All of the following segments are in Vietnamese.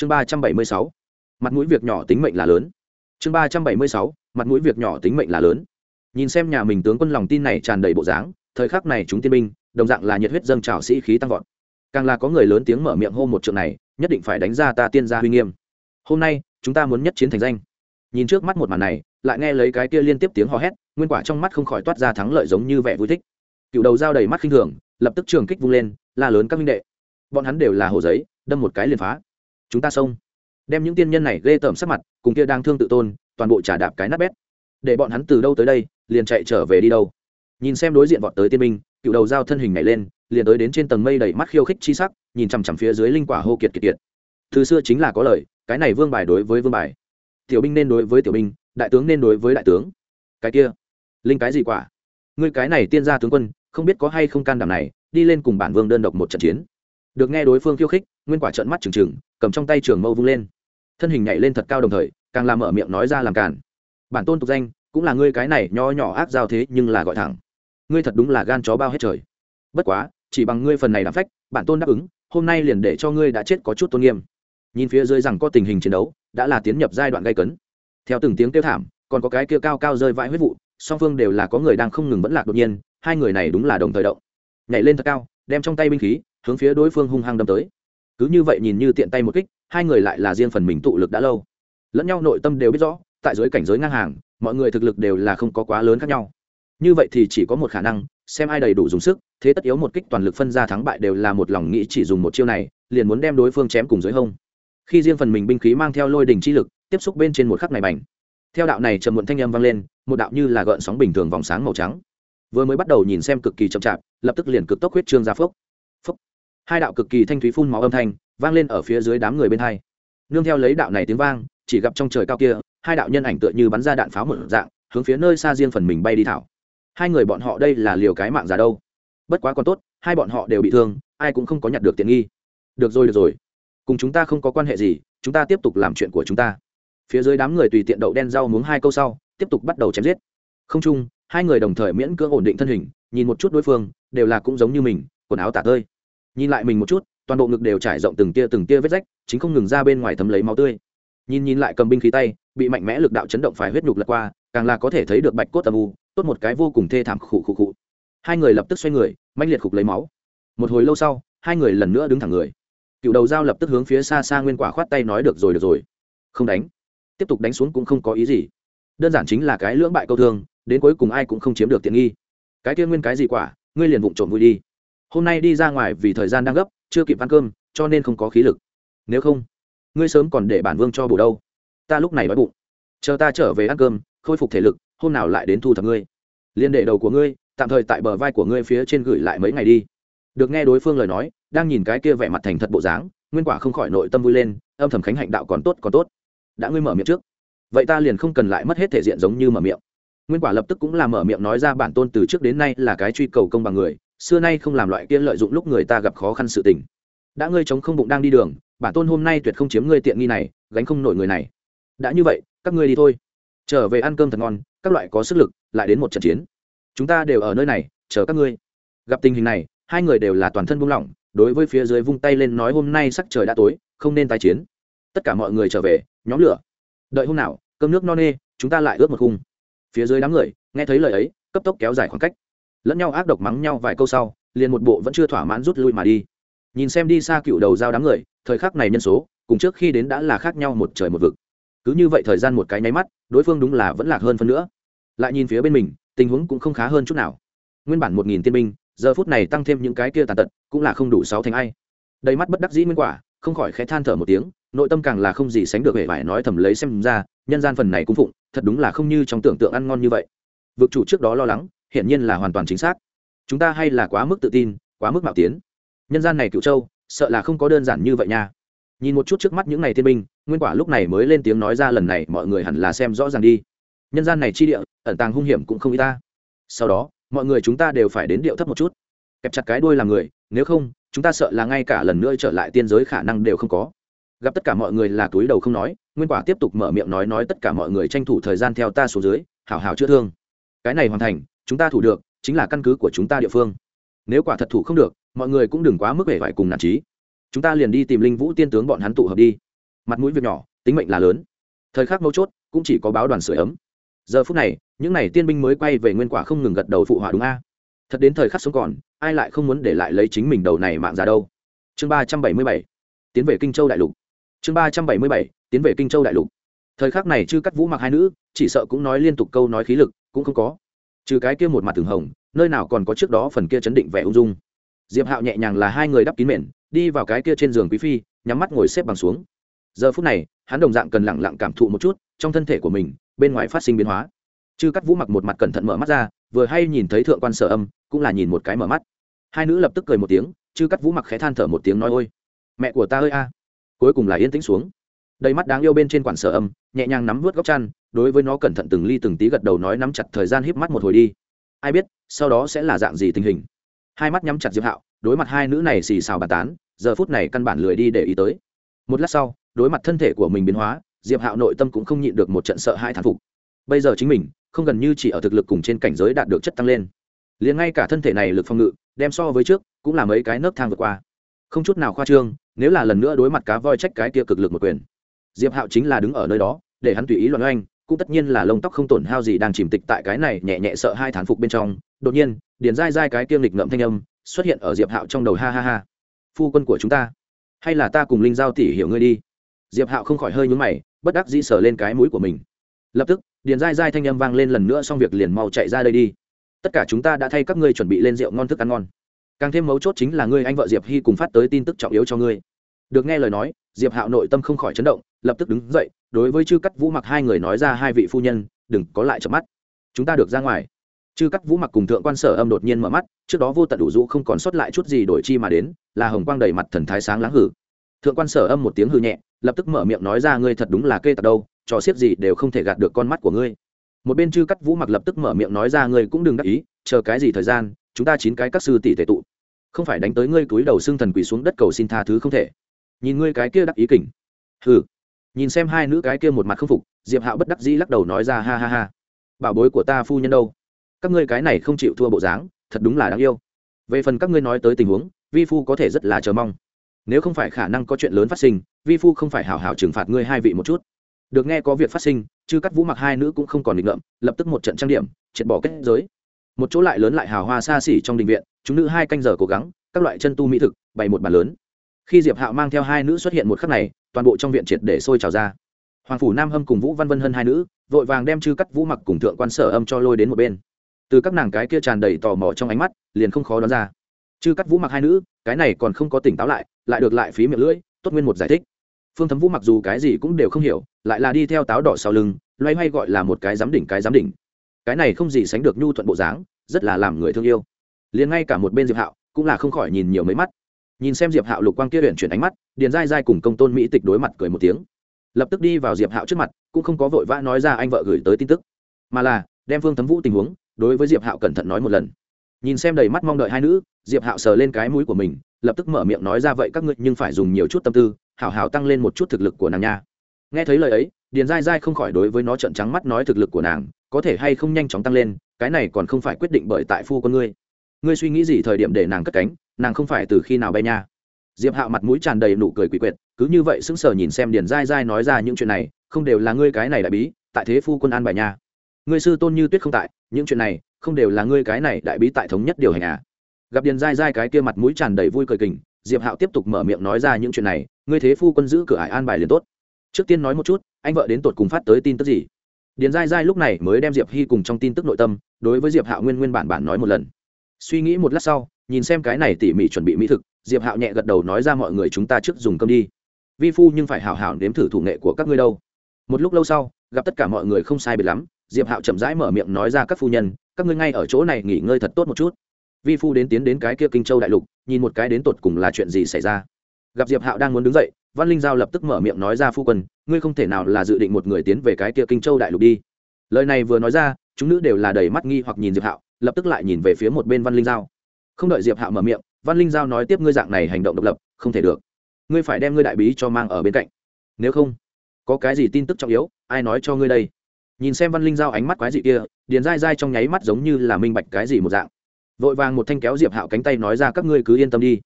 chương ba trăm bảy mươi sáu, mặt mũi việc nhỏ tính mệnh là lớn. Chương ba trăm bảy mươi sáu, mặt mũi việc nhỏ tính mệnh là lớn. Nhìn xem nhà mình tướng quân lòng tin này tràn đầy bộ dáng, thời khắc này chúng tiên binh, đồng dạng là nhiệt huyết dâng trào sĩ khí tăng vọt. Càng là có người lớn tiếng mở miệng hô một trường này, nhất định phải đánh ra ta tiên gia huy nghiêm. Hôm nay, chúng ta muốn nhất chiến thành danh. Nhìn trước mắt một màn này, lại nghe lấy cái kia liên tiếp tiếng hò hét, nguyên quả trong mắt không khỏi toát ra thắng lợi giống như vẻ vui thích. Cựu đầu dao đầy mắt khinh thường, lập tức trường kích vung lên, la lớn các minh đệ. Bọn hắn đều là hồ giấy, đâm một cái liền phá chúng ta xông. Đem những tiên nhân này ghê tởm sắc mặt, cùng kia đang thương tự tôn, toàn bộ trả đạp cái nát bét. Để bọn hắn từ đâu tới đây, liền chạy trở về đi đâu. Nhìn xem đối diện vọt tới tiên minh cựu đầu dao thân hình nhảy lên, liền tới đến trên tầng mây đầy mắt khiêu khích chi sắc, nhìn chằm chằm phía dưới linh quả hô kiệt kiệt kiệt. Từ xưa chính là có lời, cái này vương bài đối với vương bài. Tiểu binh nên đối với tiểu binh, đại tướng nên đối với đại tướng. Cái kia, linh cái gì quả? Ngươi cái này tiên gia tướng quân, không biết có hay không can đảm này, đi lên cùng bản vương đơn độc một trận chiến được nghe đối phương khiêu khích, nguyên quả trợn mắt trừng trừng, cầm trong tay trường mâu vung lên. Thân hình nhảy lên thật cao đồng thời, càng làm mở miệng nói ra làm cản. Bản tôn tục danh, cũng là ngươi cái này nho nhỏ ác giao thế nhưng là gọi thẳng. Ngươi thật đúng là gan chó bao hết trời. Bất quá, chỉ bằng ngươi phần này đảm phách, bản tôn đáp ứng, hôm nay liền để cho ngươi đã chết có chút tôn nghiêm. Nhìn phía dưới rằng có tình hình chiến đấu, đã là tiến nhập giai đoạn gây cấn. Theo từng tiếng kêu thảm, còn có cái kia cao cao rơi vãi huyết vụ, song phương đều là có người đang không ngừng vẫn lạc đột nhiên, hai người này đúng là đồng thời động. Nhảy lên thật cao, đem trong tay binh khí hướng phía đối phương hung hăng đâm tới. Cứ như vậy nhìn như tiện tay một kích, hai người lại là riêng phần mình tụ lực đã lâu. Lẫn nhau nội tâm đều biết rõ, tại giới cảnh giới ngang hàng, mọi người thực lực đều là không có quá lớn khác nhau. Như vậy thì chỉ có một khả năng, xem ai đầy đủ dùng sức, thế tất yếu một kích toàn lực phân ra thắng bại đều là một lòng nghĩ chỉ dùng một chiêu này, liền muốn đem đối phương chém cùng dưới hông. Khi riêng phần mình binh khí mang theo lôi đình chi lực, tiếp xúc bên trên một khắc này bành. Theo đạo này trầm muộn thanh âm vang lên, một đạo như là gợn sóng bình thường vòng sáng màu trắng. Vừa mới bắt đầu nhìn xem cực kỳ chậm chạp, lập tức liền cực tốc huyết trương ra phốc hai đạo cực kỳ thanh thúy phun máu âm thanh vang lên ở phía dưới đám người bên hai. Nương theo lấy đạo này tiếng vang, chỉ gặp trong trời cao kia, hai đạo nhân ảnh tựa như bắn ra đạn pháo một dạng, hướng phía nơi xa riêng phần mình bay đi thảo. Hai người bọn họ đây là liều cái mạng già đâu? Bất quá còn tốt, hai bọn họ đều bị thương, ai cũng không có nhặt được tiện nghi. Được rồi được rồi. Cùng chúng ta không có quan hệ gì, chúng ta tiếp tục làm chuyện của chúng ta. Phía dưới đám người tùy tiện đậu đen rau muống hai câu sau, tiếp tục bắt đầu chém giết. Không chung, hai người đồng thời miễn cưỡng ổn định thân hình, nhìn một chút đối phương, đều là cũng giống như mình, quần áo tả tơi nhìn lại mình một chút, toàn bộ ngực đều trải rộng từng tia từng tia vết rách, chính không ngừng ra bên ngoài thấm lấy máu tươi. Nhìn nhìn lại cầm binh khí tay, bị mạnh mẽ lực đạo chấn động phải huyết nhục lật qua, càng là có thể thấy được bạch cốt âm u, tốt một cái vô cùng thê thảm khụ khụ khụ. Hai người lập tức xoay người mạnh liệt khục lấy máu. Một hồi lâu sau, hai người lần nữa đứng thẳng người. Cựu đầu dao lập tức hướng phía xa xa nguyên quả khoát tay nói được rồi được rồi. Không đánh. Tiếp tục đánh xuống cũng không có ý gì. Đơn giản chính là cái lưỡng bại câu thương, đến cuối cùng ai cũng không chiếm được tiện nghi. Cái kia nguyên cái gì quả, ngươi liền vụng trộm vui đi hôm nay đi ra ngoài vì thời gian đang gấp, chưa kịp ăn cơm, cho nên không có khí lực. Nếu không, ngươi sớm còn để bản vương cho bổ đâu. Ta lúc này đói bụng. Chờ ta trở về ăn cơm, khôi phục thể lực, hôm nào lại đến thu thập ngươi. Liên đệ đầu của ngươi, tạm thời tại bờ vai của ngươi phía trên gửi lại mấy ngày đi. Được nghe đối phương lời nói, đang nhìn cái kia vẻ mặt thành thật bộ dáng, nguyên quả không khỏi nội tâm vui lên, âm thầm khánh hạnh đạo còn tốt còn tốt. Đã ngươi mở miệng trước. Vậy ta liền không cần lại mất hết thể diện giống như mở miệng. Nguyên quả lập tức cũng là mở miệng nói ra bản tôn từ trước đến nay là cái truy cầu công bằng người xưa nay không làm loại kia lợi dụng lúc người ta gặp khó khăn sự tình. Đã ngươi chống không bụng đang đi đường, bản tôn hôm nay tuyệt không chiếm ngươi tiện nghi này, gánh không nổi người này. Đã như vậy, các ngươi đi thôi. Trở về ăn cơm thật ngon, các loại có sức lực, lại đến một trận chiến. Chúng ta đều ở nơi này, chờ các ngươi. Gặp tình hình này, hai người đều là toàn thân buông lỏng, đối với phía dưới vung tay lên nói hôm nay sắc trời đã tối, không nên tái chiến. Tất cả mọi người trở về, nhóm lửa. Đợi hôm nào, cơm nước no nê, chúng ta lại ướp một khung. Phía dưới đám người, nghe thấy lời ấy, cấp tốc kéo dài khoảng cách lẫn nhau ác độc mắng nhau vài câu sau, liền một bộ vẫn chưa thỏa mãn rút lui mà đi. Nhìn xem đi xa cựu đầu giao đám người, thời khắc này nhân số, cùng trước khi đến đã là khác nhau một trời một vực. Cứ như vậy thời gian một cái nháy mắt, đối phương đúng là vẫn lạc hơn phân nữa. Lại nhìn phía bên mình, tình huống cũng không khá hơn chút nào. Nguyên bản một nghìn tiên binh, giờ phút này tăng thêm những cái kia tàn tật, cũng là không đủ sáu thành ai. Đầy mắt bất đắc dĩ nguyên quả, không khỏi khẽ than thở một tiếng, nội tâm càng là không gì sánh được hệ vải nói thầm lấy xem ra, nhân gian phần này cũng phụng, thật đúng là không như trong tưởng tượng ăn ngon như vậy. Vực chủ trước đó lo lắng hiển nhiên là hoàn toàn chính xác. Chúng ta hay là quá mức tự tin, quá mức mạo tiến. Nhân gian này cựu châu, sợ là không có đơn giản như vậy nha. Nhìn một chút trước mắt những này thiên binh, nguyên quả lúc này mới lên tiếng nói ra lần này mọi người hẳn là xem rõ ràng đi. Nhân gian này chi địa, ẩn tàng hung hiểm cũng không y ta. Sau đó, mọi người chúng ta đều phải đến điệu thấp một chút. Kẹp chặt cái đuôi làm người, nếu không, chúng ta sợ là ngay cả lần nữa trở lại tiên giới khả năng đều không có. Gặp tất cả mọi người là túi đầu không nói, nguyên quả tiếp tục mở miệng nói nói tất cả mọi người tranh thủ thời gian theo ta xuống dưới, hảo hảo chữa thương. Cái này hoàn thành chúng ta thủ được, chính là căn cứ của chúng ta địa phương. Nếu quả thật thủ không được, mọi người cũng đừng quá mức vẻ vải cùng nản trí. Chúng ta liền đi tìm linh vũ tiên tướng bọn hắn tụ hợp đi. Mặt mũi việc nhỏ, tính mệnh là lớn. Thời khắc mấu chốt, cũng chỉ có báo đoàn sửa ấm. Giờ phút này, những n à y tiên binh mới quay về nguyên quả không ngừng gật đầu phụ họa đúng a. Thật đến thời khắc sống còn, ai lại không muốn để lại lấy chính mình đầu này mạng ra đâu? Chương ba trăm bảy mươi bảy, tiến về kinh châu đại lục. Chương ba trăm bảy mươi bảy, tiến về kinh châu đại lục. Thời khắc này chư cắt vũ mặc hai nữ, chỉ sợ cũng nói liên tục câu nói khí lực, cũng không có trừ cái kia một mặt từng hồng, nơi nào còn có trước đó phần kia chấn định vẻ ung dung. Diệp hạo nhẹ nhàng là hai người đắp kín mền, đi vào cái kia trên giường quý phi, nhắm mắt ngồi xếp bằng xuống. Giờ phút này, hắn đồng dạng cần lẳng lặng cảm thụ một chút, trong thân thể của mình, bên ngoài phát sinh biến hóa. Chư cắt vũ mặc một mặt cẩn thận mở mắt ra, vừa hay nhìn thấy thượng quan sở âm, cũng là nhìn một cái mở mắt. Hai nữ lập tức cười một tiếng, chư cắt vũ mặc khẽ than thở một tiếng nói, ôi, mẹ của ta ơi a. Cuối cùng là yên tĩnh xuống. Đầy mắt đáng yêu bên trên quản sở âm, nhẹ nhàng nắm vớt góc chăn đối với nó cẩn thận từng ly từng tí gật đầu nói nắm chặt thời gian híp mắt một hồi đi. Ai biết, sau đó sẽ là dạng gì tình hình? Hai mắt nhắm chặt diệp hạo, đối mặt hai nữ này xì xào bà tán, giờ phút này căn bản lười đi để ý tới. Một lát sau, đối mặt thân thể của mình biến hóa, diệp hạo nội tâm cũng không nhịn được một trận sợ hãi thán phục. Bây giờ chính mình, không gần như chỉ ở thực lực cùng trên cảnh giới đạt được chất tăng lên. Liền ngay cả thân thể này lực phòng ngự, đem so với trước, cũng là mấy cái nấc thang vượt qua. Không chút nào khoa trương, nếu là lần nữa đối mặt cá voi trách cái kia cực lực một quyền, diệp hạo chính là đứng ở nơi đó, để hắn tùy ý luận oanh cũng tất nhiên là lông tóc không tổn hao gì đang chìm tịch tại cái này nhẹ nhẹ sợ hai thán phục bên trong. Đột nhiên, điền dai dai cái kiêm lịch ngậm thanh âm xuất hiện ở diệp hạo trong đầu, ha ha ha. Phu quân của chúng ta, hay là ta cùng linh giao tỷ hiểu ngươi đi. Diệp hạo không khỏi hơi nhúng mày, bất đắc dĩ sờ lên cái mũi của mình. Lập tức, điền dai dai thanh âm vang lên lần nữa, xong việc liền mau chạy ra đây đi. Tất cả chúng ta đã thay các ngươi chuẩn bị lên rượu ngon thức ăn ngon. Càng thêm mấu chốt chính là ngươi anh vợ diệp hy cùng phát tới tin tức trọng yếu cho ngươi được nghe lời nói, diệp hạo nội tâm không khỏi chấn động, lập tức đứng dậy, đối với chư cắt vũ mặc hai người nói ra hai vị phu nhân, đừng có lại chợp mắt. Chúng ta được ra ngoài. Chư cắt vũ mặc cùng thượng quan sở âm đột nhiên mở mắt, trước đó vô tận đủ rũ không còn sót lại chút gì đổi chi mà đến, là hồng quang đầy mặt thần thái sáng láng hử. Thượng quan sở âm một tiếng hư nhẹ, lập tức mở miệng nói ra ngươi thật đúng là kê tật đâu, trò xiết gì đều không thể gạt được con mắt của ngươi. Một bên chư cắt vũ mặc lập tức mở miệng nói ra ngươi cũng đừng đắc ý, chờ cái gì thời gian, chúng ta chín cái các sư tỷ tệ tụ. Không phải đánh tới ngươi túi đầu xương thần quỳ xuống đất cầu xin tha thứ không thể nhìn ngươi cái kia đắc ý kỉnh hừ. Nhìn xem hai nữ cái kia một mặt không phục, diệp hạo bất đắc dĩ lắc đầu nói ra ha ha ha. Bảo bối của ta phu nhân đâu? Các ngươi cái này không chịu thua bộ dáng, thật đúng là đáng yêu. Về phần các ngươi nói tới tình huống, vi phu có thể rất là chờ mong. Nếu không phải khả năng có chuyện lớn phát sinh, vi phu không phải hảo hảo trừng phạt ngươi hai vị một chút. Được nghe có việc phát sinh chứ cắt vũ mặc hai nữ cũng không còn định ngợm, lập tức một trận trang điểm, triệt bỏ kết giới. Một chỗ lại lớn lại hào hoa xa xỉ trong đình viện, chúng nữ hai canh giờ cố gắng, các loại chân tu mỹ thực, bày một bàn lớn khi diệp hạo mang theo hai nữ xuất hiện một khắc này, toàn bộ trong viện triệt để sôi trào ra. Hoàng phủ nam hâm cùng vũ văn vân hơn hai nữ, vội vàng đem chư cắt vũ mặc cùng thượng quan sở âm cho lôi đến một bên. Từ các nàng cái kia tràn đầy tò mò trong ánh mắt, liền không khó đoán ra. Chư cắt vũ mặc hai nữ, cái này còn không có tỉnh táo lại lại được lại phí miệng lưỡi, tốt nguyên một giải thích. Phương thấm vũ mặc dù cái gì cũng đều không hiểu, lại là đi theo táo đỏ sau lưng, loay hoay gọi là một cái giám đỉnh cái giám đỉnh. Cái này không gì sánh được nhu thuận bộ dáng, rất là làm người thương yêu. Liền ngay cả một bên diệp hạo, cũng là không khỏi nhìn nhiều mấy mắt nhìn xem diệp hạo lục quang kia luyện chuyển ánh mắt, điền dai dai cùng công tôn mỹ tịch đối mặt cười một tiếng. Lập tức đi vào diệp hạo trước mặt, cũng không có vội vã nói ra anh vợ gửi tới tin tức. Mà là, đem phương thấm vũ tình huống, đối với diệp hạo cẩn thận nói một lần. Nhìn xem đầy mắt mong đợi hai nữ, diệp hạo sờ lên cái mũi của mình, lập tức mở miệng nói ra vậy các ngươi nhưng phải dùng nhiều chút tâm tư, hảo hảo tăng lên một chút thực lực của nàng nha. Nghe thấy lời ấy, điền dai dai không khỏi đối với nó trận trắng mắt nói thực lực của nàng, có thể hay không nhanh chóng tăng lên, cái này còn không phải quyết định bởi tại phu con ngươi. Ngươi suy nghĩ gì thời điểm để nàng cất cánh? Nàng không phải từ khi nào bay nha. Diệp hạo mặt mũi tràn đầy nụ cười quỷ quyệt, cứ như vậy sững sờ nhìn xem điền dai dai nói ra những chuyện này, không đều là ngươi cái này đại bí, tại thế phu quân an bài nha. Ngươi sư tôn như tuyết không tại, những chuyện này, không đều là ngươi cái này đại bí tại thống nhất điều hành à. Gặp điền dai dai cái kia mặt mũi tràn đầy vui cười kình, diệp hạo tiếp tục mở miệng nói ra những chuyện này, ngươi thế phu quân giữ cửa ải an bài liền tốt. Trước tiên nói một chút, anh vợ đến tột cùng phát tới tin tức gì? Điền dai dai lúc này mới đem diệp hy cùng trong tin tức nội tâm, đối với diệp hạo nguyên nguyên bản bản nói một lần. Suy nghĩ một lát sau nhìn xem cái này tỉ mỉ chuẩn bị mỹ thực, diệp hạo nhẹ gật đầu nói ra mọi người chúng ta trước dùng cơm đi. Vi phu nhưng phải hào hào nếm thử thủ nghệ của các ngươi đâu. Một lúc lâu sau, gặp tất cả mọi người không sai biệt lắm, diệp hạo chậm rãi mở miệng nói ra các phu nhân, các ngươi ngay ở chỗ này nghỉ ngơi thật tốt một chút. Vi phu đến tiến đến cái kia kinh châu đại lục, nhìn một cái đến tột cùng là chuyện gì xảy ra. Gặp diệp hạo đang muốn đứng dậy, văn linh giao lập tức mở miệng nói ra, phu quân, ngươi không thể nào là dự định một người tiến về cái kia kinh châu đại lục đi. Lời này vừa nói ra, chúng nữ đều là đầy mắt nghi hoặc nhìn diệp hạo, lập tức lại nhìn về phía một bên văn linh giao không đợi diệp hạo mở miệng, văn linh giao nói tiếp ngươi dạng này hành động độc lập, không thể được. Ngươi phải đem ngươi đại bí cho mang ở bên cạnh. Nếu không, có cái gì tin tức trọng yếu, ai nói cho ngươi đây? Nhìn xem văn linh giao ánh mắt quái dị kia, điền dai dai trong nháy mắt giống như là minh bạch cái gì một dạng. Vội vàng một thanh kéo diệp hạo cánh tay nói ra, các ngươi cứ yên tâm đi.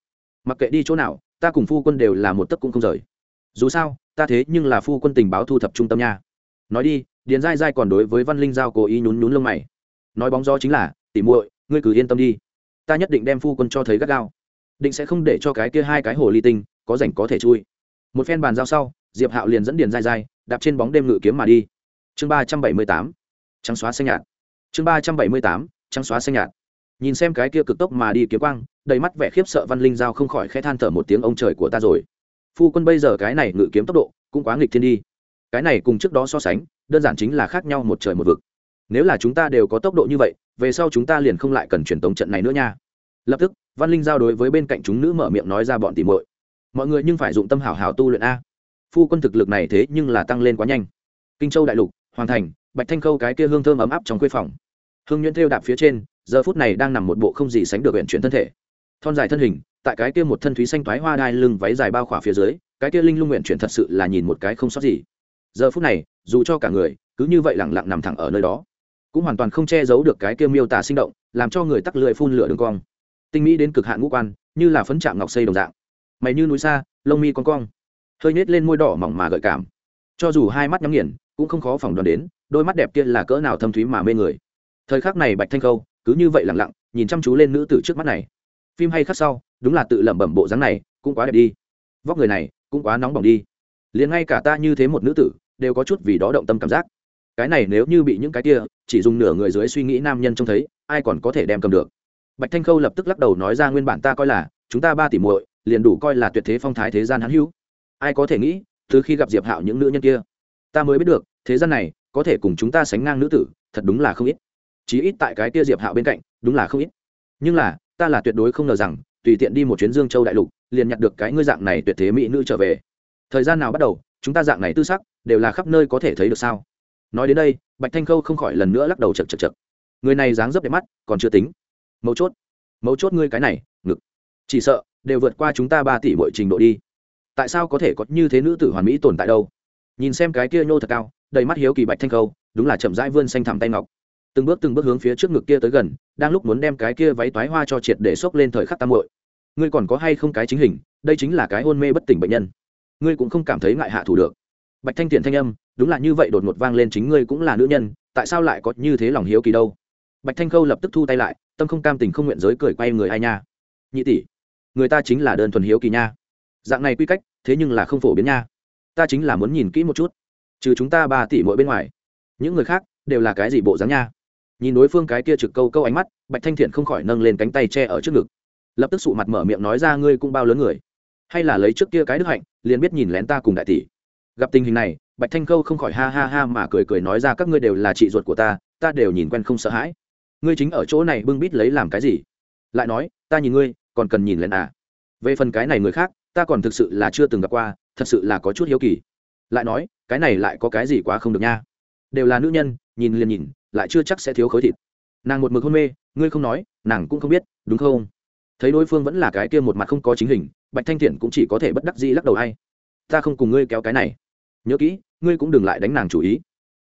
Mặc kệ đi chỗ nào, ta cùng phu quân đều là một tấc cũng không rời. Dù sao, ta thế nhưng là phu quân tình báo thu thập trung tâm nha. Nói đi, điền dai dai còn đối với văn linh giao cố ý nhún nhún lông mày. Nói bóng gió chính là, tỉ muội, ngươi cứ yên tâm đi ta nhất định đem phu quân cho thấy gắt gao. Định sẽ không để cho cái kia hai cái hồ ly tinh có rảnh có thể chui. Một phen bàn giao sau, diệp hạo liền dẫn điền dai dai đạp trên bóng đêm ngự kiếm mà đi. Chương ba trăm bảy mươi tám, trắng xóa xanh nhạt. Chương ba trăm bảy mươi tám, trắng xóa xanh nhạt. Nhìn xem cái kia cực tốc mà đi kiếm quang, đầy mắt vẻ khiếp sợ văn linh giao không khỏi khẽ than thở một tiếng, ông trời của ta rồi. Phu quân bây giờ cái này ngự kiếm tốc độ cũng quá nghịch thiên đi. Cái này cùng trước đó so sánh, đơn giản chính là khác nhau một trời một vực. Nếu là chúng ta đều có tốc độ như vậy về sau chúng ta liền không lại cần truyền tống trận này nữa nha. Lập tức, văn linh giao đối với bên cạnh chúng nữ mở miệng nói ra bọn tìm muội. Mọi người nhưng phải dụng tâm hảo hảo tu luyện a. Phu quân thực lực này thế nhưng là tăng lên quá nhanh. Kinh châu đại lục hoàn thành, bạch thanh khâu cái kia hương thơm ấm áp trong quê phòng. Hương nhuyễn thêu đạp phía trên, giờ phút này đang nằm một bộ không gì sánh được huyện chuyển thân thể. Thon dài thân hình, tại cái kia một thân thúy xanh toái hoa đai lưng váy dài bao khỏa phía dưới, cái kia linh lung nguyện chuyển thật sự là nhìn một cái không sót gì. Giờ phút này, dù cho cả người, cứ như vậy lẳng lặng nằm thẳng ở nơi đó cũng hoàn toàn không che giấu được cái kia miêu tả sinh động, làm cho người tắc lưỡi phun lửa đường cong. Tinh mỹ đến cực hạn ngũ quan, như là phấn chạm ngọc xây đồng dạng. Mày như núi xa, lông mi con cong. Hơi nhét lên môi đỏ mỏng mà gợi cảm. Cho dù hai mắt nhắm nghiền, cũng không khó phỏng đoán đến, đôi mắt đẹp kia là cỡ nào thâm thúy mà mê người. Thời khắc này bạch thanh khâu, cứ như vậy lặng lặng, nhìn chăm chú lên nữ tử trước mắt này. Phim hay khác sau, đúng là tự lẩm bẩm bộ dáng này, cũng quá đẹp đi. Vóc người này, cũng quá nóng bỏng đi. Liền ngay cả ta như thế một nữ tử, đều có chút vì đó động tâm cảm giác cái này nếu như bị những cái kia, chỉ dùng nửa người dưới suy nghĩ nam nhân trông thấy, ai còn có thể đem cầm được? Bạch thanh khâu lập tức lắc đầu nói ra nguyên bản ta coi là, chúng ta ba tỷ muội, liền đủ coi là tuyệt thế phong thái thế gian hắn hữu. Ai có thể nghĩ, từ khi gặp diệp hạo những nữ nhân kia, ta mới biết được, thế gian này, có thể cùng chúng ta sánh ngang nữ tử, thật đúng là không ít. Chí ít tại cái kia diệp hạo bên cạnh, đúng là không ít. Nhưng là, ta là tuyệt đối không ngờ rằng, tùy tiện đi một chuyến dương châu đại lục, liền nhặt được cái ngươi dạng này tuyệt thế mỹ nữ trở về. Thời gian nào bắt đầu, chúng ta dạng này tư sắc, đều là khắp nơi có thể thấy được sao? Nói đến đây, bạch thanh khâu không khỏi lần nữa lắc đầu chật chật chật người này dáng dấp đẹp mắt, còn chưa tính. Mấu chốt mấu chốt ngươi cái này, ngực. Chỉ sợ, đều vượt qua chúng ta ba tỷ mọi trình độ đi. Tại sao có thể có như thế nữ tử hoàn mỹ tồn tại đâu? Nhìn xem cái kia nhô thật cao, đầy mắt hiếu kỳ bạch thanh khâu, đúng là chậm rãi vươn xanh thẳm tay ngọc. Từng bước từng bước hướng phía trước ngực kia tới gần, đang lúc muốn đem cái kia váy toái hoa cho triệt để xốc lên thời khắc tam muội. Ngươi còn có hay không cái chính hình, đây chính là cái hôn mê bất tỉnh bệnh nhân. Ngươi cũng không cảm thấy ngại hạ thủ được. Bạch thanh tiện thanh âm đúng là như vậy đột ngột vang lên chính ngươi cũng là nữ nhân, tại sao lại có như thế lòng hiếu kỳ đâu? Bạch thanh khâu lập tức thu tay lại, tâm không cam tình không nguyện giới cười quay người ai nha. Nhị tỷ, người ta chính là đơn thuần hiếu kỳ nha. Dạng này quy cách, thế nhưng là không phổ biến nha. Ta chính là muốn nhìn kỹ một chút. Trừ chúng ta ba tỷ mỗi bên ngoài, những người khác đều là cái gì bộ dáng nha? Nhìn đối phương cái kia trực câu câu ánh mắt, bạch thanh thiện không khỏi nâng lên cánh tay che ở trước ngực. Lập tức sụ mặt mở miệng nói ra ngươi cũng bao lớn người. Hay là lấy trước kia cái đức hạnh, liền biết nhìn lén ta cùng đại tỷ. Gặp tình hình này bạch thanh câu không khỏi ha ha ha mà cười cười nói ra, các ngươi đều là chị ruột của ta ta đều nhìn quen không sợ hãi. Ngươi chính ở chỗ này bưng bít lấy làm cái gì? Lại nói, ta nhìn ngươi, còn cần nhìn lên à? Về phần cái này người khác, ta còn thực sự là chưa từng gặp qua, thật sự là có chút hiếu kỳ. Lại nói, cái này lại có cái gì quá không được nha? Đều là nữ nhân, nhìn liền nhìn, lại chưa chắc sẽ thiếu khối thịt. Nàng một mực hôn mê, ngươi không nói, nàng cũng không biết, đúng không? Thấy đối phương vẫn là cái kia một mặt không có chính hình, bạch thanh thiện cũng chỉ có thể bất đắc dĩ lắc đầu hay ta không cùng ngươi kéo cái này nhớ kỹ, ngươi cũng đừng lại đánh nàng chủ ý.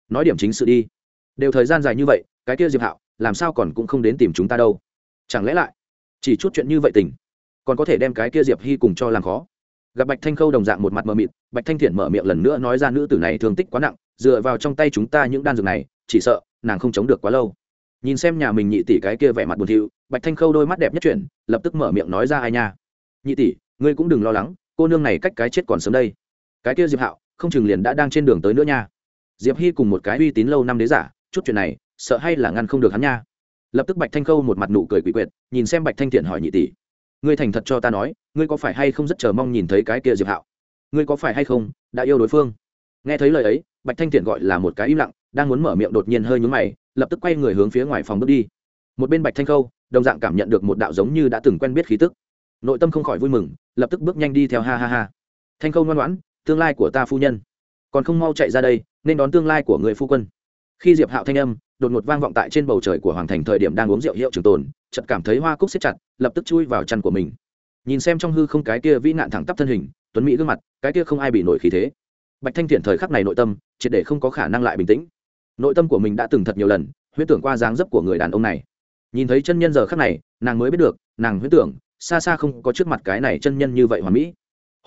Nói điểm chính sự đi. Đều thời gian dài như vậy, cái kia diệp hạo, làm sao còn cũng không đến tìm chúng ta đâu? Chẳng lẽ lại, chỉ chút chuyện như vậy tình, còn có thể đem cái kia diệp hy cùng cho làm khó? Gặp bạch thanh khâu đồng dạng một mặt mờ mịt, bạch thanh thiện mở miệng lần nữa nói ra nữ tử này thương tích quá nặng, dựa vào trong tay chúng ta những đan dược này, chỉ sợ nàng không chống được quá lâu. Nhìn xem nhà mình nhị tỷ cái kia vẻ mặt buồn thiu, bạch thanh khâu đôi mắt đẹp nhất chuyển, lập tức mở miệng nói ra ai nha. Nhị tỷ, ngươi cũng đừng lo lắng, cô nương này cách cái chết còn sớm đây. Cái kia diệp hạo không chừng liền đã đang trên đường tới nữa nha. Diệp hy cùng một cái uy tín lâu năm đế giả, chút chuyện này, sợ hay là ngăn không được hắn nha. Lập tức bạch thanh khâu một mặt nụ cười quỷ quyệt, nhìn xem bạch thanh thiện hỏi nhị tỷ. Ngươi thành thật cho ta nói, ngươi có phải hay không rất chờ mong nhìn thấy cái kia diệp hạo? Ngươi có phải hay không, đã yêu đối phương? Nghe thấy lời ấy, bạch thanh thiện gọi là một cái im lặng, đang muốn mở miệng đột nhiên hơi nhúng mày, lập tức quay người hướng phía ngoài phòng bước đi. Một bên bạch thanh khâu, đồng dạng cảm nhận được một đạo giống như đã từng quen biết khí tức. Nội tâm không khỏi vui mừng, lập tức bước nhanh đi theo, ha ha ha. Thanh khâu ngoan ngoãn tương lai của ta phu nhân. Còn không mau chạy ra đây, nên đón tương lai của người phu quân. Khi diệp hạo thanh âm đột ngột vang vọng tại trên bầu trời của hoàng thành thời điểm đang uống rượu hiệu trường tồn, chợt cảm thấy hoa cúc xếp chặt, lập tức chui vào chăn của mình. Nhìn xem trong hư không cái kia vĩ nạn thẳng tắp thân hình, tuấn mỹ gương mặt, cái kia không ai bị nổi khí thế. Bạch thanh thiện thời khắc này nội tâm, triệt để không có khả năng lại bình tĩnh. Nội tâm của mình đã từng thật nhiều lần, huyễn tưởng qua dáng dấp của người đàn ông này. Nhìn thấy chân nhân giờ khắc này, nàng mới biết được, nàng huyễn tưởng, xa xa không có trước mặt cái này chân nhân như vậy hoàn mỹ.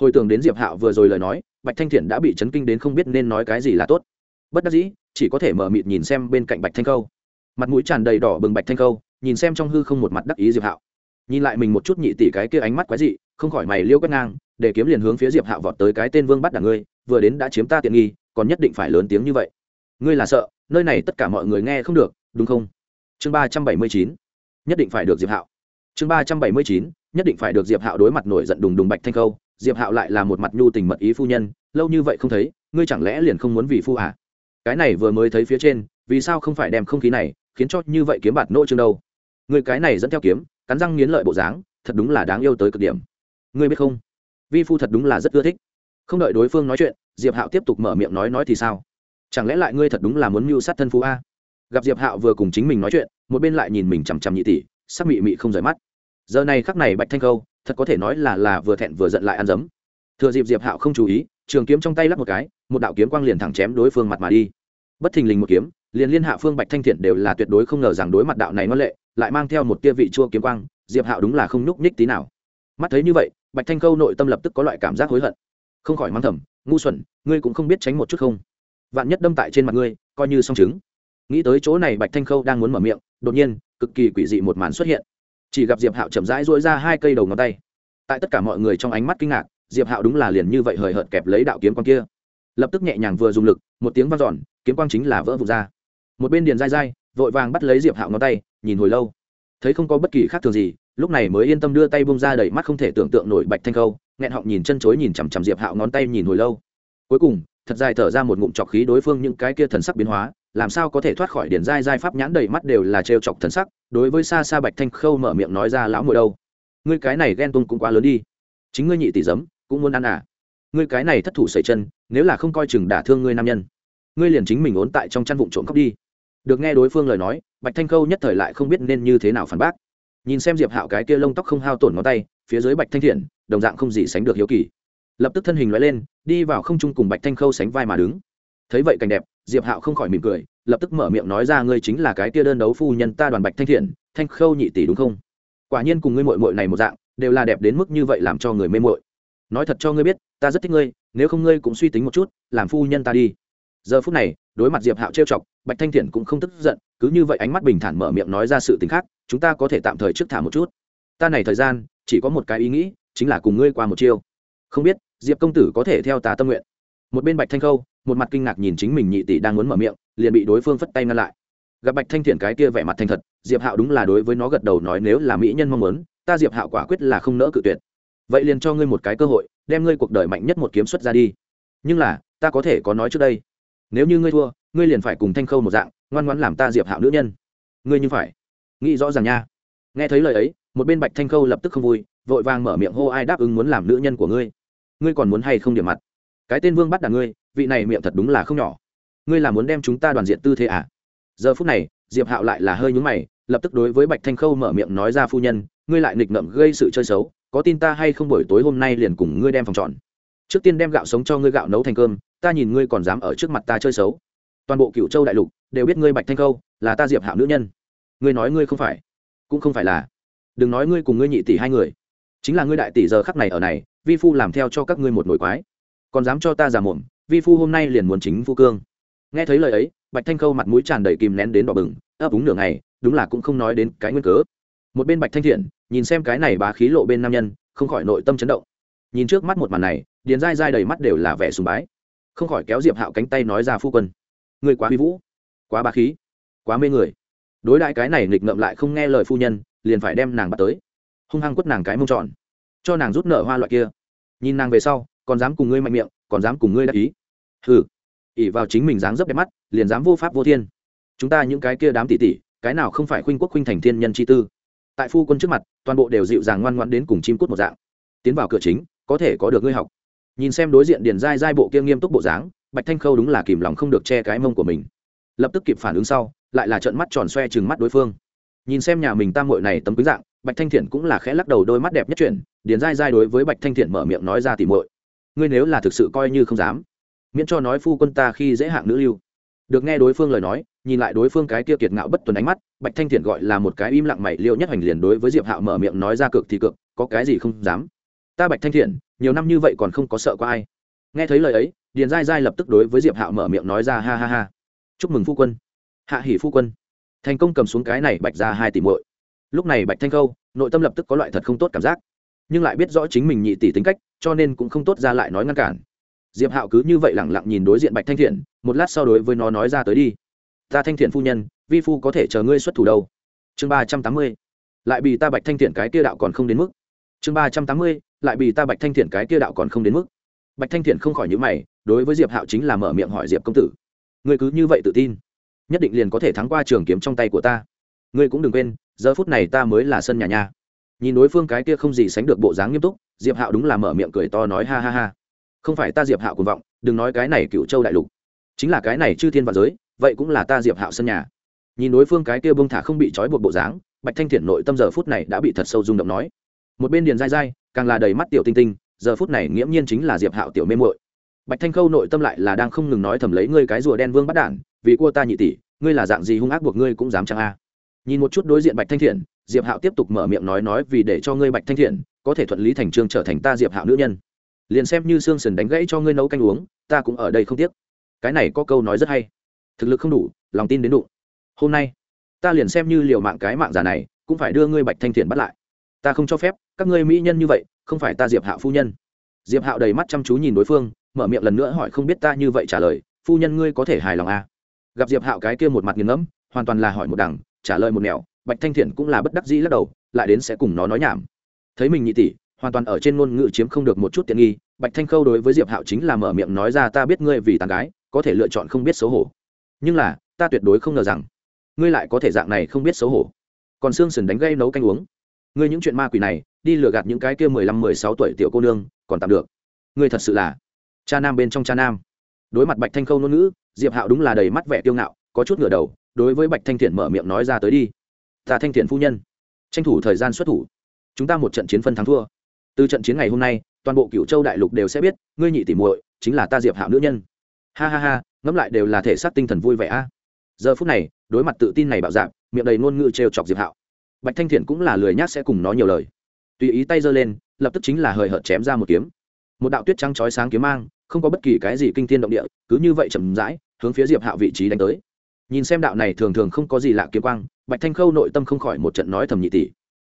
Hồi tưởng đến diệp hạo vừa rồi lời nói bạch thanh thiện đã bị chấn kinh đến không biết nên nói cái gì là tốt. Bất đắc dĩ, chỉ có thể mở mịt nhìn xem bên cạnh bạch thanh khâu. Mặt mũi tràn đầy đỏ bừng bạch thanh khâu, nhìn xem trong hư không một mặt đắc ý diệp hạo. Nhìn lại mình một chút nhị tỷ cái kia ánh mắt quái dị, không khỏi mày liêu quét ngang, để kiếm liền hướng phía diệp hạo vọt tới cái tên vương bắt đảng ngươi, vừa đến đã chiếm ta tiện nghi, còn nhất định phải lớn tiếng như vậy. Ngươi là sợ, nơi này tất cả mọi người nghe không được, đúng không? Chương ba trăm bảy mươi chín, nhất định phải được diệp hạo. Chương ba trăm bảy mươi chín, nhất định phải được diệp hạo đối mặt nổi giận đùng đùng bạch thanh khâu diệp hạo lại là một mặt nhu tình mật ý phu nhân, lâu như vậy không thấy, ngươi chẳng lẽ liền không muốn vì phu à? cái này vừa mới thấy phía trên, vì sao không phải đem không khí này, khiến cho như vậy kiếm bạt nỗ chương đâu? Người cái này dẫn theo kiếm, cắn răng nghiến lợi bộ dáng, thật đúng là đáng yêu tới cực điểm. Ngươi biết không? Vi phu thật đúng là rất ưa thích. Không đợi đối phương nói chuyện, diệp hạo tiếp tục mở miệng nói nói thì sao? Chẳng lẽ lại ngươi thật đúng là muốn mưu sát thân phú a? Gặp diệp hạo vừa cùng chính mình nói chuyện, một bên lại nhìn mình chằm chằm nhị tỷ, sắc mị mị không rời mắt. Giờ này khắc này bạch thanh câu thật có thể nói là là vừa thẹn vừa giận lại ăn dấm. Thừa dịp diệp hạo không chú ý, trường kiếm trong tay lắp một cái, một đạo kiếm quang liền thẳng chém đối phương mặt mà đi. Bất thình lình một kiếm, liền liên hạ phương bạch thanh thiện đều là tuyệt đối không ngờ rằng đối mặt đạo này nó lệ, lại mang theo một tia vị chua kiếm quang, diệp hạo đúng là không nhúc nhích tí nào. Mắt thấy như vậy, bạch thanh câu nội tâm lập tức có loại cảm giác hối hận. Không khỏi mang thầm, ngu xuẩn, ngươi cũng không biết tránh một chút không? Vạn nhất đâm tại trên mặt ngươi, coi như song chứng. Nghĩ tới chỗ này bạch thanh khâu đang muốn mở miệng, đột nhiên, cực kỳ quỷ dị một màn xuất hiện chỉ gặp diệp hạo chậm rãi dỗi ra hai cây đầu ngón tay. Tại tất cả mọi người trong ánh mắt kinh ngạc, diệp hạo đúng là liền như vậy hời hợt kẹp lấy đạo kiếm quang kia. Lập tức nhẹ nhàng vừa dùng lực, một tiếng vang dọn, kiếm quang chính là vỡ vụt ra. Một bên điền dai dai vội vàng bắt lấy diệp hạo ngón tay, nhìn hồi lâu. Thấy không có bất kỳ khác thường gì, lúc này mới yên tâm đưa tay bông ra đẩy mắt không thể tưởng tượng nổi bạch thanh khâu nghẹn họng nhìn chân chối nhìn chằm chằm diệp hạo ngón tay nhìn hồi lâu. Cuối cùng, thật dài thở ra một ngụm trọc khí đối phương những cái kia thần sắc biến hóa làm sao có thể thoát khỏi điển giai giai pháp nhãn đầy mắt đều là trêu chọc thần sắc, đối với xa xa bạch thanh khâu mở miệng nói ra, lão mùi đâu? Ngươi cái này ghen tuông cũng quá lớn đi. Chính ngươi nhị tỷ giấm, cũng muốn ăn à? Ngươi cái này thất thủ sẩy chân, nếu là không coi chừng đả thương ngươi nam nhân, ngươi liền chính mình ốn tại trong chăn vụn trộm cắp đi. Được nghe đối phương lời nói, bạch thanh khâu nhất thời lại không biết nên như thế nào phản bác. Nhìn xem diệp hạo cái kia lông tóc không hao tổn ngón tay, phía dưới bạch thanh thiện, đồng dạng không gì sánh được hiếu kỳ. Lập tức thân hình loại lên, đi vào không trung cùng bạch thanh khâu sánh vai mà đứng. Thấy vậy cảnh đẹp diệp hạo không khỏi mỉm cười, lập tức mở miệng nói ra, ngươi chính là cái kia đơn đấu phu nhân ta đoàn bạch thanh thiện, thanh khâu nhị tỷ đúng không? Quả nhiên cùng ngươi mội mội này một dạng, đều là đẹp đến mức như vậy làm cho người mê mội nói thật cho ngươi biết, ta rất thích ngươi, nếu không ngươi cũng suy tính một chút, làm phu nhân ta đi. Giờ phút này, đối mặt diệp hạo trêu chọc, bạch thanh thiện cũng không tức giận, cứ như vậy ánh mắt bình thản mở miệng nói ra sự t ì n h khác, chúng ta có thể tạm thời trước thả một chút. Ta này thời gian, chỉ có một cái ý nghĩ, chính là cùng ngươi qua một chiêu. Không biết, diệp công tử có thể theo ta tâm nguyện. Một bên bạch thanh khâu một mặt kinh ngạc nhìn chính mình nhị tỷ đang muốn mở miệng, liền bị đối phương phất tay ngăn lại. Gặp bạch thanh thiện cái kia vẻ mặt thành thật, diệp hạo đúng là đối với nó gật đầu nói nếu là mỹ nhân mong muốn, ta diệp hạo quả quyết là không nỡ cự tuyệt. Vậy liền cho ngươi một cái cơ hội, đem ngươi cuộc đời mạnh nhất một kiếm xuất ra đi. Nhưng là, ta có thể có nói trước đây. Nếu như ngươi thua, ngươi liền phải cùng thanh khâu một dạng, ngoan ngoãn làm ta diệp hạo nữ nhân. Ngươi như phải. Nghĩ rõ ràng nha. Nghe thấy lời ấy, một bên bạch thanh khâu lập tức không vui, vội vàng mở miệng hô ai đáp ứng muốn làm nữ nhân của ngươi. Ngươi còn muốn hay không điểm mặt? Cái tên vương bắt đàn ngươi vị này miệng thật đúng là không nhỏ. Ngươi là muốn đem chúng ta đoàn diện tư thế à? Giờ phút này, diệp hạo lại là hơi nhúng mày, lập tức đối với bạch thanh khâu mở miệng nói ra phu nhân, ngươi lại nghịch ngợm gây sự chơi xấu, có tin ta hay không buổi tối hôm nay liền cùng ngươi đem phòng trọn. Trước tiên đem gạo sống cho ngươi gạo nấu thành cơm, ta nhìn ngươi còn dám ở trước mặt ta chơi xấu. Toàn bộ cựu châu đại lục đều biết ngươi bạch thanh Khâu, là ta diệp hạo nữ nhân. Ngươi nói ngươi không phải, cũng không phải là. Đừng nói ngươi cùng ngươi nhị tỷ hai người. Chính là ngươi đại tỷ giờ khắc này ở này, vi phu làm theo cho các ngươi một nổi quái. Còn dám cho ta giả mồm vi phu hôm nay liền muốn chính phu cương. Nghe thấy lời ấy, bạch thanh khâu mặt mũi tràn đầy kìm nén đến đỏ bừng, ấp úng nửa ngày, đúng là cũng không nói đến cái nguyên cớ. Một bên bạch thanh thiện, nhìn xem cái này bá khí lộ bên nam nhân, không khỏi nội tâm chấn động. Nhìn trước mắt một màn này, điền dai dai đầy mắt đều là vẻ sùng bái. Không khỏi kéo diệp hạo cánh tay nói ra phu quân. Người quá huy vũ, quá bá khí, quá mê người. Đối đại cái này nghịch ngậm lại không nghe lời phu nhân, liền phải đem nàng bắt tới. Hung hăng quất nàng cái mông tròn, cho nàng rút nở hoa loại kia. Nhìn nàng về sau, còn dám cùng ngươi mạnh miệng còn dám cùng ngươi đắc ý. Hừ. ỉ vào chính mình dáng dấp đẹp mắt, liền dám vô pháp vô thiên. Chúng ta những cái kia đám tỉ tỉ cái nào không phải khuynh quốc khuynh thành thiên nhân chi tư? Tại phu quân trước mặt, toàn bộ đều dịu dàng ngoan ngoãn đến cùng chim cút một dạng. Tiến vào cửa chính, có thể có được ngươi học. Nhìn xem đối diện điền dai dai bộ kia nghiêm túc bộ dáng, bạch thanh khâu đúng là kìm lòng không được che cái mông của mình. Lập tức kịp phản ứng sau, lại là trận mắt tròn xoe chừng mắt đối phương. Nhìn xem nhà mình tam mội này tấm quý dạng, bạch thanh thiện cũng là khẽ lắc đầu đôi mắt đẹp nhất chuyển, điền dai dai đối với bạch thanh thiện mở miệng nói ra tỉ mội ngươi nếu là thực sự coi như không dám, miễn cho nói phu quân ta khi dễ hạng nữ lưu. Được nghe đối phương lời nói, nhìn lại đối phương cái kia kiệt ngạo bất tuần ánh mắt, bạch thanh thiện gọi là một cái im lặng mày, liệu nhất hành liền đối với diệp hạo mở miệng nói ra cực thì cực, có cái gì không dám. Ta bạch thanh thiện, nhiều năm như vậy còn không có sợ có ai. Nghe thấy lời ấy, điền dai dai lập tức đối với diệp hạo mở miệng nói ra, ha ha ha. Chúc mừng phu quân. Hạ hỉ phu quân. Thành công cầm xuống cái này bạch ra hai tỷ muội. Lúc này bạch thanh khâu, nội tâm lập tức có loại thật không tốt cảm giác nhưng lại biết rõ chính mình nhị tỷ tính cách, cho nên cũng không tốt ra lại nói ngăn cản. Diệp hạo cứ như vậy lẳng lặng nhìn đối diện bạch thanh thiện, một lát sau đối với nó nói ra tới đi. Ta thanh thiện phu nhân, vi phu có thể chờ ngươi xuất thủ đâu. Chương ba trăm tám mươi. Lại bị ta bạch thanh thiện cái kia đạo còn không đến mức. Chương ba trăm tám mươi. Lại bị ta bạch thanh thiện cái kia đạo còn không đến mức. Bạch thanh thiện không khỏi nhữ mày, đối với diệp hạo chính là mở miệng hỏi diệp công tử. Ngươi cứ như vậy tự tin, nhất định liền có thể thắng qua trường kiếm trong tay của ta. Ngươi cũng đừng quên, giờ phút này ta mới là sân nhà nha nhìn đối phương cái kia không gì sánh được bộ dáng nghiêm túc, diệp hạo đúng là mở miệng cười to nói ha ha ha. Không phải ta diệp hạo cuồng vọng, đừng nói cái này cựu châu đại lục. Chính là cái này chư thiên và giới, vậy cũng là ta diệp hạo sân nhà. Nhìn đối phương cái kia bông thả không bị trói buộc bộ dáng, bạch thanh thiện nội tâm giờ phút này đã bị thật sâu rung động nói. Một bên điền dai dai càng là đầy mắt tiểu tinh tinh, giờ phút này nghiễm nhiên chính là diệp hạo tiểu mê muội. Bạch thanh khâu nội tâm lại là đang không ngừng nói thầm lấy ngươi cái rùa đen vương bắt đản, vì cua ta nhị tỷ, ngươi là dạng gì hung ác buộc ngươi cũng dám chăng a nhìn một chút đối diện bạch thanh thiện, diệp hạo tiếp tục mở miệng nói nói vì để cho ngươi bạch thanh thiện có thể thuận lý thành trương trở thành ta diệp hạo nữ nhân. Liền xem như xương sần đánh gãy cho ngươi nấu canh uống, ta cũng ở đây không tiếc. Cái này có câu nói rất hay. Thực lực không đủ, lòng tin đến đủ hôm nay, ta liền xem như liều mạng cái mạng giả này, cũng phải đưa ngươi bạch thanh thiện bắt lại. Ta không cho phép, các ngươi mỹ nhân như vậy, không phải ta diệp hạo phu nhân. Diệp hạo đầy mắt chăm chú nhìn đối phương, mở miệng lần nữa hỏi không biết ta như vậy trả lời, phu nhân ngươi có thể hài lòng à? gặp diệp hạo cái kia một mặt nghiền ngẫm, hoàn toàn là hỏi một đằng trả lời một nẻo, bạch thanh thiện cũng là bất đắc dĩ lắc đầu, lại đến sẽ cùng nó nói nhảm. Thấy mình nhị tỷ, hoàn toàn ở trên ngôn ngữ chiếm không được một chút tiện nghi, bạch thanh khâu đối với diệp hạo chính là mở miệng nói ra, ta biết ngươi vì tàn gái, có thể lựa chọn không biết xấu hổ. Nhưng là, ta tuyệt đối không ngờ rằng, ngươi lại có thể dạng này không biết xấu hổ. Còn xương sần đánh gây nấu canh uống. Ngươi những chuyện ma quỷ này, đi lừa gạt những cái kia mười lăm, mười sáu tuổi tiểu cô nương, còn tạm được. Ngươi thật sự là cha nam bên trong cha nam. Đối mặt bạch thanh khâu ngôn ngữ, diệp hạo đúng là đầy mắt vẻ kiêu ngạo, có chút ngửa đầu đối với bạch thanh thiện mở miệng nói ra tới đi. Ta thanh thiện phu nhân, tranh thủ thời gian xuất thủ. Chúng ta một trận chiến phân thắng thua. Từ trận chiến ngày hôm nay, toàn bộ cựu châu đại lục đều sẽ biết, ngươi nhị tỉ muội chính là ta diệp hạo nữ nhân. Ha ha ha, ngẫm lại đều là thể xác tinh thần vui vẻ a. Giờ phút này, đối mặt tự tin này bạo dạp miệng đầy ngôn ngữ trêu chọc diệp hạo. Bạch thanh thiện cũng là lười nhác sẽ cùng nó nhiều lời. Tùy ý tay giơ lên, lập tức chính là hời hợt chém ra một kiếm. Một đạo tuyết trắng chói sáng kiếm mang, không có bất kỳ cái gì kinh thiên động địa, cứ như vậy chậm rãi hướng phía diệp hạo vị trí đánh tới nhìn xem đạo này thường thường không có gì lạ kiếm quang, bạch thanh khâu nội tâm không khỏi một trận nói thầm nhị tỷ.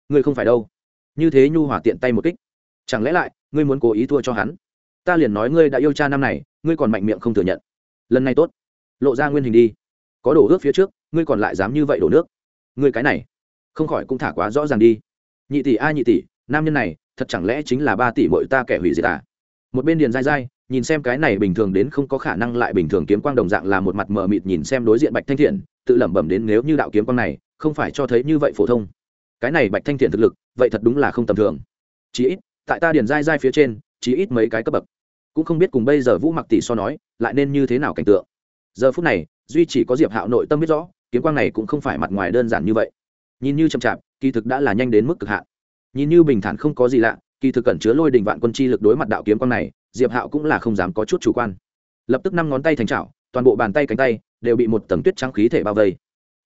Ngươi không phải đâu. Như thế nhu hỏa tiện tay một kích. Chẳng lẽ lại, ngươi muốn cố ý thua cho hắn? Ta liền nói ngươi đã yêu cha năm này, ngươi còn mạnh miệng không thừa nhận. Lần này tốt. Lộ ra nguyên hình đi. Có đổ ước phía trước, ngươi còn lại dám như vậy đổ nước. Ngươi cái này, không khỏi cũng thả quá rõ ràng đi. Nhị tỷ ai nhị tỷ, nam nhân này, thật chẳng lẽ chính là ba tỷ bội ta kẻ hủy diệt à? Một bên điền dai dai nhìn xem cái này bình thường đến không có khả năng lại bình thường kiếm quang đồng dạng là một mặt mờ mịt nhìn xem đối diện bạch thanh thiện, tự lẩm bẩm đến nếu như đạo kiếm quang này không phải cho thấy như vậy phổ thông. Cái này bạch thanh thiện thực lực, vậy thật đúng là không tầm thường. Chí ít, tại ta điền dai dai phía trên, chí ít mấy cái cấp bậc. Cũng không biết cùng bây giờ vũ mặc tỷ so nói, lại nên như thế nào cảnh tượng. Giờ phút này, duy chỉ có diệp hạo nội tâm biết rõ, kiếm quang này cũng không phải mặt ngoài đơn giản như vậy. Nhìn như chậm chạp, kỳ thực đã là nhanh đến mức cực hạn. Nhìn như bình thản không có gì lạ, kỳ thực cẩn chứa lôi đình vạn quân chi lực đối mặt đạo kiếm quang này diệp hạo cũng là không dám có chút chủ quan. Lập tức năm ngón tay thành chảo, toàn bộ bàn tay cánh tay đều bị một tầng tuyết trắng khí thể bao vây.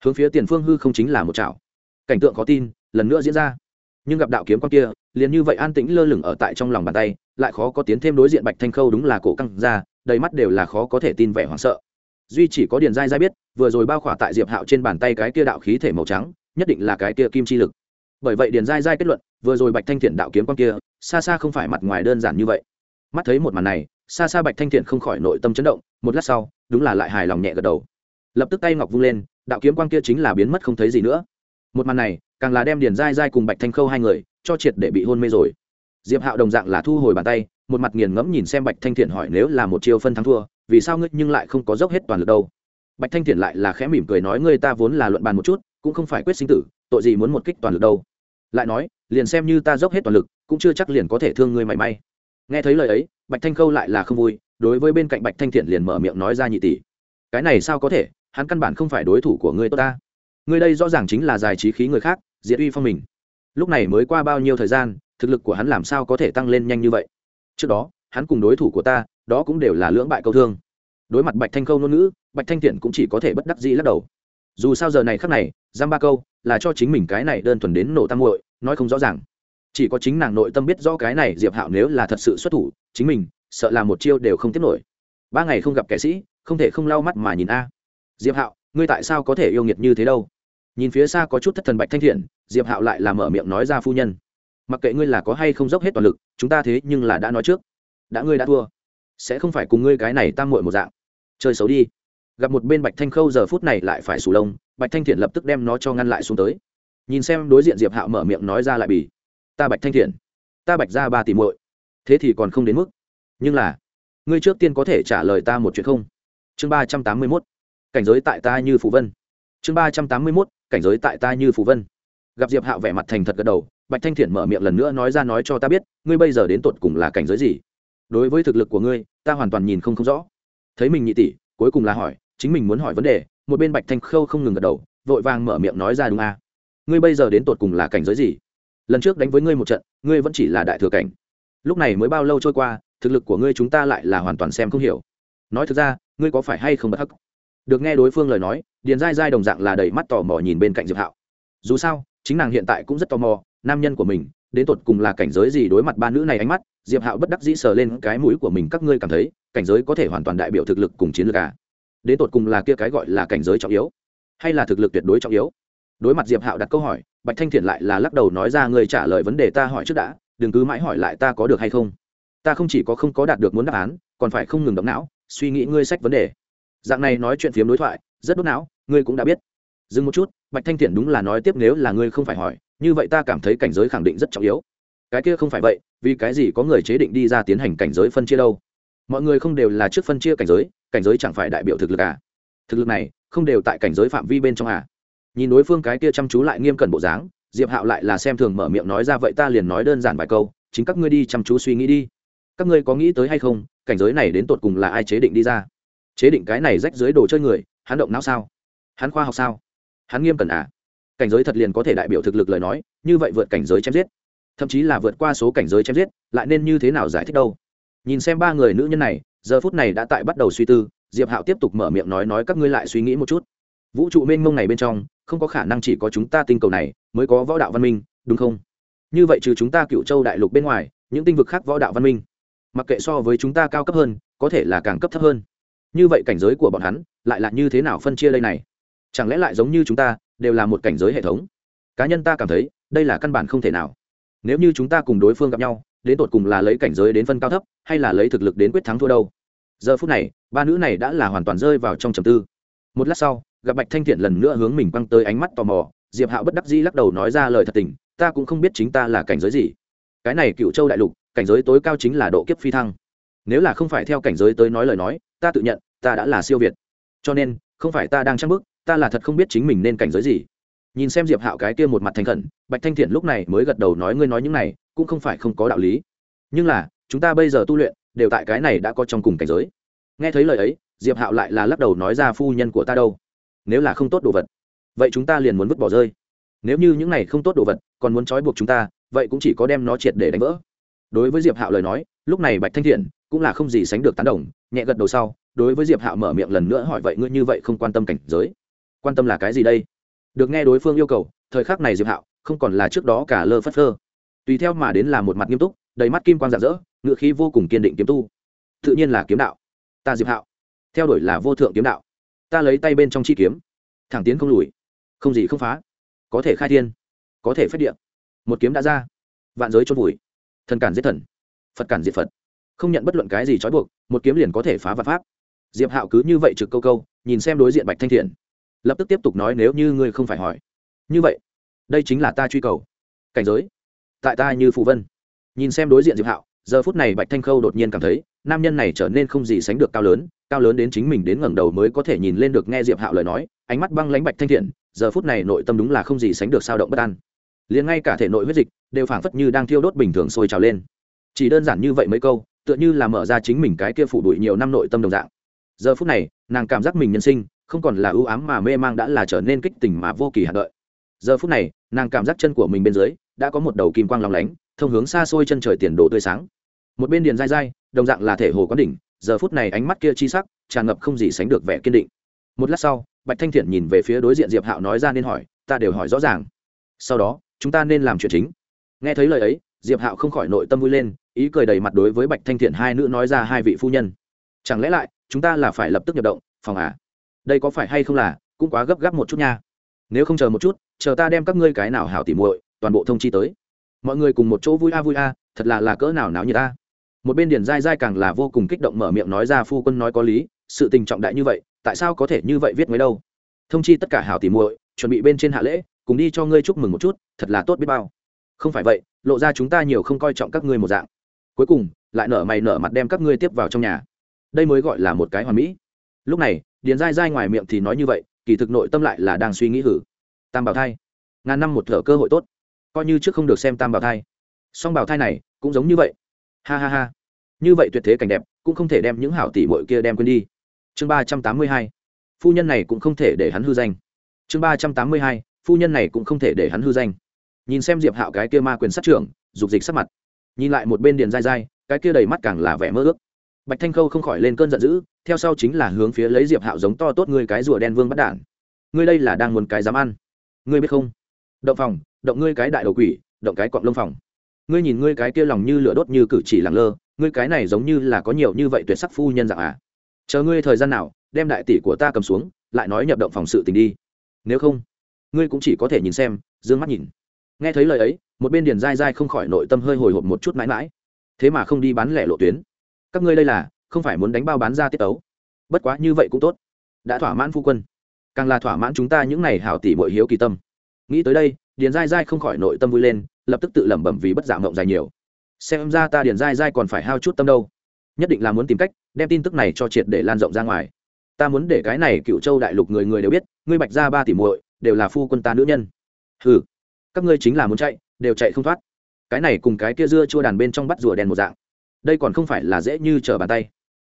Hướng phía tiền phương hư không chính là một chảo. Cảnh tượng khó tin lần nữa diễn ra. Nhưng gặp đạo kiếm quan kia liền như vậy an tĩnh lơ lửng ở tại trong lòng bàn tay lại khó có tiến thêm đối diện bạch thanh khâu đúng là cổ căng ra đầy mắt đều là khó có thể tin vẻ hoảng sợ. Duy chỉ có điền dai dai biết vừa rồi bao khỏa tại diệp hạo trên bàn tay cái kia đạo khí thể màu trắng nhất định là cái kia kim chi lực. Bởi vậy điền dai dai kết luận vừa rồi bạch thanh thiện đạo kiếm quan kia xa xa không phải mặt ngoài đơn giản như vậy mắt thấy một màn này xa xa bạch thanh thiện không khỏi nội tâm chấn động, một lát sau, đúng là lại hài lòng nhẹ gật đầu. Lập tức tay ngọc vung lên, đạo kiếm quang kia chính là biến mất không thấy gì nữa. Một màn này, càng là đem điền dai dai cùng bạch thanh khâu hai người cho triệt để bị hôn mê rồi. Diệp hạo đồng dạng là thu hồi bàn tay, một mặt nghiền ngẫm nhìn xem bạch thanh thiện hỏi nếu là một chiêu phân thắng thua, vì sao ngươi nhưng lại không có dốc hết toàn lực đâu? Bạch thanh thiện lại là khẽ mỉm cười nói ngươi ta vốn là luận bàn một chút, cũng không phải quyết sinh tử, tội gì muốn một kích toàn lực đâu? Lại nói, liền xem như ta dốc hết toàn lực, cũng chưa chắc liền có thể thương ngươi mảy may nghe thấy lời ấy, bạch thanh khâu lại là không vui, đối với bên cạnh bạch thanh thiện liền mở miệng nói ra nhị tỷ. Cái này sao có thể, hắn căn bản không phải đối thủ của ngươi tốt ta. Người đây rõ ràng chính là giải trí khí người khác, diệt uy phong mình. Lúc này mới qua bao nhiêu thời gian, thực lực của hắn làm sao có thể tăng lên nhanh như vậy? Trước đó, hắn cùng đối thủ của ta, đó cũng đều là lưỡng bại câu thương. Đối mặt bạch thanh khâu ngôn ngữ, bạch thanh thiện cũng chỉ có thể bất đắc dĩ lắc đầu. Dù sao giờ này khắc này, giam ba câu, là cho chính mình cái này đơn thuần đến nổ tam muội, nói không rõ ràng chỉ có chính nàng nội tâm biết rõ cái này diệp hạo nếu là thật sự xuất thủ, chính mình, sợ là một chiêu đều không tiếp nổi. Ba ngày không gặp kẻ sĩ, không thể không lau mắt mà nhìn a. Diệp hạo, ngươi tại sao có thể yêu nghiệt như thế đâu? Nhìn phía xa có chút thất thần bạch thanh thiện, diệp hạo lại làm mở miệng nói ra phu nhân. Mặc kệ ngươi là có hay không dốc hết toàn lực, chúng ta thế nhưng là đã nói trước. Đã ngươi đã thua. Sẽ không phải cùng ngươi cái này tam muội một dạng. Chơi xấu đi. Gặp một bên bạch thanh khâu giờ phút này lại phải sù lông, bạch thanh thiện lập tức đem nó cho ngăn lại xuống tới. Nhìn xem đối diện diệp hạo mở miệng nói ra lại bì ta bạch thanh thiện, ta bạch ra ba tỷ muội, thế thì còn không đến mức. Nhưng là, ngươi trước tiên có thể trả lời ta một chuyện không? Chương ba trăm tám mươi mốt, cảnh giới tại ta như phù vân. Chương ba trăm tám mươi mốt, cảnh giới tại ta như phù vân. Gặp diệp hạo vẻ mặt thành thật gật đầu, bạch thanh thiện mở miệng lần nữa nói ra nói cho ta biết, ngươi bây giờ đến tột cùng là cảnh giới gì? Đối với thực lực của ngươi, ta hoàn toàn nhìn không không rõ. Thấy mình nhị tỷ, cuối cùng là hỏi, chính mình muốn hỏi vấn đề, một bên bạch thanh khâu không ngừng gật đầu, vội vàng mở miệng nói ra đúng a à? ngươi bây giờ đến tột cùng là cảnh giới gì? Lần trước đánh với ngươi một trận, ngươi vẫn chỉ là đại thừa cảnh. Lúc này mới bao lâu trôi qua, thực lực của ngươi chúng ta lại là hoàn toàn xem không hiểu. Nói thực ra, ngươi có phải hay không bất hắc? Được nghe đối phương lời nói, điền dai dai đồng dạng là đầy mắt tò mò nhìn bên cạnh diệp hạo. Dù sao, chính nàng hiện tại cũng rất tò mò, nam nhân của mình, đến tột cùng là cảnh giới gì đối mặt ba nữ này ánh mắt, diệp hạo bất đắc dĩ sờ lên cái mũi của mình, các ngươi cảm thấy, cảnh giới có thể hoàn toàn đại biểu thực lực cùng chiến lược à? Đến tột cùng là kia cái gọi là cảnh giới trọng yếu, hay là thực lực tuyệt đối trọng yếu? Đối mặt diệp hạo đặt câu hỏi bạch thanh thiện lại là lắc đầu nói ra người trả lời vấn đề ta hỏi trước đã, đừng cứ mãi hỏi lại ta có được hay không. Ta không chỉ có không có đạt được muốn đáp án, còn phải không ngừng động não, suy nghĩ ngươi sách vấn đề. Dạng này nói chuyện phiếm đối thoại, rất đốt não, ngươi cũng đã biết. Dừng một chút, bạch thanh thiện đúng là nói tiếp nếu là ngươi không phải hỏi, như vậy ta cảm thấy cảnh giới khẳng định rất trọng yếu. Cái kia không phải vậy, vì cái gì có người chế định đi ra tiến hành cảnh giới phân chia đâu? Mọi người không đều là trước phân chia cảnh giới cảnh giới chẳng phải đại biểu thực lực à? Thực lực này, không đều tại cảnh giới phạm vi bên trong à? Nhìn đối phương cái kia chăm chú lại nghiêm cẩn bộ dáng, diệp hạo lại là xem thường mở miệng nói ra vậy ta liền nói đơn giản vài câu, chính các ngươi đi chăm chú suy nghĩ đi. Các ngươi có nghĩ tới hay không, cảnh giới này đến tột cùng là ai chế định đi ra? Chế định cái này rách dưới đồ chơi người, hắn động não sao? Hắn khoa học sao? Hắn nghiêm cẩn à? Cảnh giới thật liền có thể đại biểu thực lực lời nói, như vậy vượt cảnh giới chém giết. Thậm chí là vượt qua số cảnh giới chém giết, lại nên như thế nào giải thích đâu? Nhìn xem ba người nữ nhân này, giờ phút này đã tại bắt đầu suy tư, diệp hạo tiếp tục mở miệng nói nói các ngươi lại suy nghĩ một chút vũ trụ mênh mông này bên trong, không có khả năng chỉ có chúng ta tinh cầu này mới có võ đạo văn minh, đúng không? Như vậy trừ chúng ta cựu châu đại lục bên ngoài, những tinh vực khác võ đạo văn minh, mặc kệ so với chúng ta cao cấp hơn, có thể là càng cấp thấp hơn. Như vậy cảnh giới của bọn hắn lại là như thế nào phân chia đây này? Chẳng lẽ lại giống như chúng ta, đều là một cảnh giới hệ thống? Cá nhân ta cảm thấy, đây là căn bản không thể nào. Nếu như chúng ta cùng đối phương gặp nhau, đến tột cùng là lấy cảnh giới đến phân cao thấp, hay là lấy thực lực đến quyết thắng thua đâu? Giờ phút này, ba nữ này đã là hoàn toàn rơi vào trong trầm tư. Một lát sau gặp bạch thanh thiện lần nữa hướng mình quăng tới ánh mắt tò mò, diệp hạo bất đắc dĩ lắc đầu nói ra lời thật tình, ta cũng không biết chính ta là cảnh giới gì. Cái này cựu châu đại lục, cảnh giới tối cao chính là độ kiếp phi thăng. Nếu là không phải theo cảnh giới tới nói lời nói, ta tự nhận, ta đã là siêu việt. Cho nên, không phải ta đang trăng bức ta là thật không biết chính mình nên cảnh giới gì. Nhìn xem diệp hạo cái kia một mặt thành khẩn, bạch thanh thiện lúc này mới gật đầu nói, ngươi nói những này cũng không phải không có đạo lý. Nhưng là, chúng ta bây giờ tu luyện, đều tại cái này đã có trong cùng cảnh giới. Nghe thấy lời ấy, diệp hạo lại là lắc đầu nói ra, phu nhân của ta đâu? Nếu là không tốt đồ vật, vậy chúng ta liền muốn vứt bỏ rơi. Nếu như những này không tốt đồ vật còn muốn trói buộc chúng ta, vậy cũng chỉ có đem nó triệt để đánh vỡ. Đối với diệp hạo lời nói, lúc này bạch thanh thiện cũng là không gì sánh được tán đồng, nhẹ gật đầu sau, đối với diệp hạo mở miệng lần nữa hỏi, vậy ngươi như vậy không quan tâm cảnh giới? Quan tâm là cái gì đây? Được nghe đối phương yêu cầu, thời khắc này diệp hạo không còn là trước đó cả lơ phất phơ. Tùy theo mà đến là một mặt nghiêm túc, đầy mắt kim quang rạng rỡ, ngựa khí vô cùng kiên định kiếm tu. Tự nhiên là kiếm đạo, ta diệp hạo. Theo đuổi là vô thượng kiếm đạo ta lấy tay bên trong chi kiếm. Thẳng tiến không lùi. Không gì không phá. Có thể khai thiên. Có thể phép điện một kiếm đã ra. Vạn giới chôn vùi. Thần cản giết thần. Phật cản diệt phật. Không nhận bất luận cái gì trói buộc, một kiếm liền có thể phá vạn pháp. Diệp hạo cứ như vậy trực câu câu, nhìn xem đối diện bạch thanh thiện. Lập tức tiếp tục nói nếu như ngươi không phải hỏi. Như vậy, đây chính là ta truy cầu. Cảnh giới. Tại ta như phù vân. Nhìn xem đối diện diệp hạo, giờ phút này bạch thanh khâu đột nhiên cảm thấy nam nhân này trở nên không gì sánh được cao lớn cao lớn đến chính mình đến ngẩng đầu mới có thể nhìn lên được nghe diệp hạo lời nói, ánh mắt băng lãnh bạch thanh thiện, giờ phút này nội tâm đúng là không gì sánh được sao động bất an. Liền ngay cả thể nội huyết dịch đều phảng phất như đang thiêu đốt bình thường sôi trào lên. Chỉ đơn giản như vậy mấy câu, tựa như là mở ra chính mình cái kia phủ đuổi nhiều năm nội tâm đồng dạng. Giờ phút này, nàng cảm giác mình nhân sinh không còn là ưu ám mà mê mang đã là trở nên kích tình mà vô kỳ hạn đợi. Giờ phút này, nàng cảm giác chân của mình bên dưới đã có một đầu kim quang lòng lánh, thông hướng xa xôi chân trời tiền đồ tươi sáng một bên điền dai dai, đồng dạng là thể hồ quán đỉnh, giờ phút này ánh mắt kia chi sắc, tràn ngập không gì sánh được vẻ kiên định. Một lát sau, bạch thanh thiện nhìn về phía đối diện diệp hạo nói ra nên hỏi, ta đều hỏi rõ ràng. Sau đó, chúng ta nên làm chuyện chính. Nghe thấy lời ấy, diệp hạo không khỏi nội tâm vui lên, ý cười đầy mặt đối với bạch thanh thiện hai nữ nói ra hai vị phu nhân. Chẳng lẽ lại, chúng ta là phải lập tức nhập động, phòng à? Đây có phải hay không là, cũng quá gấp gáp một chút nha. Nếu không chờ một chút, chờ ta đem các ngươi cái nào hảo tỉ muội, toàn bộ thông chi tới. Mọi người cùng một chỗ vui a vui a, thật là là cỡ nào náo như ta một bên điền dai dai càng là vô cùng kích động mở miệng nói ra, phu quân nói có lý, sự tình trọng đại như vậy, tại sao có thể như vậy viết mới đâu? Thông chi tất cả hảo tỉ muội, chuẩn bị bên trên hạ lễ, cùng đi cho ngươi chúc mừng một chút, thật là tốt biết bao. Không phải vậy, lộ ra chúng ta nhiều không coi trọng các ngươi một dạng. Cuối cùng, lại nở mày nở mặt đem các ngươi tiếp vào trong nhà. Đây mới gọi là một cái hoàn mỹ. Lúc này, điền dai dai ngoài miệng thì nói như vậy, kỳ thực nội tâm lại là đang suy nghĩ hử. Tam bảo thai, ngàn năm một thở cơ hội tốt. Coi như trước không được xem tam bảo thai. Song bảo thai này, cũng giống như vậy ha ha ha. Như vậy tuyệt thế cảnh đẹp, cũng không thể đem những hảo tỷ bội kia đem quên đi. Chương ba trăm tám mươi hai. Phu nhân này cũng không thể để hắn hư danh. Chương ba trăm tám mươi hai. Phu nhân này cũng không thể để hắn hư danh. Nhìn xem diệp hạo cái kia ma quyền sát trưởng, dục dịch sắc mặt. Nhìn lại một bên điền dai dai cái kia đầy mắt càng là vẻ mơ ước. Bạch thanh khâu không khỏi lên cơn giận dữ, theo sau chính là hướng phía lấy diệp hạo giống to tốt ngươi cái rùa đen vương bắt đản ngươi đây là đang muốn cái dám ăn. Ngươi biết không? Động phòng, động ngươi cái đại đầu quỷ, động cái cọng lông phòng ngươi nhìn ngươi cái kia lòng như lửa đốt như cử chỉ lẳng lơ, ngươi cái này giống như là có nhiều như vậy tuyệt sắc phu nhân dạng à. Chờ ngươi thời gian nào, đem đại tỷ của ta cầm xuống, lại nói nhập động phòng sự tình đi. Nếu không, ngươi cũng chỉ có thể nhìn xem d ư ơ n g mắt nhìn. Nghe thấy lời ấy, một bên điền dai dai không khỏi nội tâm hơi hồi hộp một chút mãi mãi. Thế mà không đi bán lẻ lộ tuyến. Các ngươi đây là, không phải muốn đánh bao bán ra tiết tấu. Bất quá như vậy cũng tốt. Đã thỏa mãn phu quân. Càng là thỏa mãn chúng ta những n à y hảo tỷ bội hiếu kỳ tâm. Nghĩ tới đây, điền dai dai không khỏi nội tâm vui lên lập tức tự lẩm bẩm vì bất giả mộng dài nhiều. Xem ra ta điền dai dai còn phải hao chút tâm đâu. Nhất định là muốn tìm cách đem tin tức này cho triệt để lan rộng ra ngoài. Ta muốn để cái này cựu châu đại lục người người đều biết, ngươi bạch ra ba tỷ muội đều là phu quân ta nữ nhân. Ừ các ngươi chính là muốn chạy, đều chạy không thoát. Cái này cùng cái kia dưa chua đàn bên trong bắt rùa đèn một dạng. Đây còn không phải là dễ như trở bàn tay.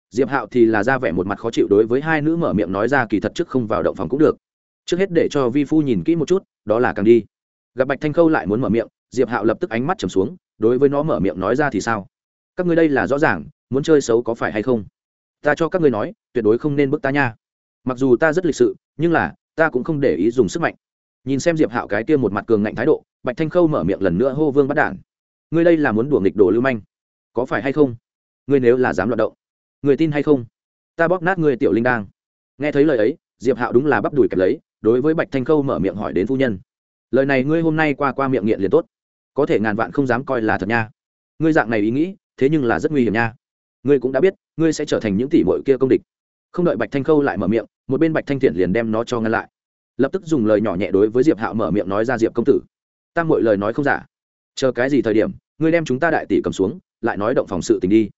Diệp hạo thì là ra vẻ một mặt khó chịu đối với hai nữ mở miệng nói ra kỳ thật trước không vào động phòng cũng được. Trước hết để cho vi phu nhìn kỹ một chút, đó là càng đi. Gặp bạch thanh khâu lại muốn mở miệng diệp hạo lập tức ánh mắt trầm xuống, đối với nó mở miệng nói ra thì sao? Các ngươi đây là rõ ràng, muốn chơi xấu có phải hay không? Ta cho các ngươi nói, tuyệt đối không nên bức ta nha. Mặc dù ta rất lịch sự, nhưng là, ta cũng không để ý dùng sức mạnh. Nhìn xem diệp hạo cái kia một mặt cường ngạnh thái độ, bạch thanh khâu mở miệng lần nữa hô vương bắt đản ngươi đây là muốn đùa nghịch đồ lưu manh. Có phải hay không? Ngươi nếu là dám loạt động người tin hay không? Ta bóp nát ngươi tiểu linh đang nghe thấy lời ấy, diệp hạo đúng là bắp đùi kẹp lấy, đối với bạch thanh khâu mở miệng hỏi đến phu nhân. Lời này ngươi hôm nay qua qua miệng nghiện liền tốt có thể ngàn vạn không dám coi là thật nha. Ngươi dạng này ý nghĩ, thế nhưng là rất nguy hiểm nha. Ngươi cũng đã biết, ngươi sẽ trở thành những tỷ muội kia công địch. Không đợi bạch thanh khâu lại mở miệng, một bên bạch thanh thiện liền đem nó cho ngăn lại. Lập tức dùng lời nhỏ nhẹ đối với diệp hạo mở miệng nói ra diệp công tử. Ta mọi lời nói không giả. Chờ cái gì thời điểm, ngươi đem chúng ta đại tỷ cầm xuống, lại nói động phòng sự tình đi.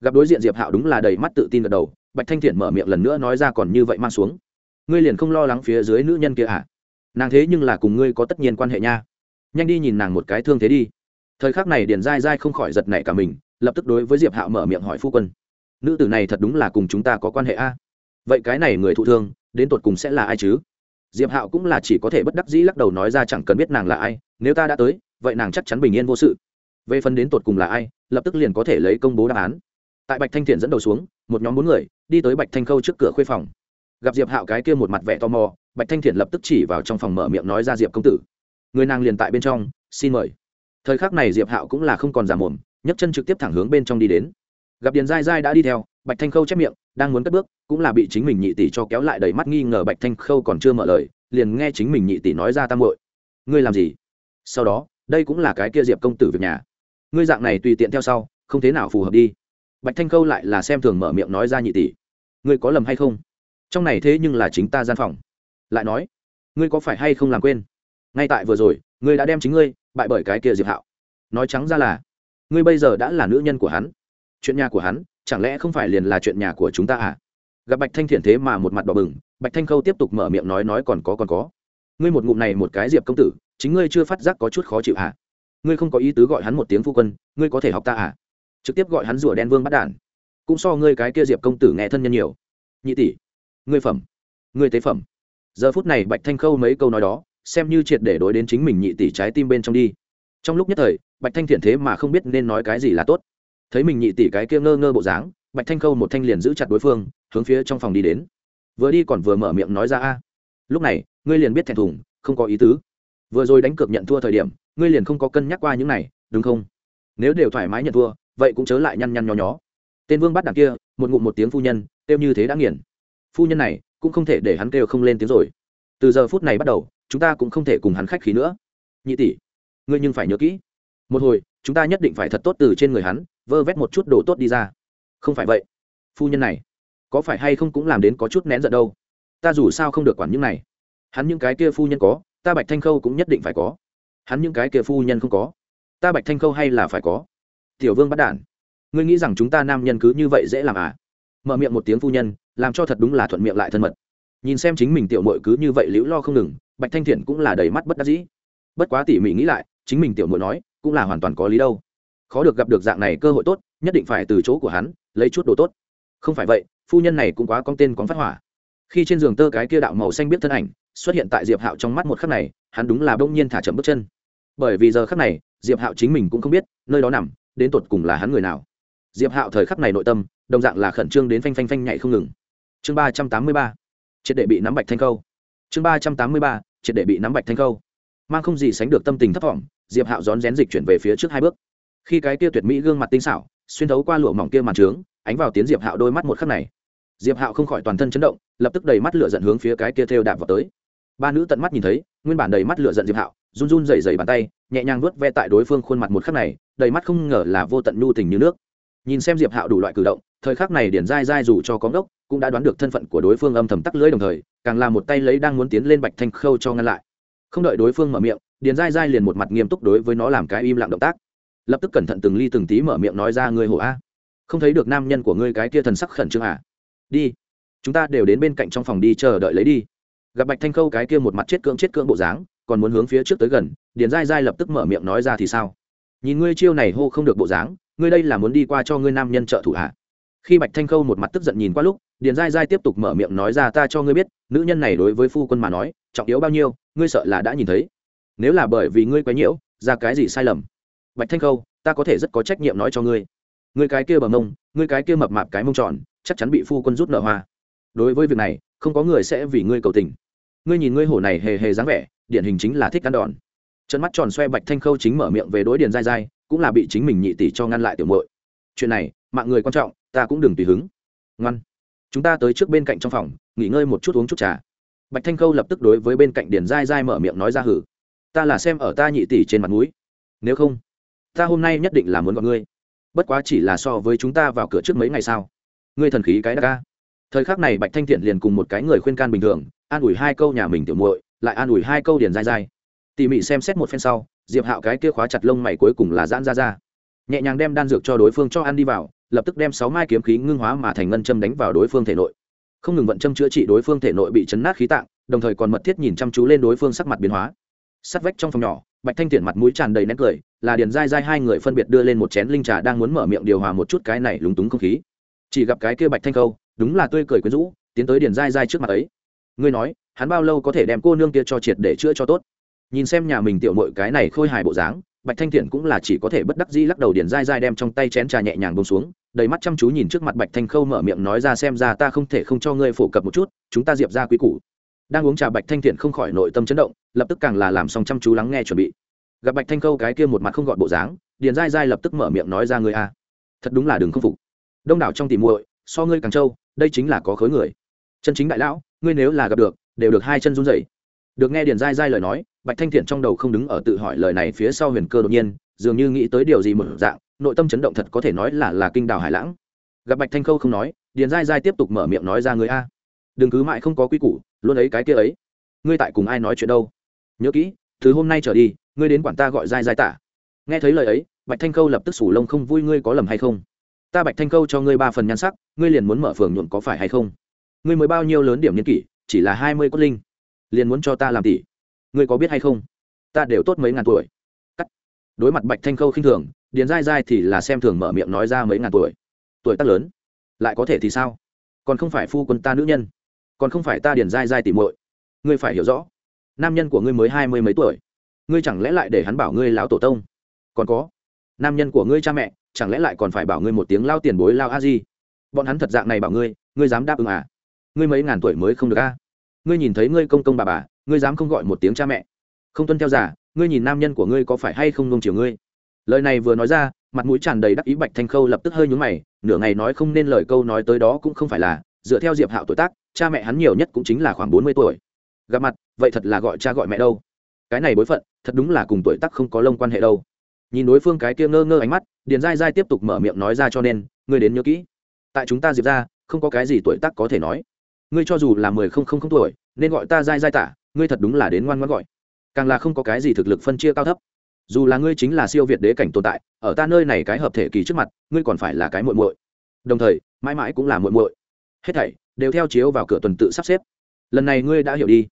Gặp đối diện diệp hạo đúng là đầy mắt tự tin gật đầu, bạch thanh thiện mở miệng lần nữa nói ra còn như vậy mang xuống. Ngươi liền không lo lắng phía dưới nữ nhân kia à? Nàng thế nhưng là cùng ngươi có tất nhiên quan hệ nha nhanh đi nhìn nàng một cái thương thế đi. Thời khắc này điền dai dai không khỏi giật nảy cả mình, lập tức đối với diệp hạo mở miệng hỏi phu quân. Nữ tử này thật đúng là cùng chúng ta có quan hệ a. Vậy cái này người thụ thương, đến tột cùng sẽ là ai chứ? Diệp hạo cũng là chỉ có thể bất đắc dĩ lắc đầu nói ra chẳng cần biết nàng là ai, nếu ta đã tới, vậy nàng chắc chắn bình yên vô sự. Về phần đến tột cùng là ai, lập tức liền có thể lấy công bố đáp án. Tại bạch thanh thiện dẫn đầu xuống, một nhóm bốn người, đi tới bạch thanh khâu trước cửa khuê phòng. Gặp diệp hạo cái kia một mặt vẻ tò mò, bạch thanh thiện lập tức chỉ vào trong phòng mở miệng nói ra diệp công tử người nàng liền tại bên trong, xin mời. Thời khắc này diệp hạo cũng là không còn giả mồm, nhấc chân trực tiếp thẳng hướng bên trong đi đến. Gặp điền dai dai đã đi theo, bạch thanh khâu chép miệng, đang muốn cất bước, cũng là bị chính mình nhị tỷ cho kéo lại đầy mắt nghi ngờ bạch thanh khâu còn chưa mở lời, liền nghe chính mình nhị tỷ nói ra tam hội ngươi làm gì? Sau đó, đây cũng là cái kia diệp công tử việc nhà. Ngươi dạng này tùy tiện theo sau, không thế nào phù hợp đi. Bạch thanh khâu lại là xem thường mở miệng nói ra nhị tỷ. Ngươi có lầm hay không? Trong này thế nhưng là chính ta gian phòng. Lại nói, ngươi có phải hay không làm quên? Ngay tại vừa rồi, ngươi đã đem chính ngươi bại bởi cái kia diệp hạo. Nói trắng ra là, ngươi bây giờ đã là nữ nhân của hắn. Chuyện nhà của hắn, chẳng lẽ không phải liền là chuyện nhà của chúng ta à? Gặp bạch thanh thiện thế mà một mặt đỏ bừng, bạch thanh khâu tiếp tục mở miệng nói nói còn có còn có. Ngươi một ngụm này một cái diệp công tử, chính ngươi chưa phát giác có chút khó chịu à? ngươi không có ý tứ gọi hắn một tiếng phu quân, ngươi có thể học ta à? Trực tiếp gọi hắn rùa đen vương bắt đản. Cũng so ngươi cái kia diệp công tử nghe thân nhân nhiều. Nhị tỷ, ngươi phẩm, ngươi tế phẩm. Giờ phút này bạch thanh khâu mấy câu nói đó xem như triệt để đối đến chính mình nhị tỷ trái tim bên trong đi. Trong lúc nhất thời, bạch thanh thiện thế mà không biết nên nói cái gì là tốt. Thấy mình nhị tỷ cái kia ngơ ngơ bộ dáng, bạch thanh khâu một thanh liền giữ chặt đối phương, hướng phía trong phòng đi đến. Vừa đi còn vừa mở miệng nói ra, a, lúc này, ngươi liền biết thẹn thùng, không có ý tứ. Vừa rồi đánh cược nhận thua thời điểm, ngươi liền không có cân nhắc qua những này, đúng không? Nếu đều thoải mái nhận thua, vậy cũng chớ lại nhăn nhăn nho nhó. Tên vương bắt đằng kia, một ngụm một tiếng phu nhân, kêu như thế đã nghiền. Phu nhân này, cũng không thể để hắn kêu không lên tiếng rồi. Từ giờ phút này bắt đầu chúng ta cũng không thể cùng hắn khách khí nữa. Nhị tỷ, ngươi nhưng phải nhớ kỹ. Một hồi, chúng ta nhất định phải thật tốt từ trên người hắn, vơ vét một chút đồ tốt đi ra. Không phải vậy. Phu nhân này, có phải hay không cũng làm đến có chút nén giận đâu. Ta dù sao không được quản những này. Hắn những cái kia phu nhân có, ta bạch thanh khâu cũng nhất định phải có. Hắn những cái kia phu nhân không có. Ta bạch thanh khâu hay là phải có. Tiểu vương bắt đản, ngươi nghĩ rằng chúng ta nam nhân cứ như vậy dễ làm à? Mở miệng một tiếng phu nhân, làm cho thật đúng là thuận miệng lại thân mật. Nhìn xem chính mình tiểu mội cứ như vậy liễu lo không ngừng bạch thanh thiện cũng là đầy mắt bất đắc dĩ. Bất quá tỉ mỉ nghĩ lại, chính mình tiểu muội nói, cũng là hoàn toàn có lý đâu. Khó được gặp được dạng này cơ hội tốt, nhất định phải từ chỗ của hắn, lấy chút đồ tốt. Không phải vậy, phu nhân này cũng quá con tên con phát hỏa. Khi trên giường tơ cái kia đạo màu xanh biết thân ảnh xuất hiện tại diệp hạo trong mắt một khắc này, hắn đúng là bỗng nhiên thả chậm bước chân. Bởi vì giờ khắc này, diệp hạo chính mình cũng không biết, nơi đó nằm, đến tột cùng là hắn người nào. Diệp hạo thời khắc này nội tâm, đồng dạng là khẩn trương đến phanh phanh phanh nhảy không ngừng. Chương ba trăm tám mươi ba. Triệt đệ bị nắm bạch thanh câu chương ba trăm tám mươi ba, triệt để bị nắm bạch thanh câu mang không gì sánh được tâm tình thấp thỏm, diệp hạo rón rén dịch chuyển về phía trước hai bước. Khi cái kia tuyệt mỹ gương mặt tinh xảo, xuyên thấu qua lụa mỏng kia màn trướng, ánh vào tiến diệp hạo đôi mắt một khắc này. Diệp hạo không khỏi toàn thân chấn động, lập tức đầy mắt lửa giận hướng phía cái kia thêu đạp vào tới. Ba nữ tận mắt nhìn thấy, nguyên bản đầy mắt lửa giận diệp hạo, run run rẩy rẩy bàn tay, nhẹ nhàng vuốt ve tại đối phương khuôn mặt một khắc này, đầy mắt không ngờ là vô tận nhu tình như nước. Nhìn xem diệp hạo đủ loại cử động, thời khắc này điển dai dai dù cho có ngốc cũng đã đoán được thân phận của đối phương âm thầm tắc lưỡi đồng thời, càng là một tay lấy đang muốn tiến lên bạch thanh khâu cho ngăn lại. Không đợi đối phương mở miệng, điền dai dai liền một mặt nghiêm túc đối với nó làm cái im lặng động tác. Lập tức cẩn thận từng ly từng tí mở miệng nói ra người hổ a, không thấy được nam nhân của ngươi cái kia thần sắc khẩn trương à? Đi, chúng ta đều đến bên cạnh trong phòng đi, chờ đợi lấy đi. Gặp bạch thanh khâu cái kia một mặt chết cưỡng chết cưỡng bộ dáng, còn muốn hướng phía trước tới gần, điền dai dai lập tức mở miệng nói ra, thì sao? Nhìn ngươi chiêu này hô không được bộ dáng, ngươi đây là muốn đi qua cho ngươi nam nhân trợ thủ hạ khi bạch thanh khâu một mặt tức giận nhìn qua lúc điền dai dai tiếp tục mở miệng nói ra ta cho ngươi biết nữ nhân này đối với phu quân mà nói trọng yếu bao nhiêu ngươi sợ là đã nhìn thấy nếu là bởi vì ngươi quấy nhiễu ra cái gì sai lầm bạch thanh khâu ta có thể rất có trách nhiệm nói cho ngươi ngươi cái kia bờ mông ngươi cái kia mập mạp cái mông tròn chắc chắn bị phu quân rút nợ hoa đối với việc này không có người sẽ vì ngươi cầu tình ngươi nhìn ngươi hổ này hề hề dáng vẻ điển hình chính là thích ăn đòn trận mắt tròn xoe bạch thanh khâu chính mở miệng về đối điền dai dai cũng là bị chính mình nhị tỷ cho ngăn lại tiểu muội chuyện này mạng người quan trọng ta cũng đừng tùy hứng. Ngoan. Chúng ta tới trước bên cạnh trong phòng, nghỉ ngơi một chút uống chút trà. Bạch thanh khâu lập tức đối với bên cạnh điền dai dai mở miệng nói ra hử. Ta là xem ở ta nhị tỷ trên mặt mũi. Nếu không, ta hôm nay nhất định là muốn gọi ngươi. Bất quá chỉ là so với chúng ta vào cửa trước mấy ngày sau ngươi thần khí cái đa ca. Thời khắc này bạch thanh thiện liền cùng một cái người khuyên can bình thường, an ủi hai câu nhà mình tiểu muội, lại an ủi hai câu điền dai dai. Tỉ mỉ xem xét một phen sau, diệp hạo cái kia khóa chặt lông mày cuối cùng là giãn ra ra. Nhẹ nhàng đem đan dược cho đối phương cho ăn đi vào lập tức đem sáu mai kiếm khí ngưng hóa mà thành ngân châm đánh vào đối phương thể nội. Không ngừng vận châm chữa trị đối phương thể nội bị chấn nát khí tạng, đồng thời còn mật thiết nhìn chăm chú lên đối phương sắc mặt biến hóa. Sắt vách trong phòng nhỏ, bạch thanh thiện mặt mũi tràn đầy nét cười, là điền dai dai hai người phân biệt đưa lên một chén linh trà đang muốn mở miệng điều hòa một chút cái này lúng túng không khí. Chỉ gặp cái kia bạch thanh khâu đúng là tươi cười quyến rũ, tiến tới điền dai dai trước mặt ấy. Ngươi nói, hắn bao lâu có thể đem cô nương kia cho triệt để chữa cho tốt? Nhìn xem nhà mình tiểu mội cái này khôi hài bộ dáng bạch thanh thiện cũng là chỉ có thể bất đắc dĩ lắc đầu điền dai dai đem trong tay chén trà nhẹ nhàng bông xuống, đầy mắt chăm chú nhìn trước mặt bạch thanh khâu mở miệng nói ra xem ra ta không thể không cho ngươi phổ cập một chút, chúng ta diệp ra quý củ. Đang uống trà bạch thanh thiện không khỏi nội tâm chấn động, lập tức càng là làm xong chăm chú lắng nghe chuẩn bị. Gặp bạch thanh khâu cái kia một mặt không gọn bộ dáng, điền dai dai lập tức mở miệng nói ra ngươi a. Thật đúng là đừng không phục. Đông đảo trong tìm muội, so ngươi càng trâu, đây chính là có khối người. Chân chính đại lão, ngươi nếu là gặp được, đều được hai chân run rẩy. Được nghe điền dai dai lời nói bạch thanh thiện trong đầu không đứng ở tự hỏi lời này phía sau huyền cơ đột nhiên, dường như nghĩ tới điều gì một dạng, nội tâm chấn động thật có thể nói là là kinh đào hải lãng. Gặp bạch thanh khâu không nói, điền dai dai tiếp tục mở miệng nói ra người a. Đừng cứ mãi không có quy củ, luôn ấy cái kia ấy. Ngươi tại cùng ai nói chuyện đâu? Nhớ kỹ, từ hôm nay trở đi, ngươi đến quản ta gọi dai dai tả. Nghe thấy lời ấy, bạch thanh khâu lập tức sủ lông không vui ngươi có lầm hay không? Ta bạch thanh khâu cho ngươi ba phần nhan sắc, ngươi liền muốn mở phường nhuộn có phải hay không? Ngươi mới bao nhiêu lớn điểm niên kỷ, chỉ là hai mươi cốt linh. Liền muốn cho ta làm tỷ ngươi có biết hay không? Ta đều tốt mấy ngàn tuổi. Cắt. Đối mặt bạch thanh khâu khinh thường, điền dai dai thì là xem thường mở miệng nói ra mấy ngàn tuổi. Tuổi tác lớn, lại có thể thì sao? Còn không phải phu quân ta nữ nhân. Còn không phải ta điền dai dai tỉ muội. Ngươi phải hiểu rõ, nam nhân của ngươi mới hai mươi mấy tuổi. Ngươi chẳng lẽ lại để hắn bảo ngươi lão tổ tông? Còn có, nam nhân của ngươi cha mẹ, chẳng lẽ lại còn phải bảo ngươi một tiếng lao tiền bối lao a di? Bọn hắn thật dạng này bảo ngươi ngươi dám đáp ứng à? Ngươi mấy ngàn tuổi mới không được a? Ngươi nhìn thấy ngươi công công bà bà ngươi dám không gọi một tiếng cha mẹ. Không tuân theo giả, ngươi nhìn nam nhân của ngươi có phải hay không nông chiều ngươi? Lời này vừa nói ra, mặt mũi tràn đầy đắc ý bạch thanh khâu lập tức hơi nhúng mày, nửa ngày nói không nên lời câu nói tới đó cũng không phải là, dựa theo diệp hạo tuổi tác, cha mẹ hắn nhiều nhất cũng chính là khoảng bốn mươi tuổi. Gặp mặt, vậy thật là gọi cha gọi mẹ đâu? Cái này bối phận, thật đúng là cùng tuổi tác không có lông quan hệ đâu. Nhìn đối phương cái kia ngơ ngơ ánh mắt, điền dai dai tiếp tục mở miệng nói ra cho nên, ngươi đến nhớ kỹ. Tại chúng ta diệp ra không có cái gì tuổi tác có thể nói. Ngươi cho dù là mười không không không tuổi, nên gọi ta dai dai tả ngươi thật đúng là đến ngoan ngoãn gọi. Càng là không có cái gì thực lực phân chia cao thấp. Dù là ngươi chính là siêu việt đế cảnh tồn tại, ở ta nơi này cái hợp thể kỳ trước mặt, ngươi còn phải là cái muội muội. Đồng thời, mãi mãi cũng là muội muội. Hết thảy đều theo chiếu vào cửa tuần tự sắp xếp. Lần này ngươi đã hiểu đi.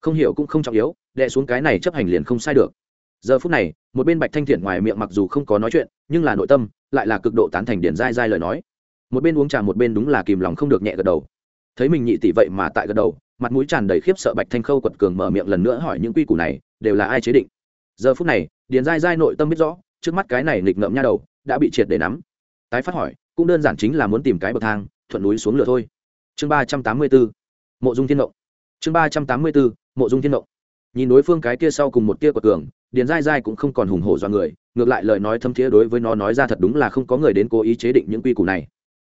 Không hiểu cũng không trọng yếu đệ xuống cái này chấp hành liền không sai được. Giờ phút này, một bên bạch thanh thiện ngoài miệng mặc dù không có nói chuyện, nhưng là nội tâm lại là cực độ tán thành điển dai dai lời nói. Một bên uống trà một bên đúng là kìm lòng không được nhẹ gật đầu. Thấy mình nhị tỷ vậy mà tại gật đầu mặt mũi tràn đầy khiếp sợ bạch thanh khâu quật cường mở miệng lần nữa hỏi những quy củ này, đều là ai chế định? Giờ phút này, điền dai dai nội tâm biết rõ, trước mắt cái này nghịch ngợm nha đầu, đã bị triệt để nắm. Tái phát hỏi, cũng đơn giản chính là muốn tìm cái bậc thang, thuận núi xuống lửa thôi. Chương ba trăm tám mươi bốn mộ dung thiên động chương ba trăm tám mươi bốn mộ dung thiên động nhìn đối phương cái kia sau cùng một kia quật cường, điền dai dai cũng không còn hùng hổ do người, ngược lại lời nói thâm thiế đối với nó nói ra thật đúng là không có người đến cố ý chế định những quy củ này.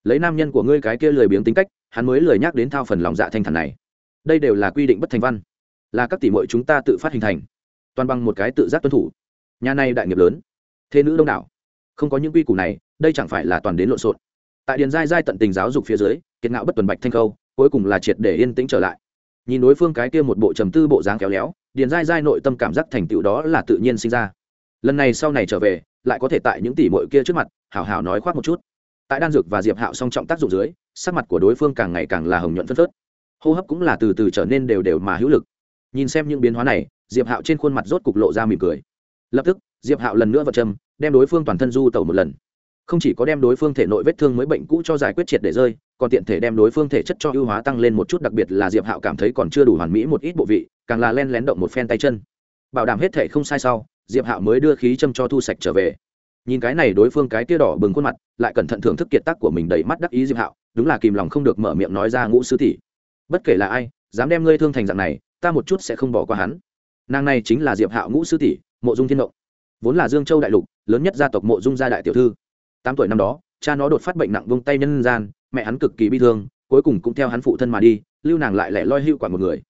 Lấy nam nhân của ngươi cái kia lười biếng tính cách, hắn mới lười nhắc đến thao phần lòng dạ thanh thần này đây đều là quy định bất thành văn. Là các tỷ muội chúng ta tự phát hình thành. Toàn bằng một cái tự giác tuân thủ. Nhà này đại nghiệp lớn. Thế nữ đông đảo. Không có những quy củ này, đây chẳng phải là toàn đến lộn xộn. Tại điền giai giai tận tình giáo dục phía dưới, kiệt ngạo bất tuần bạch thanh khâu, cuối cùng là triệt để yên tĩnh trở lại. Nhìn đối phương cái kia một bộ trầm tư bộ dáng kéo léo, điền giai giai nội tâm cảm giác thành tựu đó là tự nhiên sinh ra. Lần này sau này trở về, lại có thể tại những tỷ muội kia trước mặt, hảo hảo nói khoác một chút. Tại đan dược và diệp hạo song trọng tác dụng dưới, sắc mặt của đối phương càng ngày càng là hồng nhuận phân phớt hô hấp cũng là từ từ trở nên đều đều mà hữu lực. Nhìn xem những biến hóa này, diệp hạo trên khuôn mặt rốt cục lộ ra mỉm cười. Lập tức, diệp hạo lần nữa vật châm, đem đối phương toàn thân du tẩu một lần. Không chỉ có đem đối phương thể nội vết thương mới bệnh cũ cho giải quyết triệt để rơi, còn tiện thể đem đối phương thể chất cho ưu hóa tăng lên một chút, đặc biệt là diệp hạo cảm thấy còn chưa đủ hoàn mỹ một ít bộ vị, càng là len lén động một phen tay chân. Bảo đảm hết thể không sai sau, diệp hạo mới đưa khí châm cho thu sạch trở về. Nhìn cái này đối phương cái tia đỏ bừng khuôn mặt, lại cẩn thận thưởng thức kiệt tác của mình đầy mắt đắc ý diệp hạo, đúng là kìm lòng không được mở miệng nói ra ngũ sứ tỷ bất kể là ai, dám đem ngươi thương thành dạng này, ta một chút sẽ không bỏ qua hắn. Nàng này chính là diệp hạo ngũ sư tỷ, mộ dung thiên động vốn là dương châu đại lục, lớn nhất gia tộc mộ dung gia đại tiểu thư. Tám tuổi năm đó, cha nó đột phát bệnh nặng vung tay nhân gian, mẹ hắn cực kỳ bi thương, cuối cùng cũng theo hắn phụ thân mà đi, lưu nàng lại lẻ loi hưu quản một người.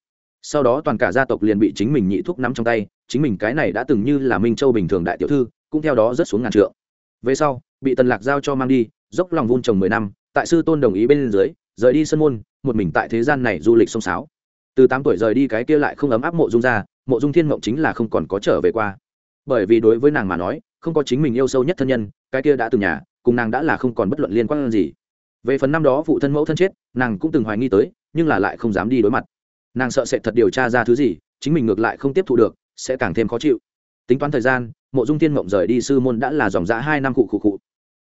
Sau đó toàn cả gia tộc liền bị chính mình nhị thuốc nắm trong tay, chính mình cái này đã từng như là minh châu bình thường đại tiểu thư, cũng theo đó rớt xuống ngàn trượng. Về sau, bị tần lạc giao cho mang đi, dốc lòng vun trồng mười năm, tại sư tôn đồng ý bên dưới, rời đi sân môn một mình tại thế gian này du lịch sông sáo. Từ tám tuổi rời đi cái kia lại không ấm áp mộ dung ra, mộ dung thiên mộng chính là không còn có trở về qua. Bởi vì đối với nàng mà nói, không có chính mình yêu sâu nhất thân nhân, cái kia đã từ nhà, cùng nàng đã là không còn bất luận liên quan gì. Về phần năm đó phụ thân mẫu thân chết, nàng cũng từng hoài nghi tới, nhưng là lại không dám đi đối mặt. Nàng sợ sẽ thật điều tra ra thứ gì, chính mình ngược lại không tiếp thu được, sẽ càng thêm khó chịu. Tính toán thời gian, mộ dung thiên mộng rời đi sư môn đã là dòng dã hai năm cụ cụ cụ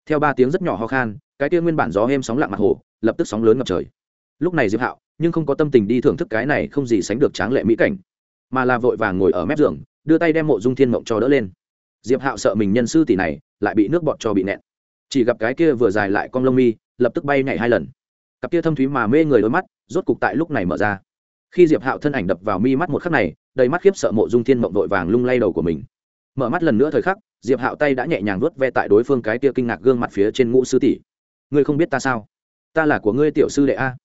theo ba tiếng rất nhỏ ho khan, cái kia nguyên bản gió êm sóng lặng mặt hồ, lập tức sóng lớn ngập trời lúc này diệp hạo, nhưng không có tâm tình đi thưởng thức cái này không gì sánh được tráng lệ mỹ cảnh, mà là vội vàng ngồi ở mép giường, đưa tay đem mộ dung thiên mộng cho đỡ lên. Diệp hạo sợ mình nhân sư tỷ này lại bị nước bọt cho bị nẹn chỉ gặp cái kia vừa dài lại con lông mi, lập tức bay nhảy hai lần. Cặp kia thâm thúy mà mê người đôi mắt, rốt cục tại lúc này mở ra. Khi diệp hạo thân ảnh đập vào mi mắt một khắc này, đầy mắt khiếp sợ mộ dung thiên mộng vội vàng lung lay đầu của mình. Mở mắt lần nữa thời khắc, diệp hạo tay đã nhẹ nhàng vuốt ve tại đối phương cái kia kinh ngạc gương mặt phía trên ngũ sư tỷ. Ngươi không biết ta sao? Ta là của ngươi tiểu sư đệ a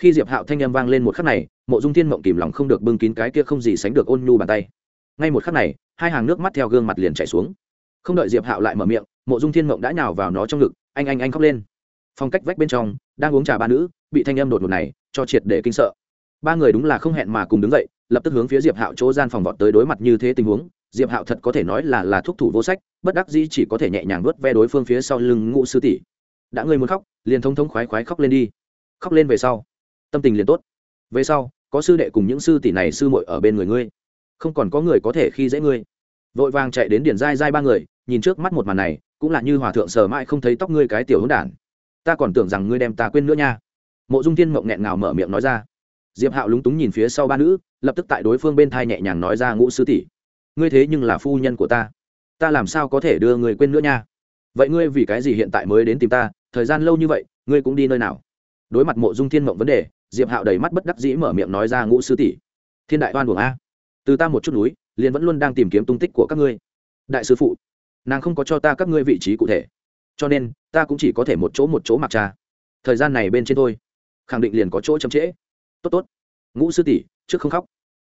khi diệp hạo thanh â m vang lên một khắc này, mộ dung thiên mộng kìm lòng không được bưng kín cái kia không gì sánh được ôn nhu bàn tay. Ngay một khắc này, hai hàng nước mắt theo gương mặt liền chảy xuống. Không đợi diệp hạo lại mở miệng, mộ dung thiên mộng đã nhào vào nó trong ngực, anh anh anh khóc lên. Phong cách vách bên trong, đang uống trà ba nữ, bị thanh âm đột ngột này, cho triệt để kinh sợ. Ba người đúng là không hẹn mà cùng đứng dậy, lập tức hướng phía diệp hạo chỗ gian phòng vọt tới đối mặt như thế tình huống. Diệp hạo thật có thể nói là là thuốc thủ vô sách, bất đắc dĩ chỉ có thể nhẹ nhàng vớt ve đối phương phía sau lưng ngũ sư tỷ. Đã ngươi muốn khóc, liền thông thống khoái khoái khóc lên đi. Khóc lên về sau tâm tình liền tốt. Về sau, có sư đệ cùng những sư tỷ này sư muội ở bên người ngươi. Không còn có người có thể khi dễ ngươi. Vội vàng chạy đến điển dai dai ba người, nhìn trước mắt một màn này, cũng là như hòa thượng sờ mãi không thấy tóc ngươi cái tiểu hỗn đản. Ta còn tưởng rằng ngươi đem ta quên nữa nha. Mộ dung thiên mộng nghẹn ngào mở miệng nói ra. Diệp hạo lúng túng nhìn phía sau ba nữ, lập tức tại đối phương bên thai nhẹ nhàng nói ra ngũ sư tỷ. Ngươi thế nhưng là phu nhân của ta. Ta làm sao có thể đưa người quên nữa nha? Vậy ngươi vì cái gì hiện tại mới đến tìm ta? Thời gian lâu như vậy, ngươi cũng đi nơi nào? Đối mặt mộ dung thiên mộng vấn đề diệp hạo đầy mắt bất đắc dĩ mở miệng nói ra, ngũ sư tỷ, thiên đại oan buồng a. Từ ta một chút núi, liền vẫn luôn đang tìm kiếm tung tích của các ngươi. Đại sư phụ, nàng không có cho ta các ngươi vị trí cụ thể. Cho nên, ta cũng chỉ có thể một chỗ một chỗ mặc trà. thời gian này bên trên thôi. Khẳng định liền có chỗ chậm trễ. Tốt tốt. Ngũ sư tỷ, trước không khóc,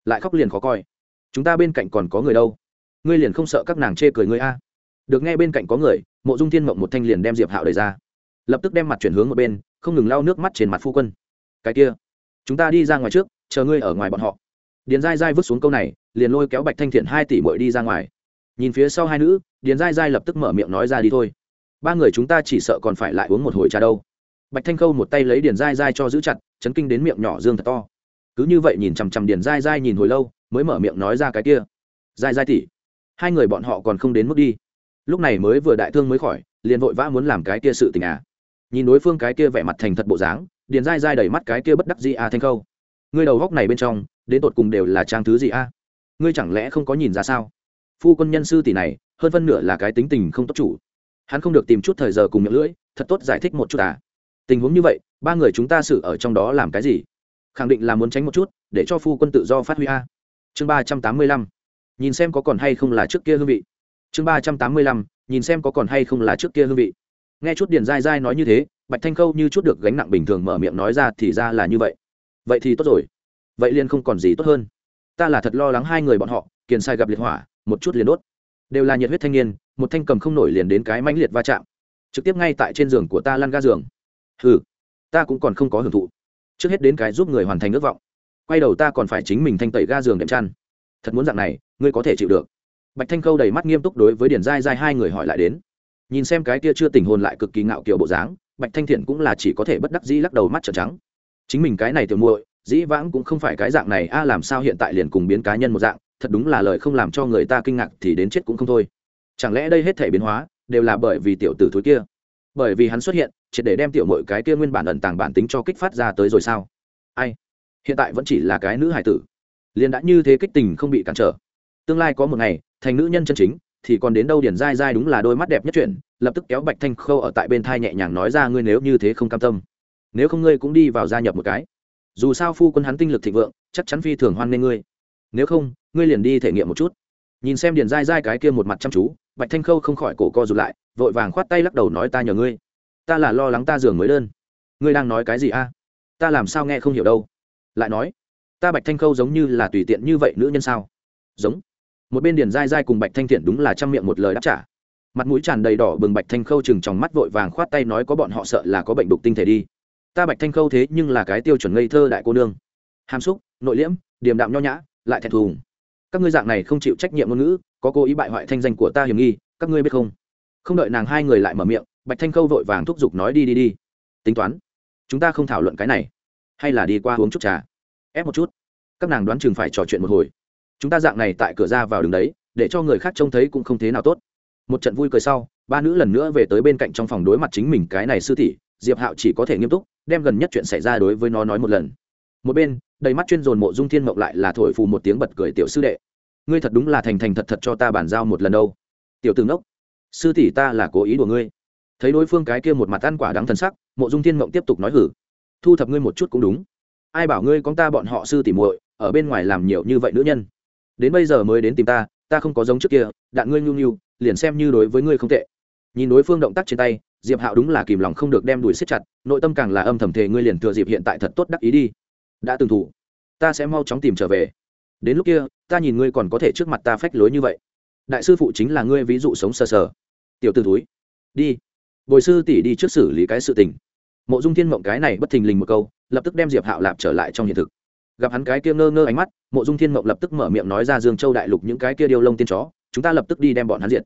lại khóc liền khó coi. Chúng ta bên cạnh còn có người đâu? Ngươi liền không sợ các nàng chê cười ngươi a? Được nghe bên cạnh có người, mộ dung thiên mộng một thanh liền đem diệp hạo đẩy ra. Lập tức đem mặt chuyển hướng một bên, không ngừng lau nước mắt trên mặt phu quân cái kia chúng ta đi ra ngoài trước chờ ngươi ở ngoài bọn họ. Điền dai dai vứt xuống câu này liền lôi kéo bạch thanh thiện hai tỷ bội đi ra ngoài. Nhìn phía sau hai nữ điền dai dai lập tức mở miệng nói ra đi thôi. Ba người chúng ta chỉ sợ còn phải lại uống một hồi trà đâu. Bạch thanh khâu một tay lấy điền dai dai cho giữ chặt chấn kinh đến miệng nhỏ dương thật to. Cứ như vậy nhìn chằm chằm điền dai dai nhìn hồi lâu mới mở miệng nói ra cái kia. Dai dai tỷ, hai người bọn họ còn không đến mức đi. Lúc này mới vừa đại thương mới khỏi liền vội vã muốn làm cái kia sự tình à. Nhìn đối phương cái kia vẻ mặt thành thật bộ dáng điền dai dai đầy mắt cái kia bất đắc gì à thanh khâu. Ngươi đầu góc này bên trong, đến tột cùng đều là trang thứ gì a? À? ngươi chẳng lẽ không có nhìn ra sao? Phu quân nhân sư tỷ này, hơn phân nửa là cái tính tình không tốt chủ. Hắn không được tìm chút thời giờ cùng miệng lưỡi, thật tốt giải thích một chút à? Tình huống như vậy, ba người chúng ta xử ở trong đó làm cái gì? Khẳng định là muốn tránh một chút, để cho phu quân tự do phát huy a. Chương ba trăm tám mươi lăm. Nhìn xem có còn hay không là trước kia hương vị. Chương ba trăm tám mươi lăm, nhìn xem có còn hay không là trước kia hương vị nghe chút điền dai dai nói như thế, bạch thanh khâu như chút được gánh nặng bình thường mở miệng nói ra thì ra là như vậy. Vậy thì tốt rồi. Vậy liền không còn gì tốt hơn. Ta là thật lo lắng hai người bọn họ, kiền sai gặp liệt hỏa, một chút liền đốt. Đều là nhiệt huyết thanh niên, một thanh cầm không nổi liền đến cái mãnh liệt va chạm. Trực tiếp ngay tại trên giường của ta lăn ga giường. Ừ ta cũng còn không có hưởng thụ. Trước hết đến cái giúp người hoàn thành ước vọng. Quay đầu ta còn phải chính mình thanh tẩy ga giường đệm chăn. Thật muốn dạng này, ngươi có thể chịu được. Bạch thanh khâu đầy mắt nghiêm túc đối với điển dai dai hai người hỏi lại đến nhìn xem cái kia chưa tình hồn lại cực kỳ ngạo kiểu bộ dáng, bạch thanh thiện cũng là chỉ có thể bất đắc dĩ lắc đầu mắt trợn trắng. Chính mình cái này tiểu muội, dĩ vãng cũng không phải cái dạng này, a, làm sao hiện tại liền cùng biến cá nhân một dạng, thật đúng là lời không làm cho người ta kinh ngạc thì đến chết cũng không thôi. Chẳng lẽ đây hết thể biến hóa, đều là bởi vì tiểu tử thối kia? Bởi vì hắn xuất hiện chỉ để đem tiểu mội cái kia nguyên bản ẩn tàng bản tính cho kích phát ra tới rồi sao? Ai? Hiện tại vẫn chỉ là cái nữ hải tử. Liền đã như thế kích tình không bị cản trở. Tương lai có một ngày, thành nữ nhân chân chính thì còn đến đâu điển dai dai đúng là đôi mắt đẹp nhất chuyện, lập tức kéo bạch thanh khâu ở tại bên thai nhẹ nhàng nói ra, ngươi nếu như thế không cam tâm, nếu không ngươi cũng đi vào gia nhập một cái. Dù sao phu quân hắn tinh lực thịnh vượng, chắc chắn phi thường hoan nghê ngươi. Nếu không, ngươi liền đi thể nghiệm một chút. Nhìn xem điền dai dai cái kia một mặt chăm chú, bạch thanh khâu không khỏi cổ co rụt lại, vội vàng khoát tay lắc đầu nói, ta nhờ ngươi. Ta là lo lắng ta giường mới đơn. Ngươi đang nói cái gì a? Ta làm sao nghe không hiểu đâu. Lại nói, ta bạch thanh khâu giống như là tùy tiện như vậy nữ nhân sao? Giống một bên điền dai dai cùng bạch thanh thiện đúng là chăm miệng một lời đáp trả. Mặt mũi tràn đầy đỏ bừng bạch thanh khâu chừng trong mắt vội vàng khoát tay nói có bọn họ sợ là có bệnh đục tinh thể đi. Ta bạch thanh khâu thế nhưng là cái tiêu chuẩn ngây thơ đại cô nương. Hàm xúc, nội liễm, điềm đạm nho nhã, lại thẹn thùng. Các ngươi dạng này không chịu trách nhiệm ngôn ngữ, có cố ý bại hoại thanh danh của ta hiểm nghi, các ngươi biết không? Không đợi nàng hai người lại mở miệng, bạch thanh khâu vội vàng thúc giục nói đi đi đi. Tính toán, chúng ta không thảo luận cái này. Hay là đi qua uống chút trà. Ép một chút. Các nàng đoán chừng phải trò chuyện một hồi chúng ta dạng này tại cửa ra vào đường đấy, để cho người khác trông thấy cũng không thế nào tốt. Một trận vui cười sau, ba nữ lần nữa về tới bên cạnh trong phòng đối mặt chính mình cái này sư tỷ, diệp hạo chỉ có thể nghiêm túc, đem gần nhất chuyện xảy ra đối với nó nói một lần. Một bên, đầy mắt chuyên dồn mộ dung thiên mộng lại là thổi phù một tiếng bật cười tiểu sư đệ. Ngươi thật đúng là thành thành thật thật cho ta bàn giao một lần đâu. Tiểu tướng đốc sư tỷ ta là cố ý của ngươi. Thấy đối phương cái kia một mặt ăn quả đắng thần sắc, mộ dung thiên mộng tiếp tục nói hử. Thu thập ngươi một chút cũng đúng. Ai bảo ngươi con ta bọn họ sư tỷ muội, ở bên ngoài làm nhiều như vậy nữ nhân? Đến bây giờ mới đến tìm ta ta không có giống trước kia, đạn ngươi nhu nhu, liền xem như đối với ngươi không tệ. Nhìn đối phương động tác trên tay, diệp hạo đúng là kìm lòng không được đem đùi xếp chặt, nội tâm càng là âm thầm thề ngươi liền thừa dịp hiện tại thật tốt đắc ý đi. Đã từng thủ, ta sẽ mau chóng tìm trở về. Đến lúc kia, ta nhìn ngươi còn có thể trước mặt ta phách lối như vậy. Đại sư phụ chính là ngươi ví dụ sống sờ sờ. Tiểu t ử túi đi. Bồi sư tỷ đi trước xử lý cái sự tình. Mộ dung thiên mộng cái này bất thình lình một câu, lập tức đem diệp hạo lạp trở lại trong hiện thực gặp hắn cái kia ngơ ngơ ánh mắt, mộ dung thiên mộng lập tức mở miệng nói ra dương châu đại lục những cái kia điêu lông tiên chó, chúng ta lập tức đi đem bọn hắn diệt.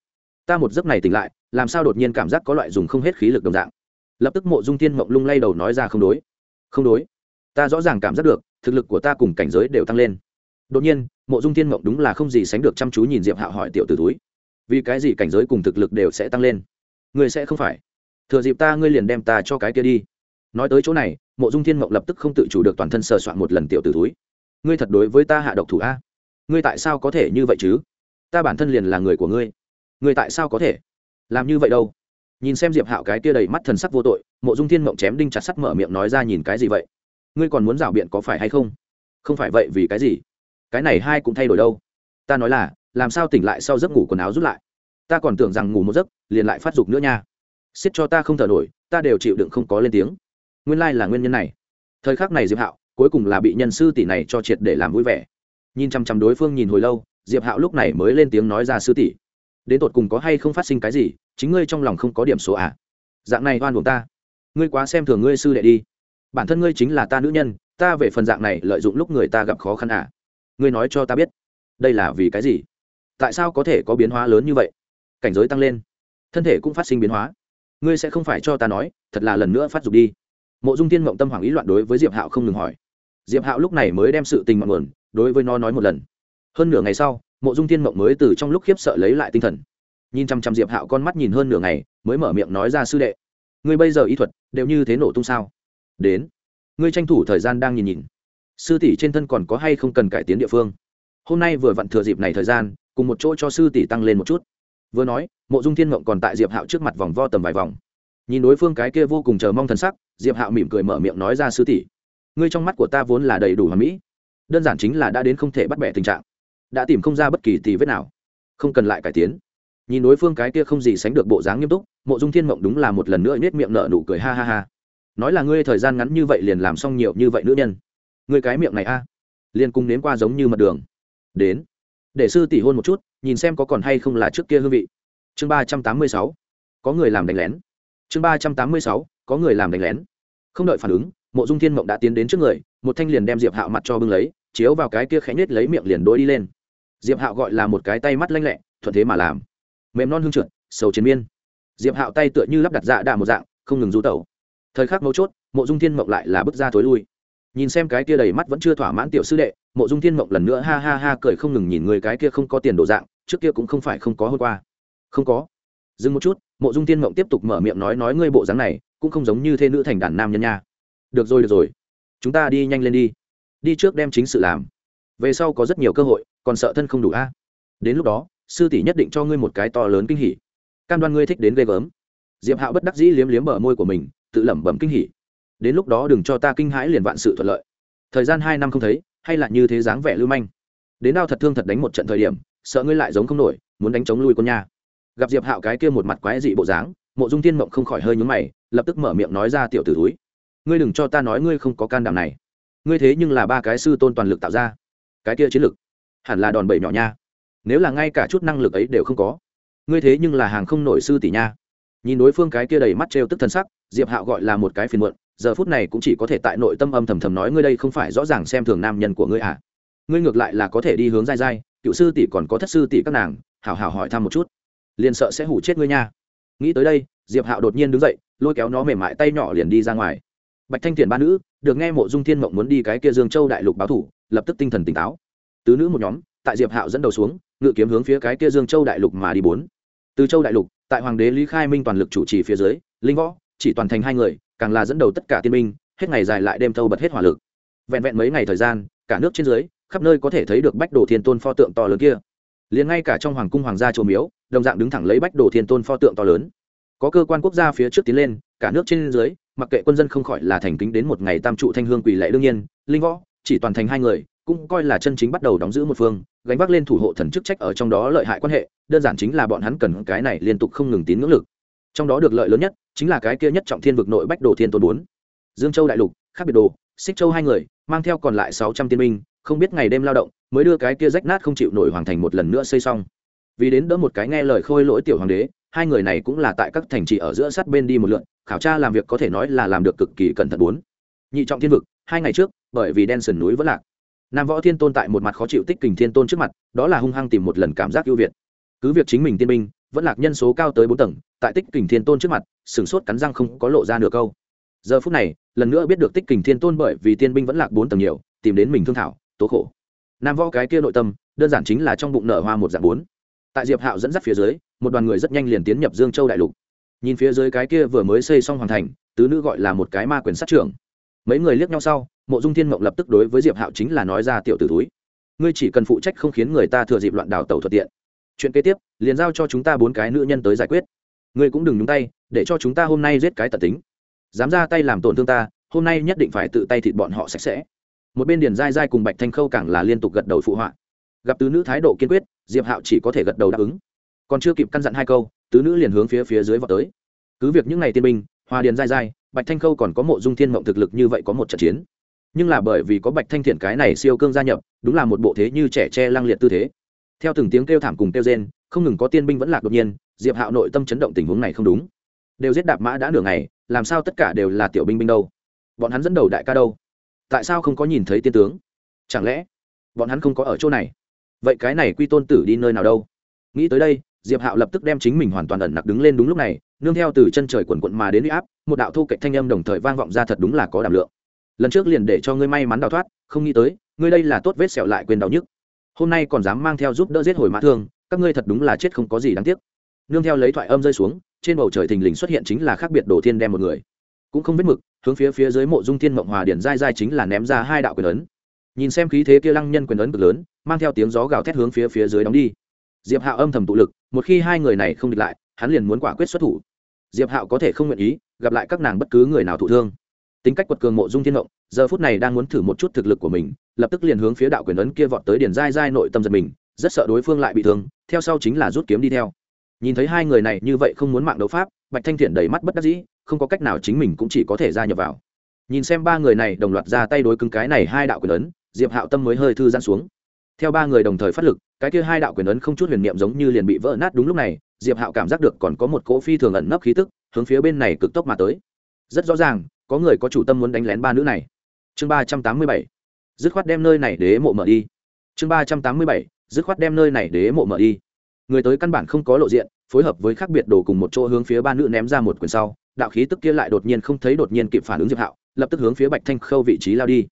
Ta một giấc này tỉnh lại, làm sao đột nhiên cảm giác có loại dùng không hết khí lực đồng dạng. Lập tức mộ dung thiên mộng lung lay đầu nói ra không đối. Không đối. Ta rõ ràng cảm giác được, thực lực của ta cùng cảnh giới đều tăng lên. Đột nhiên, mộ dung thiên mộng đúng là không gì sánh được chăm chú nhìn diệp hạo hỏi tiểu t túi. Vì cái gì cảnh giới cùng thực lực đều sẽ tăng lên? Ngươi sẽ không phải. Thừa dịp ta, ngươi liền đem ta cho cái kia đi. Nói tới chỗ này mộ dung thiên mộng lập tức không tự chủ được toàn thân sờ soạn một lần tiểu t ử túi ngươi thật đối với ta hạ độc thủ a? Ngươi tại sao có thể như vậy chứ? Ta bản thân liền là người của ngươi. Ngươi tại sao có thể? Làm như vậy đâu? Nhìn xem diệp hạo cái tia đầy mắt thần sắc vô tội, mộ dung thiên mộng chém đinh chặt sắt mở miệng nói ra nhìn cái gì vậy? Ngươi còn muốn rảo biện có phải hay không? Không phải vậy vì cái gì? Cái này hai cũng thay đổi đâu? Ta nói là, làm sao tỉnh lại sau giấc ngủ quần áo rút lại? Ta còn tưởng rằng ngủ một giấc, liền lại phát dục nữa nha. Xiết cho ta không thở nổi, ta đều chịu đựng không có lên tiếng nguyên lai là nguyên nhân này. Thời khắc này diệp hạo cuối cùng là bị nhân sư tỷ này cho triệt để làm vui vẻ. Nhìn chăm chăm đối phương nhìn hồi lâu, diệp hạo lúc này mới lên tiếng nói ra sư tỷ. Đến tột cùng có hay không phát sinh cái gì, chính ngươi trong lòng không có điểm số à? Dạng này oan buộc ta. Ngươi quá xem thường ngươi sư đệ đi. Bản thân ngươi chính là ta nữ nhân, ta về phần dạng này lợi dụng lúc người ta gặp khó khăn à? Ngươi nói cho ta biết. Đây là vì cái gì? Tại sao có thể có biến hóa lớn như vậy? Cảnh giới tăng lên, thân thể cũng phát sinh biến hóa. Ngươi sẽ không phải cho ta nói, thật là lần nữa phát dục đi mộ dung thiên mộng tâm hoảng ý loạn đối với diệp hạo không ngừng hỏi diệp hạo lúc này mới đem sự tình mặn nguồn đối với nó nói một lần hơn nửa ngày sau mộ dung thiên mộng mới từ trong lúc khiếp sợ lấy lại tinh thần nhìn chăm chăm diệp hạo con mắt nhìn hơn nửa ngày mới mở miệng nói ra sư đệ ngươi bây giờ y thuật đều như thế nổ tung sao đến ngươi tranh thủ thời gian đang nhìn nhìn sư tỷ trên thân còn có hay không cần cải tiến địa phương hôm nay vừa vặn thừa dịp này thời gian cùng một chỗ cho sư tỷ tăng lên một chút vừa nói mộ dung thiên mộng còn tại diệp hạo trước mặt vòng vo tầm vài vòng nhìn đối phương cái kia vô cùng chờ mong thần sắc, diệp hạo mỉm cười mở miệng nói ra sư tỷ. Ngươi trong mắt của ta vốn là đầy đủ hoàn mỹ, đơn giản chính là đã đến không thể bắt bẻ tình trạng, đã tìm không ra bất kỳ tì vết nào, không cần lại cải tiến. Nhìn đối phương cái kia không gì sánh được bộ dáng nghiêm túc, mộ dung thiên mộng đúng là một lần nữa nhét miệng nở nụ cười ha ha ha. Nói là ngươi thời gian ngắn như vậy liền làm xong nhiều như vậy nữ nhân, ngươi cái miệng này a, liền cùng nếm qua giống như mật đường. Đến, để sư tỷ hôn một chút, nhìn xem có còn hay không là trước kia hương vị. Chương ba trăm tám mươi sáu, có người làm đánh lén chương ba trăm tám mươi sáu, có người làm đánh lén. Không đợi phản ứng, mộ dung thiên mộng đã tiến đến trước người, một thanh liền đem diệp hạo mặt cho bưng lấy, chiếu vào cái kia khẽ nết lấy miệng liền đôi đi lên. Diệp hạo gọi là một cái tay mắt lanh lẹ, thuận thế mà làm. Mềm non hương trượt, sầu chiến miên. Diệp hạo tay tựa như lắp đặt dạ đà một dạng, không ngừng rú tẩu. Thời khắc mấu chốt, mộ dung thiên mộng lại là bước ra thối lui. Nhìn xem cái kia đầy mắt vẫn chưa thỏa mãn tiểu sư đệ, mộ dung thiên mộng lần nữa ha ha ha cười không ngừng nhìn người cái kia không có tiền đồ dạng, trước kia cũng không phải không có hôm qua. Không có dừng một chút, mộ dung thiên mộng tiếp tục mở miệng nói nói ngươi bộ dáng này, cũng không giống như thê nữ thành đàn nam nhân nha. Được rồi được rồi. Chúng ta đi nhanh lên đi. Đi trước đem chính sự làm. Về sau có rất nhiều cơ hội, còn sợ thân không đủ a. Đến lúc đó, sư tỷ nhất định cho ngươi một cái to lớn kinh hỉ. Cam đoan ngươi thích đến ghê gớm. Diệp hạo bất đắc dĩ liếm liếm bờ môi của mình, tự lẩm bẩm kinh hỉ. Đến lúc đó đừng cho ta kinh hãi liền vạn sự thuận lợi. Thời gian hai năm không thấy, hay là như thế dáng vẻ lưu manh. Đến đau thật thương thật đánh một trận thời điểm, sợ ngươi lại giống không nổi, muốn đánh chống lui con nha gặp diệp hạo cái kia một mặt quái dị bộ dáng, mộ dung Thiên mộng không khỏi hơi nhúng mày, lập tức mở miệng nói ra tiểu tử túi ngươi đừng cho ta nói ngươi không có can đảm này. Ngươi thế nhưng là ba cái sư tôn toàn lực tạo ra. Cái kia chiến lực, hẳn là đòn bẩy nhỏ nha. Nếu là ngay cả chút năng lực ấy đều không có, ngươi thế nhưng là hàng không nổi sư tỷ nha. Nhìn đối phương cái kia đầy mắt trêu tức thân sắc, diệp hạo gọi là một cái phiền muộn, giờ phút này cũng chỉ có thể tại nội tâm âm thầm thầm nói ngươi đây không phải rõ ràng xem thường nam nhân của ngươi à. Ngươi ngược lại là có thể đi hướng dai dai, cựu sư tỷ còn có thất sư tỷ các nàng, hảo hảo hỏi thăm một chút liền sợ sẽ hủ chết ngươi nha. Nghĩ tới đây, diệp hạo đột nhiên đứng dậy, lôi kéo nó mềm mại tay nhỏ liền đi ra ngoài. Bạch thanh thiền ba nữ, được nghe mộ dung thiên mộng muốn đi cái kia dương châu đại lục báo thủ, lập tức tinh thần tỉnh táo. Tứ nữ một nhóm, tại diệp hạo dẫn đầu xuống, ngự kiếm hướng phía cái kia dương châu đại lục mà đi bốn. Từ châu đại lục, tại hoàng đế lý khai minh toàn lực chủ trì phía dưới, linh võ, chỉ toàn thành hai người, càng là dẫn đầu tất cả tiên minh hết ngày dài lại đêm thâu bật hết hỏa lực. Vẹn vẹn mấy ngày thời gian, cả nước trên dưới, khắp nơi có thể thấy được bách đồ thiên tôn pho tượng to lớn kia. Liền ngay cả trong hoàng cung hoàng gia chùa miếu đồng dạng đứng thẳng lấy bách đồ thiên tôn pho tượng to lớn. Có cơ quan quốc gia phía trước tiến lên, cả nước trên dưới, mặc kệ quân dân không khỏi là thành kính đến một ngày tam trụ thanh hương quỳ lệ đương nhiên, linh võ, chỉ toàn thành hai người, cũng coi là chân chính bắt đầu đóng giữ một phương, gánh vác lên thủ hộ thần chức trách ở trong đó lợi hại quan hệ, đơn giản chính là bọn hắn cần cái này liên tục không ngừng tín ngưỡng lực. Trong đó được lợi lớn nhất, chính là cái kia nhất trọng thiên vực nội bách đồ thiên tôn bốn. Dương châu đại lục, khác biệt đồ, xích châu hai người, mang theo còn lại sáu trăm tiên minh không biết ngày đêm lao động, mới đưa cái kia rách nát không chịu nổi hoàng thành một lần nữa xây xong vì đến đỡ một cái nghe lời khôi lỗi tiểu hoàng đế, hai người này cũng là tại các thành trì ở giữa sát bên đi một lượn, khảo tra làm việc có thể nói là làm được cực kỳ cẩn thận bốn. Nhị trọng thiên vực, hai ngày trước, bởi vì đen sườn núi vẫn lạc. Nam võ thiên tôn tại một mặt khó chịu tích kình thiên tôn trước mặt, đó là hung hăng tìm một lần cảm giác ưu việt. Cứ việc chính mình tiên binh, vẫn lạc nhân số cao tới bốn tầng, tại tích kình thiên tôn trước mặt sửng sốt cắn răng không có lộ ra nửa câu. Giờ phút này, lần nữa biết được tích kình thiên tôn bởi vì tiên binh vẫn lạc bốn tầng nhiều, tìm đến mình thương thảo, tố khổ. Nam võ cái kia nội tâm, đơn giản chính là trong bụng nở hoa một dạng bốn tại diệp hạo dẫn dắt phía dưới, một đoàn người rất nhanh liền tiến nhập dương châu đại lục. Nhìn phía dưới cái kia vừa mới xây xong hoàn thành, tứ nữ gọi là một cái ma quyền sát trưởng. Mấy người liếc nhau sau, mộ dung thiên mộng lập tức đối với diệp hạo chính là nói ra tiểu t ử túi. Ngươi chỉ cần phụ trách không khiến người ta thừa dịp loạn đảo tàu thuận tiện. Chuyện kế tiếp, liền giao cho chúng ta bốn cái nữ nhân tới giải quyết. Ngươi cũng đừng nhúng tay, để cho chúng ta hôm nay giết cái tật tính. Dám ra tay làm tổn thương ta, hôm nay nhất định phải tự tay thịt bọn họ sạch sẽ. Một bên điền dai dai cùng bạch thanh khâu càng là liên tục gật đầu phụ họa. Gặp tứ nữ thái độ kiên quyết diệp hạo chỉ có thể gật đầu đáp ứng. Còn chưa kịp căn dặn hai câu, tứ nữ liền hướng phía phía dưới vào tới. Cứ việc những ngày tiên binh hoa điền dai dai, bạch thanh khâu còn có mộ dung thiên mộng thực lực như vậy có một trận chiến. Nhưng là bởi vì có bạch thanh thiện cái này siêu cương gia nhập, đúng là một bộ thế như trẻ tre lăng liệt tư thế. Theo từng tiếng kêu thảm cùng kêu rên, không ngừng có tiên binh vẫn lạc đột nhiên, diệp hạo nội tâm chấn động tình huống này không đúng. Đều giết đạp mã đã nửa ngày, làm sao tất cả đều là tiểu binh binh đâu? Bọn hắn dẫn đầu đại ca đâu? Tại sao không có nhìn thấy tiên tướng? Chẳng lẽ bọn hắn không có ở chỗ này? Vậy cái này quy tôn tử đi nơi nào đâu? Nghĩ tới đây, diệp hạo lập tức đem chính mình hoàn toàn ẩn nặc đứng lên đúng lúc này, nương theo từ chân trời quần quận mà đến huy áp, một đạo thu cạnh thanh âm đồng thời vang vọng ra thật đúng là có đảm lượng. Lần trước liền để cho ngươi may mắn đào thoát, không nghĩ tới, ngươi đây là tốt vết sẹo lại quên đau nhức. Hôm nay còn dám mang theo giúp đỡ giết hồi mã thương, các ngươi thật đúng là chết không có gì đáng tiếc. Nương theo lấy thoại âm rơi xuống, trên bầu trời thình lình xuất hiện chính là khác biệt đồ thiên đem một người. Cũng không biết mực, hướng phía phía dưới mộ dung thiên mộng hòa điển dai dai chính là ném ra hai đạo quyền ấn. Nhìn xem khí thế kia lăng nhân quyền ấn cực lớn mang theo tiếng gió gào thét hướng phía phía dưới đóng đi. Diệp hạo âm thầm tụ lực một khi hai người này không địch lại hắn liền muốn quả quyết xuất thủ. Diệp hạo có thể không nguyện ý gặp lại các nàng bất cứ người nào thụ thương. Tính cách quật cường mộ dung thiên động, giờ phút này đang muốn thử một chút thực lực của mình lập tức liền hướng phía đạo quyền ấn kia vọt tới điền dai dai nội tâm giật mình rất sợ đối phương lại bị thương theo sau chính là rút kiếm đi theo. Nhìn thấy hai người này như vậy không muốn mạng đấu pháp bạch thanh thiện đầy mắt bất đắc dĩ không có cách nào chính mình cũng chỉ có thể gia nhập vào. Nhìn xem ba người này đồng loạt ra tay đối cứng cái này hai đạo quyền ấn diệp hạo tâm mới hơi thư giãn xuống theo ba người đồng thời phát lực, cái kia hai đạo quyền ấn không chút huyền niệm giống như liền bị vỡ nát đúng lúc này, diệp hạo cảm giác được còn có một cỗ phi thường ẩn nấp khí tức, hướng phía bên này cực tốc mà tới. Rất rõ ràng, có người có chủ tâm muốn đánh lén ba nữ này. Chương ba trăm tám mươi bảy. Dứt khoát đem nơi này đế mộ mở đi. Chương ba trăm tám mươi bảy. Dứt khoát đem nơi này đế mộ mở đi. Người tới căn bản không có lộ diện, phối hợp với khác biệt đồ cùng một chỗ hướng phía ba nữ ném ra một quyền sau, đạo khí tức kia lại đột nhiên không thấy đột nhiên kịp phản ứng diệp hạo, lập tức hướng phía bạch thanh khâu vị trí lao đi.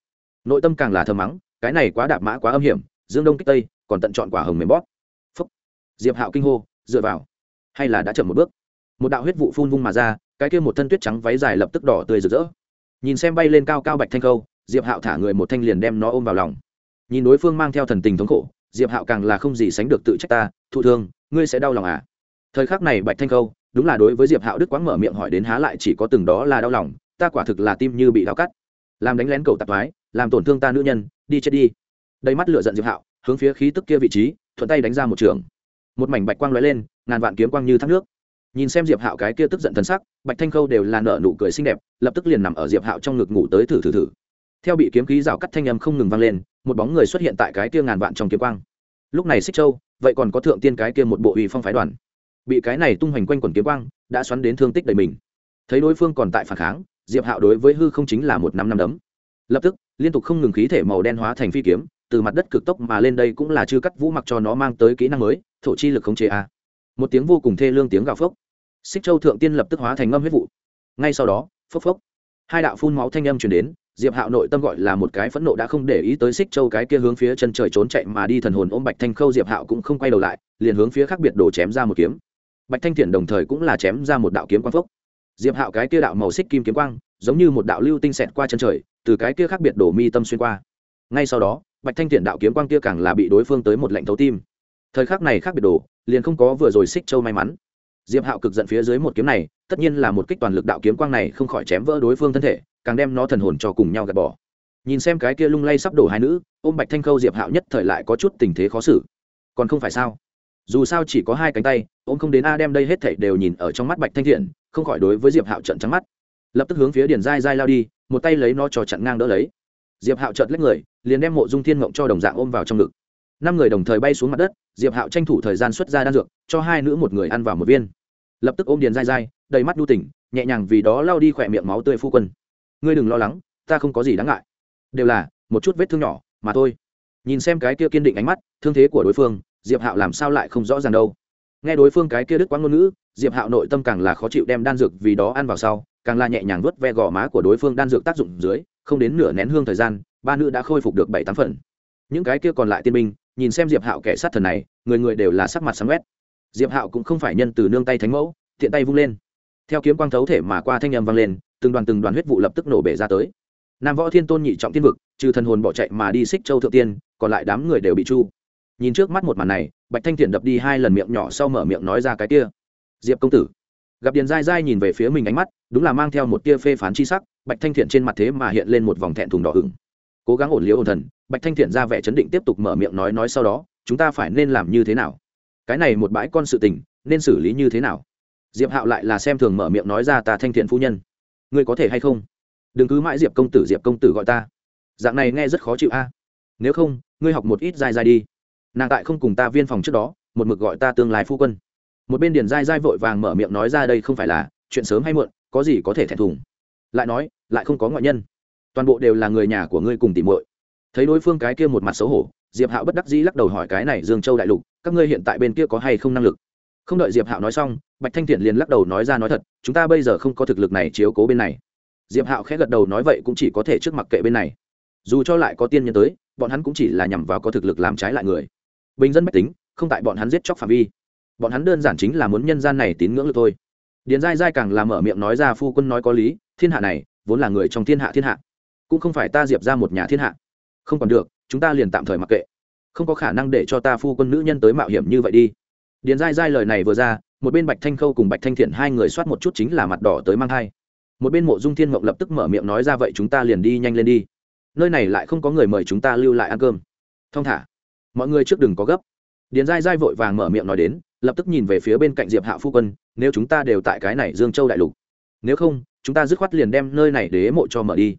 Nội tâm càng là thơ mắng, cái này quá đạp mã quá âm hiểm dương đông kích tây, còn tận chọn quả hồng mềm bóp. Phúc. Diệp hạo kinh hô, dựa vào. Hay là đã chậm một bước? Một đạo huyết vụ phun vung mà ra, cái kia một thân tuyết trắng váy dài lập tức đỏ tươi rực rỡ. Nhìn xem bay lên cao cao bạch thanh khâu, diệp hạo thả người một thanh liền đem nó ôm vào lòng. Nhìn đối phương mang theo thần tình thống khổ, diệp hạo càng là không gì sánh được tự trách ta, thụ thương, ngươi sẽ đau lòng à? Thời khắc này bạch thanh khâu, đúng là đối với diệp hạo đức quáng mở miệng hỏi đến há lại chỉ có từng đó là đau lòng, ta quả thực là tim như bị đau cắt. Làm đánh lén cầu tạp thoái, làm tổn thương ta nữ nhân, đi chết đi đầy mắt lửa giận diệp hạo, hướng phía khí tức kia vị trí, thuận tay đánh ra một trường. Một mảnh bạch quang lóe lên, ngàn vạn kiếm quang như thác nước. Nhìn xem diệp hạo cái kia tức giận thần sắc, bạch thanh khâu đều là nở nụ cười xinh đẹp, lập tức liền nằm ở diệp hạo trong ngực ngủ tới thử thử thử. Theo bị kiếm khí rào cắt thanh âm không ngừng vang lên, một bóng người xuất hiện tại cái kia ngàn vạn trong kiếm quang. Lúc này xích châu, vậy còn có thượng tiên cái kia một bộ uy phong phái đoàn. Bị cái này tung hoành quanh quần kiếm quang, đã xoắn đến thương tích đầy mình. Thấy đối phương còn tại phản kháng, diệp hạo đối với hư không chính là một năm năm đấm. Lập tức, liên tục không ngừng khí thể màu đen hóa thành phi kiếm từ mặt đất cực tốc mà lên đây cũng là chư cắt vũ mặc cho nó mang tới kỹ năng mới, thổ chi lực khống chế a. Một tiếng vô cùng thê lương tiếng gào phốc. Xích châu thượng tiên lập tức hóa thành ngâm huyết vụ. Ngay sau đó, phốc phốc, hai đạo phun máu thanh âm chuyển đến, diệp hạo nội tâm gọi là một cái phẫn nộ đã không để ý tới xích châu cái kia hướng phía chân trời trốn chạy mà đi thần hồn ôm bạch thanh khâu, diệp hạo cũng không quay đầu lại, liền hướng phía khác biệt đổ chém ra một kiếm. Bạch thanh thiện đồng thời cũng là chém ra một đạo kiếm quang phốc. Diệp hạo cái kia đạo màu xích kim kiếm quang, giống như một đạo lưu tinh xẹt qua chân trời, từ cái kia khác biệt đổ mi tâm xuyên qua. Ngay sau đó bạch thanh thiện đạo kiếm quang kia càng là bị đối phương tới một lệnh thấu tim. Thời khắc này khác biệt đồ, liền không có vừa rồi xích châu may mắn. Diệp hạo cực giận phía dưới một kiếm này, tất nhiên là một kích toàn lực đạo kiếm quang này không khỏi chém vỡ đối phương thân thể, càng đem nó thần hồn cho cùng nhau gạt bỏ. Nhìn xem cái kia lung lay sắp đổ hai nữ, ôm bạch thanh khâu diệp hạo nhất thời lại có chút tình thế khó xử. Còn không phải sao? Dù sao chỉ có hai cánh tay, ôm không đến a đem đây hết thảy đều nhìn ở trong mắt bạch thanh thiện, không khỏi đối với diệp hạo trận trắng mắt. Lập tức hướng phía điền dai dai lao đi, một tay lấy nó cho chặn ngang đỡ lấy diệp hạo chợt lấy người, liền đem mộ dung thiên mộng cho đồng dạng ôm vào trong ngực. Năm người đồng thời bay xuống mặt đất, diệp hạo tranh thủ thời gian xuất ra đan dược, cho hai nữ một người ăn vào một viên. Lập tức ôm điền dai dai, đầy mắt đu tỉnh, nhẹ nhàng vì đó lao đi khỏe miệng máu tươi phu quân. Ngươi đừng lo lắng, ta không có gì đáng ngại. Đều là, một chút vết thương nhỏ, mà thôi. Nhìn xem cái kia kiên định ánh mắt, thương thế của đối phương, diệp hạo làm sao lại không rõ ràng đâu. Nghe đối phương cái kia đức quán ngôn ngữ, diệp hạo nội tâm càng là khó chịu đem đan dược vì đó ăn vào sau, càng là nhẹ nhàng vớt ve gò má của đối phương đan dược tác dụng dưới không đến nửa nén hương thời gian, ba nữ đã khôi phục được bảy tám phần. Những cái kia còn lại tiên binh, nhìn xem diệp hạo kẻ sát thần này, người người đều là sắc mặt sáng quét. Diệp hạo cũng không phải nhân từ nương tay thánh mẫu thiện tay vung lên. Theo kiếm quang thấu thể mà qua thanh â m vang lên, từng đoàn từng đoàn huyết vụ lập tức nổ bể ra tới. Nam võ thiên tôn nhị trọng tiên vực, trừ thần hồn bỏ chạy mà đi xích châu thượng tiên, còn lại đám người đều bị chu nhìn trước mắt một màn này, bạch thanh thiện đập đi hai lần miệng nhỏ sau mở miệng nói ra cái kia. Diệp công tử. Gặp điền dai dai nhìn về phía mình ánh mắt đúng là mang theo một tia phê phán chi sắc bạch thanh thiện trên mặt thế mà hiện lên một vòng thẹn thùng đỏ hửng, cố gắng ổn liễu ổn thần bạch thanh thiện ra vẻ chấn định tiếp tục mở miệng nói nói sau đó chúng ta phải nên làm như thế nào? Cái này một bãi con sự tình nên xử lý như thế nào? Diệp hạo lại là xem thường mở miệng nói ra ta thanh thiện phu nhân. Ngươi có thể hay không? Đừng cứ mãi diệp công tử diệp công tử gọi ta. Dạng này nghe rất khó chịu a. Nếu không ngươi học một ít dai dai đi. Nàng tại không cùng ta viên phòng trước đó một mực gọi ta tương lai phu quân. Một bên điền dai dai vội vàng mở miệng nói ra đây không phải là chuyện sớm hay muộn có gì có thể thẹn thùng? Lại nói, lại không có ngoại nhân. Toàn bộ đều là người nhà của ngươi cùng tìm muội. Thấy đối phương cái kia một mặt xấu hổ, diệp hạo bất đắc dĩ lắc đầu hỏi cái này dương châu đại lục, các ngươi hiện tại bên kia có hay không năng lực? Không đợi diệp hạo nói xong, bạch thanh thiện liền lắc đầu nói ra nói thật, chúng ta bây giờ không có thực lực này chiếu cố bên này. Diệp hạo khẽ gật đầu nói vậy cũng chỉ có thể trước mặt kệ bên này. Dù cho lại có tiên nhân tới, bọn hắn cũng chỉ là nhằm vào có thực lực làm trái lại người. Bình dân bách tính, không tại bọn hắn giết chóc phạm vi. Bọn hắn đơn giản chính là muốn nhân gian này tín ngưỡng được thôi điền dai dai càng làm mở miệng nói ra, phu quân nói có lý, thiên hạ này vốn là người trong thiên hạ thiên hạ, cũng không phải ta diệp ra một nhà thiên hạ. Không còn được, chúng ta liền tạm thời mặc kệ. Không có khả năng để cho ta phu quân nữ nhân tới mạo hiểm như vậy đi. Điền dai dai lời này vừa ra, một bên bạch thanh khâu cùng bạch thanh thiện hai người soát một chút chính là mặt đỏ tới mang hai một bên mộ dung thiên mộng lập tức mở miệng nói ra, vậy chúng ta liền đi nhanh lên đi. Nơi này lại không có người mời chúng ta lưu lại ăn cơm. Thong thả. Mọi người trước đừng có gấp. Điền dai dai vội vàng mở miệng nói đến, lập tức nhìn về phía bên cạnh diệp hạ phu quân nếu chúng ta đều tại cái này dương châu đại lục, nếu không, chúng ta dứt khoát liền đem nơi này đế mộ cho mở đi.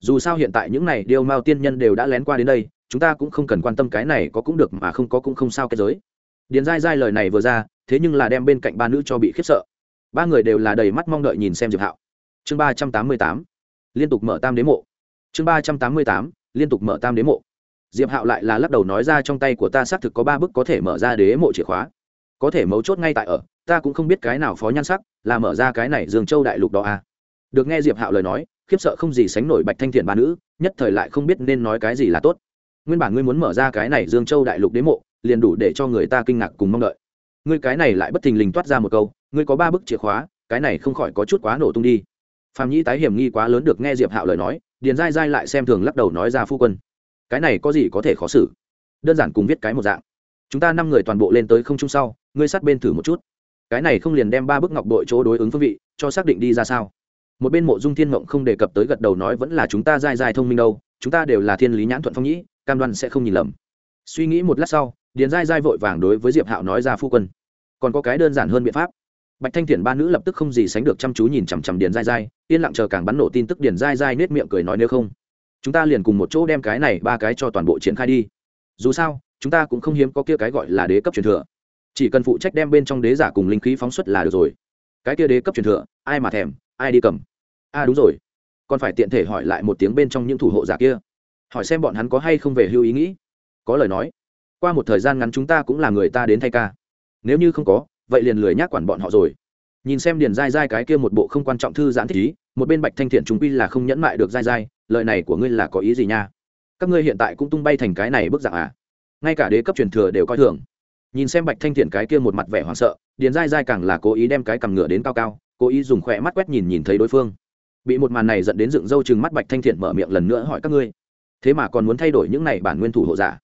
Dù sao hiện tại những này điều mao tiên nhân đều đã lén qua đến đây, chúng ta cũng không cần quan tâm cái này có cũng được mà không có cũng không sao cái giới. Điền dai dai lời này vừa ra, thế nhưng là đem bên cạnh ba nữ cho bị khiếp sợ. Ba người đều là đầy mắt mong đợi nhìn xem diệp hạo. Chương ba trăm tám mươi tám, liên tục mở tam đế mộ. Chương ba trăm tám mươi tám, liên tục mở tam đế mộ. Diệp hạo lại là lắc đầu nói ra trong tay của ta xác thực có ba bức có thể mở ra đế mộ chìa khóa. Có thể mấu chốt ngay tại ở ta cũng không biết cái nào phó nhan sắc, là mở ra cái này dương châu đại lục đó à. được nghe diệp hạo lời nói, khiếp sợ không gì sánh nổi bạch thanh thiện ba nữ, nhất thời lại không biết nên nói cái gì là tốt. Nguyên bản ngươi muốn mở ra cái này dương châu đại lục đế mộ, liền đủ để cho người ta kinh ngạc cùng mong đợi. Ngươi cái này lại bất thình lình toát ra một câu, ngươi có ba bức chìa khóa, cái này không khỏi có chút quá nổ tung đi. Phạm nhĩ tái hiểm nghi quá lớn được nghe diệp hạo lời nói, điền dai dai lại xem thường lắc đầu nói ra phu quân. Cái này có gì có thể khó xử? Đơn giản cùng viết cái một dạng. Chúng ta năm người toàn bộ lên tới không chung sau, ngươi sát bên thử một chút cái này không liền đem ba bức ngọc đội chỗ đối ứng phương vị, cho xác định đi ra sao? Một bên mộ dung thiên mộng không đề cập tới gật đầu nói vẫn là chúng ta dai dai thông minh đâu, chúng ta đều là thiên lý nhãn thuận phong nhĩ, cam đoan sẽ không nhìn lầm. Suy nghĩ một lát sau, điền dai dai vội vàng đối với diệp hạo nói ra phu quân. Còn có cái đơn giản hơn biện pháp. Bạch thanh thiện ba nữ lập tức không gì sánh được chăm chú nhìn chằm chằm điền dai dai, yên lặng chờ càng bắn nổ tin tức điền dai dai nết miệng cười nói nếu không, chúng ta liền cùng một chỗ đem cái này ba cái cho toàn bộ triển khai đi. Dù sao, chúng ta cũng không hiếm có kia cái gọi là đế cấp truyền thừa chỉ cần phụ trách đem bên trong đế giả cùng linh khí phóng xuất là được rồi. Cái kia đế cấp truyền thừa, ai mà thèm, ai đi cầm? A à đúng rồi. Còn phải tiện thể hỏi lại một tiếng bên trong những thủ hộ giả kia. Hỏi xem bọn hắn có hay không về hưu ý nghĩ. Có lời nói. Qua một thời gian ngắn chúng ta cũng là người ta đến thay ca. Nếu như không có, vậy liền lười nhác quản bọn họ rồi. Nhìn xem điền dai dai cái kia một bộ không quan trọng thư giãn thích ý, một bên bạch thanh thiện chúng quy là không nhẫn mại được dai dai lời này của ngươi là có ý gì nha? Các ngươi hiện tại cũng tung bay thành cái này bức dạng à? Ngay cả đế cấp truyền thừa đều coi thường nhìn xem bạch thanh thiện cái kia một mặt vẻ hoảng sợ, điền dai dai càng là cố ý đem cái cầm ngựa đến cao cao, cố ý dùng khỏe mắt quét nhìn nhìn thấy đối phương. Bị một màn này dẫn đến dựng râu chừng mắt bạch thanh thiện mở miệng lần nữa hỏi các ngươi, thế mà còn muốn thay đổi những này bản nguyên thủ hộ giả?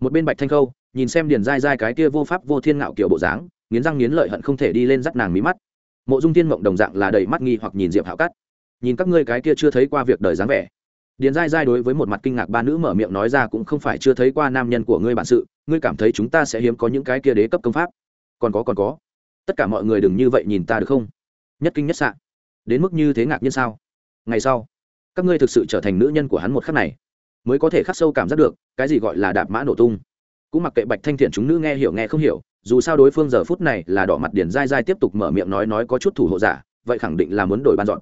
Một bên bạch thanh khâu, nhìn xem điền dai dai cái kia vô pháp vô thiên ngạo kiểu bộ dáng, nghiến răng nghiến lợi hận không thể đi lên dắt nàng mí mắt. Mộ dung thiên mộng đồng dạng là đầy mắt nghi hoặc nhìn diệp hạo cắt nhìn các ngươi cái kia chưa thấy qua việc đời dáng vẻ điền dai dai đối với một mặt kinh ngạc ba nữ mở miệng nói ra cũng không phải chưa thấy qua nam nhân của ngươi bản sự, ngươi cảm thấy chúng ta sẽ hiếm có những cái kia đế cấp công pháp. Còn có còn có. Tất cả mọi người đừng như vậy nhìn ta được không? Nhất kinh nhất sạn đến mức như thế ngạc nhiên sao? Ngày sau, các ngươi thực sự trở thành nữ nhân của hắn một khắc này, mới có thể khắc sâu cảm giác được, cái gì gọi là đạp mã nổ tung. Cũng mặc kệ bạch thanh thiện chúng nữ nghe hiểu nghe không hiểu, dù sao đối phương giờ phút này là đỏ mặt điển dai dai tiếp tục mở miệng nói nói có chút thủ hộ giả, vậy khẳng định là muốn đổi ban dọn.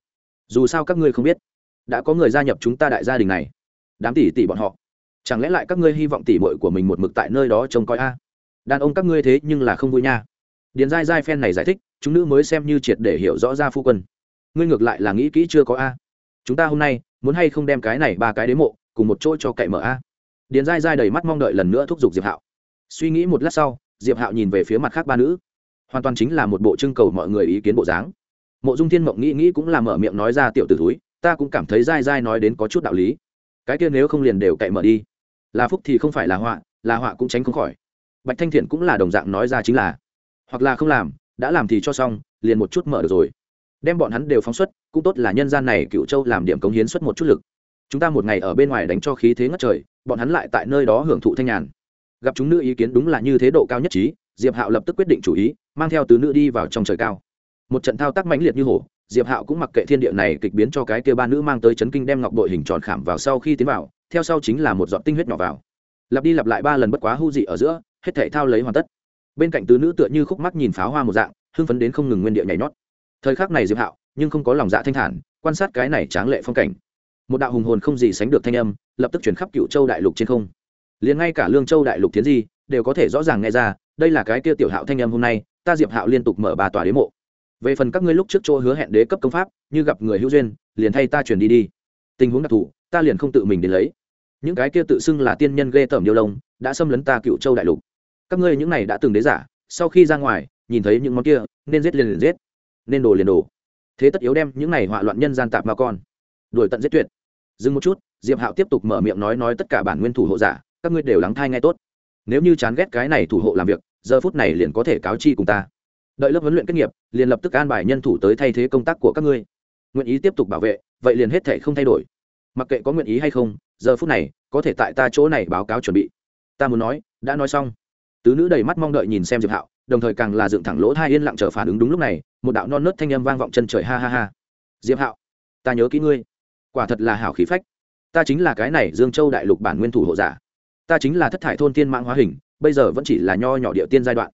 Dù sao các ngươi không biết đã có người gia nhập chúng ta đại gia đình này. Đám tỷ tỷ bọn họ. Chẳng lẽ lại các ngươi hy vọng tỷ muội của mình một mực tại nơi đó trông coi a? Đàn ông các ngươi thế nhưng là không vui nha. Điền dai dai phen này giải thích, chúng nữ mới xem như triệt để hiểu rõ ra phu quân. Ngươi ngược lại là nghĩ kỹ chưa có a? Chúng ta hôm nay muốn hay không đem cái này ba cái đế mộ cùng một chỗ cho cậy mở a? Điền dai dai đầy mắt mong đợi lần nữa thúc giục diệp hạo. Suy nghĩ một lát sau, diệp hạo nhìn về phía mặt khác ba nữ. Hoàn toàn chính là một bộ trưng cầu mọi người ý kiến bộ dáng. Mộ dung thiên mộng nghĩ nghĩ cũng là mở miệng nói ra tiểu t ử túi ta cũng cảm thấy dai dai nói đến có chút đạo lý. Cái kia nếu không liền đều cậy mở đi. Là phúc thì không phải là họa là họa cũng tránh không khỏi. Bạch thanh thiện cũng là đồng dạng nói ra chính là, hoặc là không làm, đã làm thì cho xong, liền một chút mở được rồi. Đem bọn hắn đều phóng xuất, cũng tốt là nhân gian này cựu châu làm điểm cống hiến xuất một chút lực. Chúng ta một ngày ở bên ngoài đánh cho khí thế ngất trời, bọn hắn lại tại nơi đó hưởng thụ thanh nhàn. Gặp chúng nữ ý kiến đúng là như thế độ cao nhất trí, diệp hạo lập tức quyết định chủ ý, mang theo tứ nữ đi vào trong trời cao. Một trận thao tác mãnh liệt như hổ diệp hạo cũng mặc kệ thiên địa này kịch biến cho cái kia ba nữ mang tới chấn kinh đem ngọc bội hình tròn khảm vào sau khi tiến vào, theo sau chính là một giọt tinh huyết nhỏ vào. Lặp đi lặp lại ba lần bất quá hưu dị ở giữa, hết thể thao lấy hoàn tất. Bên cạnh tứ nữ tựa như khúc mắt nhìn pháo hoa một dạng, hưng phấn đến không ngừng nguyên địa nhảy nhót. Thời khắc này diệp hạo, nhưng không có lòng dạ thanh thản, quan sát cái này tráng lệ phong cảnh. Một đạo hùng hồn không gì sánh được thanh âm, lập tức chuyển khắp cựu châu đại lục trên không. Liền ngay cả lương châu đại lục tiến di, đều có thể rõ ràng nghe ra, đây là cái kia tiểu hạo thanh âm hôm nay, ta diệp hạo liên tục mở ba tòa đế mộ về phần các ngươi lúc trước chỗ hứa hẹn đế cấp công pháp, như gặp người hữu duyên, liền thay ta chuyển đi đi. Tình huống đặc thù, ta liền không tự mình đến lấy. Những cái kia tự xưng là tiên nhân ghê tởm điêu lông, đã xâm lấn ta cựu châu đại lục. Các ngươi những này đã từng đế giả, sau khi ra ngoài, nhìn thấy những món kia, nên giết liền liền giết. Nên đồ liền đồ thế tất yếu đem những này họa loạn nhân gian tạp mà con. Đuổi tận giết tuyệt. Dừng một chút, diệp hạo tiếp tục mở miệng nói nói tất cả bản nguyên thủ hộ giả, các ngươi đều lắng thai ngay tốt. Nếu như chán ghét cái này thủ hộ làm việc, giờ phút này liền có thể cáo chi cùng ta đợi lớp huấn luyện kết nghiệp, liền lập tức an bài nhân thủ tới thay thế công tác của các ngươi. Nguyện ý tiếp tục bảo vệ, vậy liền hết thể không thay đổi. Mặc kệ có nguyện ý hay không, giờ phút này, có thể tại ta chỗ này báo cáo chuẩn bị. Ta muốn nói, đã nói xong. Tứ nữ đầy mắt mong đợi nhìn xem diệp hạo, đồng thời càng là dựng thẳng lỗ thai yên lặng chờ phản ứng đúng lúc này, một đạo non nớt thanh âm vang vọng chân trời ha ha ha. Diệp hạo, ta nhớ kỹ ngươi. Quả thật là hảo khí phách. Ta chính là cái này dương châu đại lục bản nguyên thủ hộ giả. Ta chính là thất thải thôn tiên mạng hóa hình, bây giờ vẫn chỉ là nho nhỏ địa tiên giai đoạn.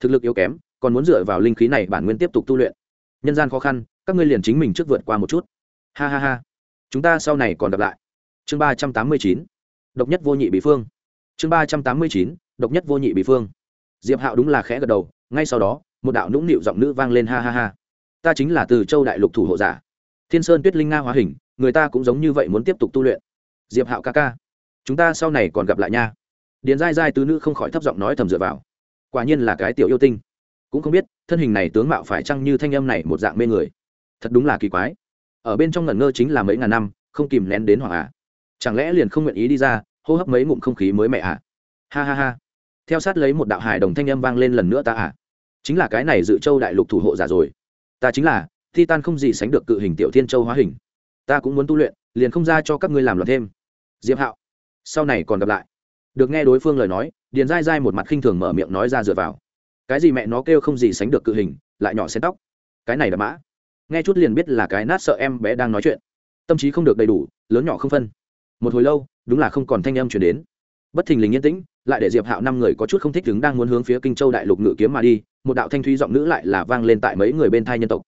Thực lực yếu kém còn muốn dựa vào linh khí này bản nguyên tiếp tục tu luyện. Nhân gian khó khăn, các ngươi liền chính mình trước vượt qua một chút. Ha ha ha. Chúng ta sau này còn gặp lại. Chương ba trăm tám mươi chín. Độc nhất vô nhị bị phương. Chương ba trăm tám mươi chín. Độc nhất vô nhị bị phương. Diệp hạo đúng là khẽ gật đầu, ngay sau đó, một đạo nũng nịu giọng nữ vang lên ha ha ha. Ta chính là từ châu đại lục thủ hộ giả. Thiên sơn tuyết linh nga hóa hình, người ta cũng giống như vậy muốn tiếp tục tu luyện. Diệp hạo ca ca. Chúng ta sau này còn gặp lại nha. Điền dai dai tứ nữ không khỏi thấp giọng nói thầm dựa vào. Quả nhiên là cái tiểu yêu tinh cũng không biết, thân hình này tướng mạo phải chăng như thanh âm này một dạng mê người. Thật đúng là kỳ quái. Ở bên trong ngẩn ngơ chính là mấy ngàn năm, không kìm nén đến hoàng ạ à. chẳng lẽ liền không nguyện ý đi ra, hô hấp mấy ngụm không khí mới mẹ ạ à? ha ha ha. Theo sát lấy một đạo hải đồng thanh âm vang lên lần nữa ta ạ chính là cái này dự châu đại lục thủ hộ giả rồi. Ta chính là, thi tan không gì sánh được cự hình tiểu thiên châu hóa hình. Ta cũng muốn tu luyện, liền không ra cho các ngươi làm luật thêm. Diệp hạo, sau này còn gặp lại. Được nghe đối phương lời nói, điền dai dai một mặt khinh thường mở miệng nói ra dựa vào cái gì mẹ nó kêu không gì sánh được cự hình, lại nhỏ xén tóc. Cái này là mã. Nghe chút liền biết là cái nát sợ em bé đang nói chuyện. Tâm trí không được đầy đủ, lớn nhỏ không phân. Một hồi lâu, đúng là không còn thanh âm chuyển đến. Bất thình lình yên tĩnh, lại để diệp hạo năm người có chút không thích đứng đang muốn hướng phía kinh châu đại lục ngự kiếm mà đi, một đạo thanh thúy giọng nữ lại là vang lên tại mấy người bên thai nhân tộc.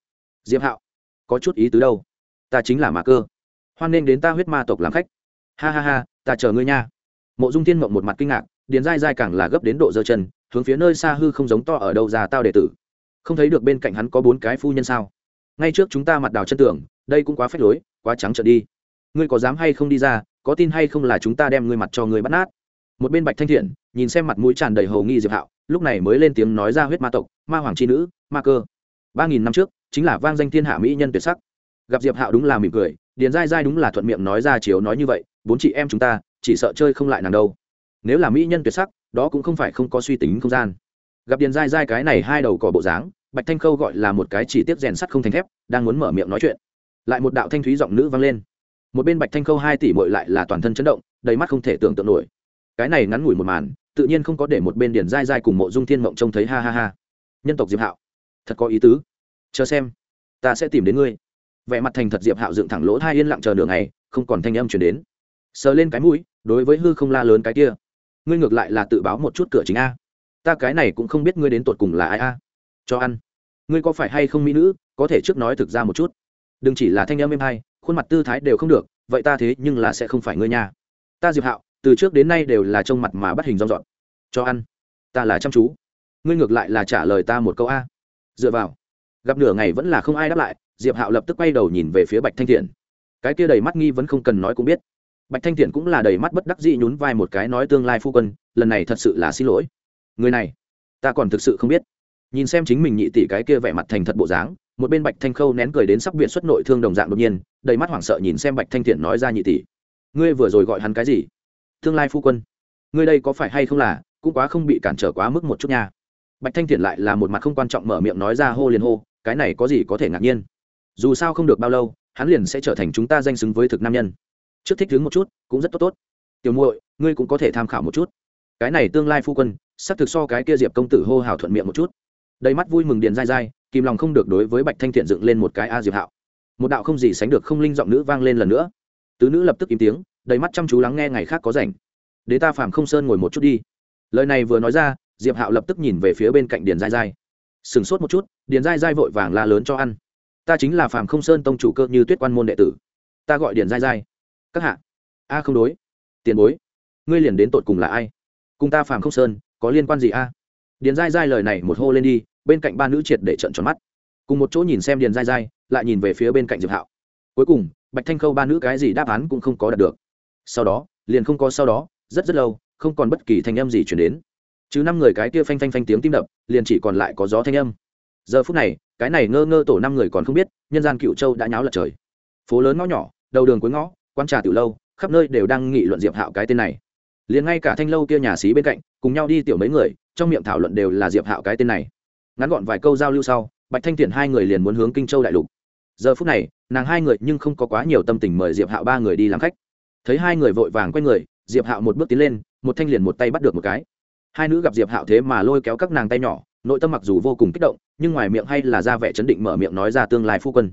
Diệp hạo, có chút ý tứ đâu? Ta chính là mã cơ. Hoan nên đến ta huyết ma tộc làm khách. Ha ha ha, ta chờ ngươi nha. Mộ dung thiên mộng một mặt kinh ngạc điền dai dai càng là gấp đến độ dơ chân, hướng phía nơi xa hư không giống to ở đâu ra tao đệ tử. Không thấy được bên cạnh hắn có bốn cái phu nhân sao? Ngay trước chúng ta mặt đào chân tưởng đây cũng quá phép lối, quá trắng trợn đi. Ngươi có dám hay không đi ra, có tin hay không là chúng ta đem ngươi mặt cho ngươi bắt nát. Một bên bạch thanh thiện, nhìn xem mặt mũi tràn đầy hầu nghi diệp hạo, lúc này mới lên tiếng nói ra huyết ma tộc, ma hoàng c nữ, ma cơ. Ba nghìn năm trước, chính là vang danh thiên hạ mỹ nhân tuyệt sắc. Gặp diệp hạo đúng là mỉm cười, điền dai dai đúng là thuận miệng nói ra chiếu nói như vậy, bốn chị em chúng ta, chỉ sợ chơi không lại nàng đâu nếu là mỹ nhân tuyệt sắc, đó cũng không phải không có suy tính không gian. Gặp điền dai dai cái này hai đầu cỏ bộ dáng, bạch thanh khâu gọi là một cái chỉ tiếp rèn sắt không thành thép, đang muốn mở miệng nói chuyện. Lại một đạo thanh thúy giọng nữ vang lên. Một bên bạch thanh khâu hai tỷ mội lại là toàn thân chấn động, đầy mắt không thể tưởng tượng nổi. Cái này ngắn ngủi một màn, tự nhiên không có để một bên điền dai dai cùng mộ dung thiên mộng trông thấy ha ha ha. Nhân tộc diệp hạo, thật có ý tứ. Chờ xem, ta sẽ tìm đến ngươi. Vẻ mặt thành thật diệp hạo dựng thẳng lỗ hai yên lặng chờ nửa ngày, không còn thanh âm chuyển đến. Sờ lên cái mũi, đối với hư không la lớn cái kia ngươi ngược lại là tự báo một chút cửa chính a. Ta cái này cũng không biết ngươi đến tột cùng là ai a. Cho ăn. Ngươi có phải hay không mỹ nữ, có thể trước nói thực ra một chút. Đừng chỉ là thanh em êm hay, khuôn mặt tư thái đều không được, vậy ta thế nhưng là sẽ không phải ngươi nha. Ta diệp hạo, từ trước đến nay đều là trông mặt mà bắt hình rong dọn cho ăn. Ta là chăm chú. Ngươi ngược lại là trả lời ta một câu a. Dựa vào. Gặp nửa ngày vẫn là không ai đáp lại, diệp hạo lập tức quay đầu nhìn về phía bạch thanh thiện. Cái kia đầy mắt nghi vẫn không cần nói cũng biết bạch thanh thiện cũng là đầy mắt bất đắc dĩ nhún vai một cái nói tương lai phu quân, lần này thật sự là xin lỗi. Người này, ta còn thực sự không biết. Nhìn xem chính mình nhị tỷ cái kia vẻ mặt thành thật bộ dáng, một bên bạch thanh khâu nén cười đến sắc viện xuất nội thương đồng dạng đột nhiên, đầy mắt hoảng sợ nhìn xem bạch thanh thiện nói ra nhị tỷ. Ngươi vừa rồi gọi hắn cái gì? Tương lai phu quân. Ngươi đây có phải hay không là, cũng quá không bị cản trở quá mức một chút nha. Bạch thanh thiện lại là một mặt không quan trọng mở miệng nói ra hô liền hô, cái này có gì có thể ngạc nhiên. Dù sao không được bao lâu, hắn liền sẽ trở thành chúng ta danh xứng với thực nam nhân trước thích đứng một chút, cũng rất tốt tốt. Tiểu muội, ngươi cũng có thể tham khảo một chút. Cái này tương lai phu quân, sắp thực so cái kia diệp công tử hô hào thuận miệng một chút. Đầy mắt vui mừng điền dai dai, kìm lòng không được đối với bạch thanh thiện dựng lên một cái a diệp hạo. Một đạo không gì sánh được không linh giọng nữ vang lên lần nữa. Tứ nữ lập tức im tiếng, đầy mắt chăm chú lắng nghe ngày khác có rảnh. Đế ta phàm không sơn ngồi một chút đi. Lời này vừa nói ra, diệp hạo lập tức nhìn về phía bên cạnh điền dai dai. Sửng sốt một chút, điền dai dai vội vàng la lớn cho ăn. Ta chính là phàm không sơn tông chủ cơ như tuyết quan môn đệ tử. Ta gọi điền dai dai các hạ. A, không đối. Tiền bối, ngươi liền đến tột cùng là ai? Cùng ta phàm không sơn, có liên quan gì a? Điền dai dai lời này một hô lên đi, bên cạnh ba nữ triệt để trận tròn mắt. Cùng một chỗ nhìn xem điền dai dai lại nhìn về phía bên cạnh diệp hạo. Cuối cùng, bạch thanh khâu ba nữ cái gì đáp án cũng không có đạt được. Sau đó, liền không có sau đó, rất rất lâu, không còn bất kỳ thanh âm gì chuyển đến. Chứ năm người cái kia phanh phanh phanh tiếng tim đập, liền chỉ còn lại có gió thanh âm. Giờ phút này, cái này ngơ ngơ tổ năm người còn không biết, nhân gian cựu châu đã nháo lật trời. Phố lớn ngõ nhỏ, đầu đường cuối ngõ quan trà từ lâu, khắp nơi đều đang nghị luận diệp hạo cái tên này. Liền ngay cả thanh lâu kia nhà xí bên cạnh, cùng nhau đi tiểu mấy người, trong miệng thảo luận đều là diệp hạo cái tên này. Ngắn gọn vài câu giao lưu sau, bạch thanh thiện hai người liền muốn hướng kinh châu đại lục. Giờ phút này, nàng hai người nhưng không có quá nhiều tâm tình mời diệp hạo ba người đi làm khách. Thấy hai người vội vàng q u a y người, diệp hạo một bước tiến lên, một thanh liền một tay bắt được một cái. Hai nữ gặp diệp hạo thế mà lôi kéo các nàng tay nhỏ, nội tâm mặc dù vô cùng kích động, nhưng ngoài miệng hay là ra vẻ chấn định mở miệng nói ra tương lai phu quân.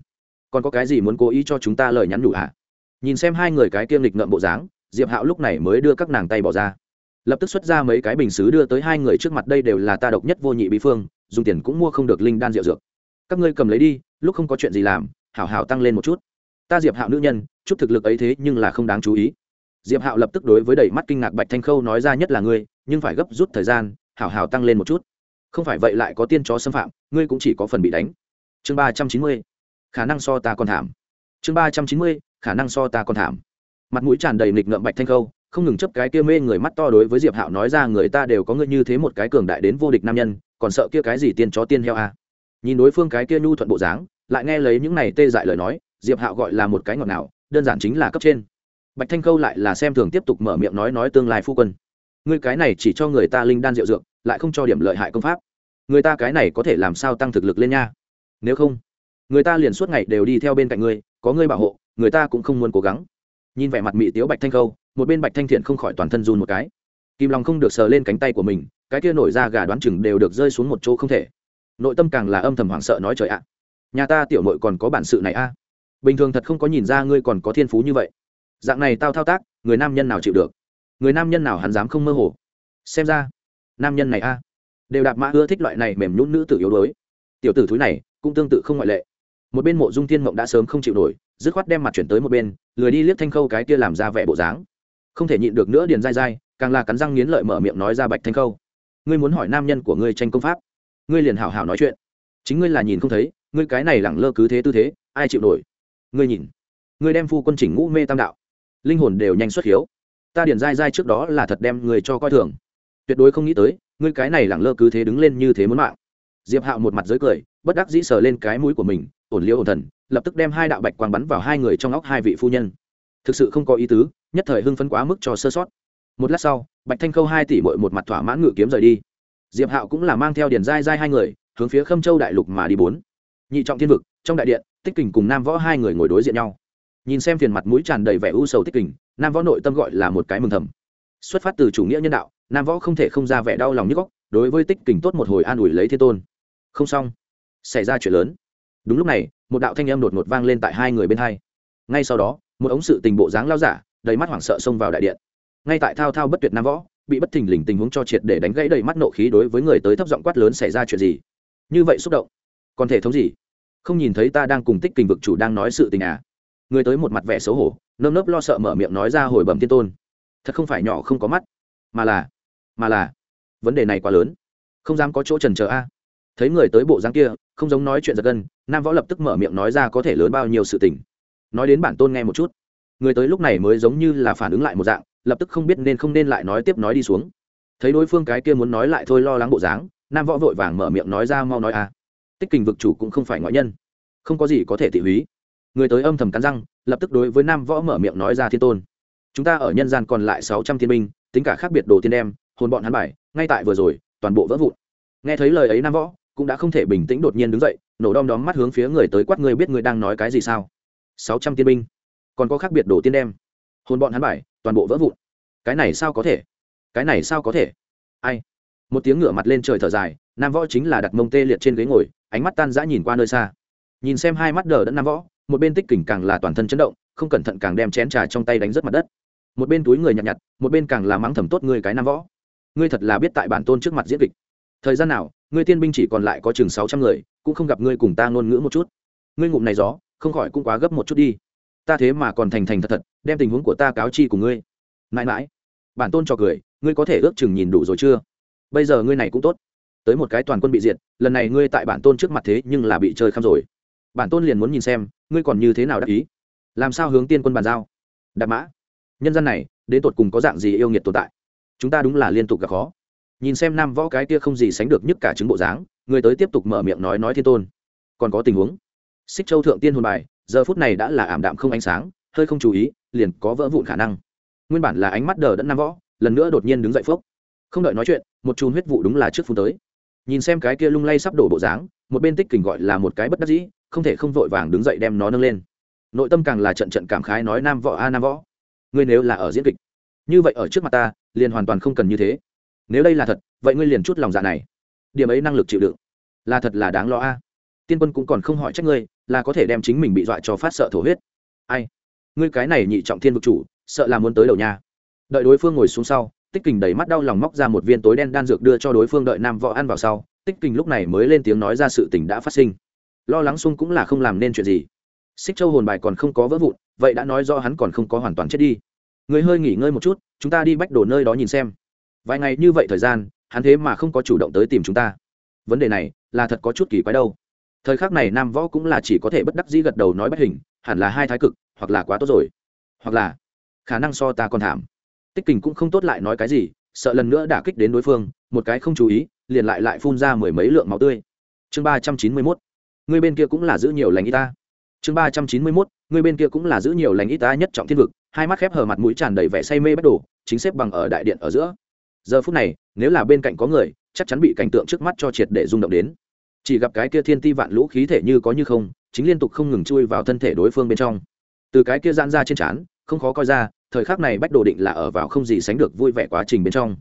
Còn có cái gì muốn cố ý cho chúng ta lời nhắn nhủ hả? à? Nhìn xem hai người cái kiêm lịch ngậm bộ dáng, diệp hạo lúc này mới đưa các nàng tay bỏ ra. Lập tức xuất ra mấy cái bình xứ đưa tới hai người trước mặt, đây đều là ta độc nhất vô nhị bí phương, dùng tiền cũng mua không được linh đan rượu dược. Các ngươi cầm lấy đi, lúc không có chuyện gì làm, hảo hảo tăng lên một chút. Ta diệp hạo nữ nhân, chút thực lực ấy thế nhưng là không đáng chú ý. Diệp hạo lập tức đối với đầy mắt kinh ngạc bạch thanh khâu nói ra nhất là ngươi, nhưng phải gấp rút thời gian, hảo hảo tăng lên một chút. Không phải vậy lại có tiên chó xâm phạm, ngươi cũng chỉ có phần bị đánh. Chương ba trăm chín mươi, khả năng so ta còn thảm. Chương ba trăm chín mươi khả năng so ta còn thảm. Mặt mũi tràn đầy nghịch ngợm bạch thanh khâu, không ngừng chấp cái kia mê người mắt to đối với diệp hạo nói ra, người ta đều có ngươi như thế một cái cường đại đến vô địch nam nhân, còn sợ kia cái gì tiên chó tiên heo à. nhìn đối phương cái kia nhu thuận bộ dáng, lại nghe lấy những này tê dại lời nói, diệp hạo gọi là một cái ngọt nào đơn giản chính là cấp trên. Bạch thanh khâu lại là xem thường tiếp tục mở miệng nói nói tương lai phu quân. Ngươi cái này chỉ cho người ta linh đan rượu dược, lại không cho điểm lợi hại công pháp. Người ta cái này có thể làm sao tăng thực lực lên nha? Nếu không, người ta liền suốt ngày đều đi theo bên cạnh ngươi, có ngươi bảo hộ người ta cũng không muốn cố gắng. Nhìn vẻ mặt mị tiếu bạch thanh khâu, một bên bạch thanh thiện không khỏi toàn thân run một cái. Kim long không được sờ lên cánh tay của mình, cái kia nổi ra gà đoán chừng đều được rơi xuống một chỗ không thể. Nội tâm càng là âm thầm hoảng sợ nói trời ạ. Nhà ta tiểu nội còn có bản sự này a. Bình thường thật không có nhìn ra ngươi còn có thiên phú như vậy. Dạng này tao thao tác, người nam nhân nào chịu được? Người nam nhân nào hắn dám không mơ hồ? Xem ra, nam nhân này a. Đều đạp mã ưa thích loại này mềm nhún nữ tử yếu đuối. Tiểu tử thúi này cũng tương tự không ngoại lệ. Một bên mộ dung thiên mộng đã sớm không chịu nổi dứt khoát đem mặt chuyển tới một bên, lười đi liếc thanh khâu cái kia làm ra vẻ bộ dáng. Không thể nhịn được nữa điền dai dai, càng là cắn răng nghiến lợi mở miệng nói ra bạch thanh khâu. Ngươi muốn hỏi nam nhân của ngươi tranh công pháp. Ngươi liền hảo hảo nói chuyện. Chính ngươi là nhìn không thấy, ngươi cái này lẳng lơ cứ thế tư thế, ai chịu nổi? Ngươi nhìn. Ngươi đem phu quân chỉnh ngũ mê tam đạo. Linh hồn đều nhanh xuất hiếu. Ta điền dai dai trước đó là thật đem người cho coi thường. Tuyệt đối không nghĩ tới, ngươi cái này lẳng lơ cứ thế đứng lên như thế muốn mạng diệp hạo một mặt giới cười, bất đắc dĩ sờ lên cái mũi của mình, ổn liêu ổn thần, lập tức đem hai đạo bạch quang bắn vào hai người trong óc hai vị phu nhân. Thực sự không có ý tứ, nhất thời hưng phấn quá mức cho sơ sót. Một lát sau, bạch thanh khâu hai tỷ muội một mặt thỏa mãn ngự kiếm rời đi. Diệp hạo cũng là mang theo điền dai dai hai người, hướng phía khâm châu đại lục mà đi bốn. Nhị trọng thiên vực, trong đại điện, tích kình cùng nam võ hai người ngồi đối diện nhau. Nhìn xem phiền mặt mũi tràn đầy vẻ u sầu tích kình, nam võ nội tâm gọi là một cái mừng thầm. Xuất phát từ chủ nghĩa nhân đạo, nam võ không thể không ra vẻ đau lòng nhức góc đối với tích kình tốt một hồi an ủi lấy thiên tôn không xong. Xảy ra chuyện lớn. Đúng lúc này, một đạo thanh âm đột ngột vang lên tại hai người bên hai. Ngay sau đó, một ống sự tình bộ dáng lao giả, đầy mắt hoảng sợ xông vào đại điện. Ngay tại thao thao bất tuyệt nam võ, bị bất thình lình tình huống cho triệt để đánh gãy đầy mắt nộ khí đối với người tới thấp giọng quát lớn xảy ra chuyện gì? Như vậy xúc động. Còn thể thống gì? Không nhìn thấy ta đang cùng tích kình vực chủ đang nói sự tình à? Người tới một mặt vẻ xấu hổ, nơm nớp lo sợ mở miệng nói ra hồi bẩm thiên tôn. Thật không phải nhỏ không có mắt, mà là mà là, vấn đề này quá lớn. Không dám có chỗ trần chờ a thấy người tới bộ dáng kia, không giống nói chuyện giật gân, nam võ lập tức mở miệng nói ra có thể lớn bao nhiêu sự tình. Nói đến bản tôn nghe một chút. Người tới lúc này mới giống như là phản ứng lại một dạng, lập tức không biết nên không nên lại nói tiếp nói đi xuống. Thấy đối phương cái kia muốn nói lại thôi lo lắng bộ dáng, nam võ vội vàng mở miệng nói ra mau nói a tích kình vực chủ cũng không phải ngoại nhân, không có gì có thể thị húy. Người tới âm thầm cắn răng, lập tức đối với nam võ mở miệng nói ra thiên tôn. Chúng ta ở nhân gian còn lại sáu trăm thiên binh, tính cả khác biệt đồ tiên đem, hồn bọn hắn bài, ngay tại vừa rồi, toàn bộ vỡ vụn. Nghe thấy lời ấy nam võ cũng đã không thể bình tĩnh đột nhiên đứng dậy, nổ đom đóm mắt hướng phía người tới quát người biết người đang nói cái gì sao? Sáu trăm tiên binh. Còn có khác biệt đồ tiên đem. Hồn bọn hắn bài toàn bộ vỡ vụn. Cái này sao có thể? Cái này sao có thể? Ai? Một tiếng ngửa mặt lên trời thở dài, nam võ chính là đặt mông tê liệt trên ghế ngồi, ánh mắt tan dã nhìn qua nơi xa. Nhìn xem hai mắt đờ đẫn nam võ, một bên tích kỉnh càng là toàn thân chấn động, không cẩn thận càng đem chén trà trong tay đánh rớt mặt đất. Một bên túi người nhặt nhặt, một bên càng là mắng thầm tốt ngươi cái nam võ. Ngươi thật là biết tại bản tôn trước mặt diễn kịch. Thời gian nào ngươi tiên binh chỉ còn lại có chừng sáu trăm người, cũng không gặp ngươi cùng ta ngôn ngữ một chút. Ngươi ngụm này gió, không khỏi cũng quá gấp một chút đi. Ta thế mà còn thành thành thật thật, đem tình huống của ta cáo chi của ngươi. Mãi mãi, bản tôn cho cười, ngươi có thể ước chừng nhìn đủ rồi chưa? Bây giờ ngươi này cũng tốt. Tới một cái toàn quân bị diệt, lần này ngươi tại bản tôn trước mặt thế nhưng là bị chơi khăm rồi. Bản tôn liền muốn nhìn xem, ngươi còn như thế nào đắc ý? Làm sao hướng tiên quân bàn giao? Đạp mã. Nhân dân này, đến tột cùng có dạng gì yêu nghiệt tồn tại? Chúng ta đúng là liên tục gặp khó nhìn xem nam võ cái kia không gì sánh được nhất cả chứng bộ dáng, người tới tiếp tục mở miệng nói nói thiên tôn. Còn có tình huống? Xích châu thượng tiên hồn bài, giờ phút này đã là ảm đạm không ánh sáng, hơi không chú ý, liền có vỡ vụn khả năng. Nguyên bản là ánh mắt đờ đẫn nam võ, lần nữa đột nhiên đứng dậy phốc. Không đợi nói chuyện, một chùm huyết vụ đúng là trước phun tới. Nhìn xem cái kia lung lay sắp đổ bộ dáng, một bên tích kình gọi là một cái bất đắc dĩ, không thể không vội vàng đứng dậy đem nó nâng lên. Nội tâm càng là trận trận cảm khái nói nam võ a nam võ, ngươi nếu là ở diễn kịch, như vậy ở trước mặt ta, liền hoàn toàn không cần như thế nếu đây là thật, vậy ngươi liền chút lòng dạ này. Điểm ấy năng lực chịu đựng, là thật là đáng lo a. Tiên quân cũng còn không hỏi trách ngươi, là có thể đem chính mình bị dọa cho phát sợ thổ huyết. Ai? Ngươi cái này nhị trọng thiên vực chủ, sợ là muốn tới đầu nhà đợi đối phương ngồi xuống sau, tích kình đầy mắt đau lòng móc ra một viên tối đen đan dược đưa cho đối phương đợi nam võ ăn vào sau. Tích kình lúc này mới lên tiếng nói ra sự tình đã phát sinh. Lo lắng xung cũng là không làm nên chuyện gì. Xích châu hồn bài còn không có vỡ vụn, vậy đã nói do hắn còn không có hoàn toàn chết đi. Người hơi nghỉ ngơi một chút, chúng ta đi bách đổ nơi đó nhìn xem vài ngày như vậy thời gian, hắn thế mà không có chủ động tới tìm chúng ta. Vấn đề này là thật có chút kỳ quái đâu. Thời khắc này nam võ cũng là chỉ có thể bất đắc dĩ gật đầu nói bất hình, hẳn là hai thái cực, hoặc là quá tốt rồi. Hoặc là, khả năng so ta còn thảm. Tích kình cũng không tốt lại nói cái gì, sợ lần nữa đả kích đến đối phương, một cái không chú ý, liền lại lại phun ra mười mấy lượng máu tươi. Chương ba trăm chín mươi mốt, người bên kia cũng là giữ nhiều lành y ta. Chương ba trăm chín mươi mốt, người bên kia cũng là giữ nhiều lành y ta nhất trọng thiên vực, hai mắt khép hờ mặt mũi tràn đầy vẻ say mê bắt đổ, chính xếp bằng ở đại điện ở giữa giờ phút này, nếu là bên cạnh có người, chắc chắn bị cảnh tượng trước mắt cho triệt để rung động đến. Chỉ gặp cái kia thiên ti vạn lũ khí thể như có như không, chính liên tục không ngừng chui vào thân thể đối phương bên trong. Từ cái kia giãn ra trên trán, không khó coi ra, thời khắc này bách đồ định là ở vào không gì sánh được vui vẻ quá trình bên trong.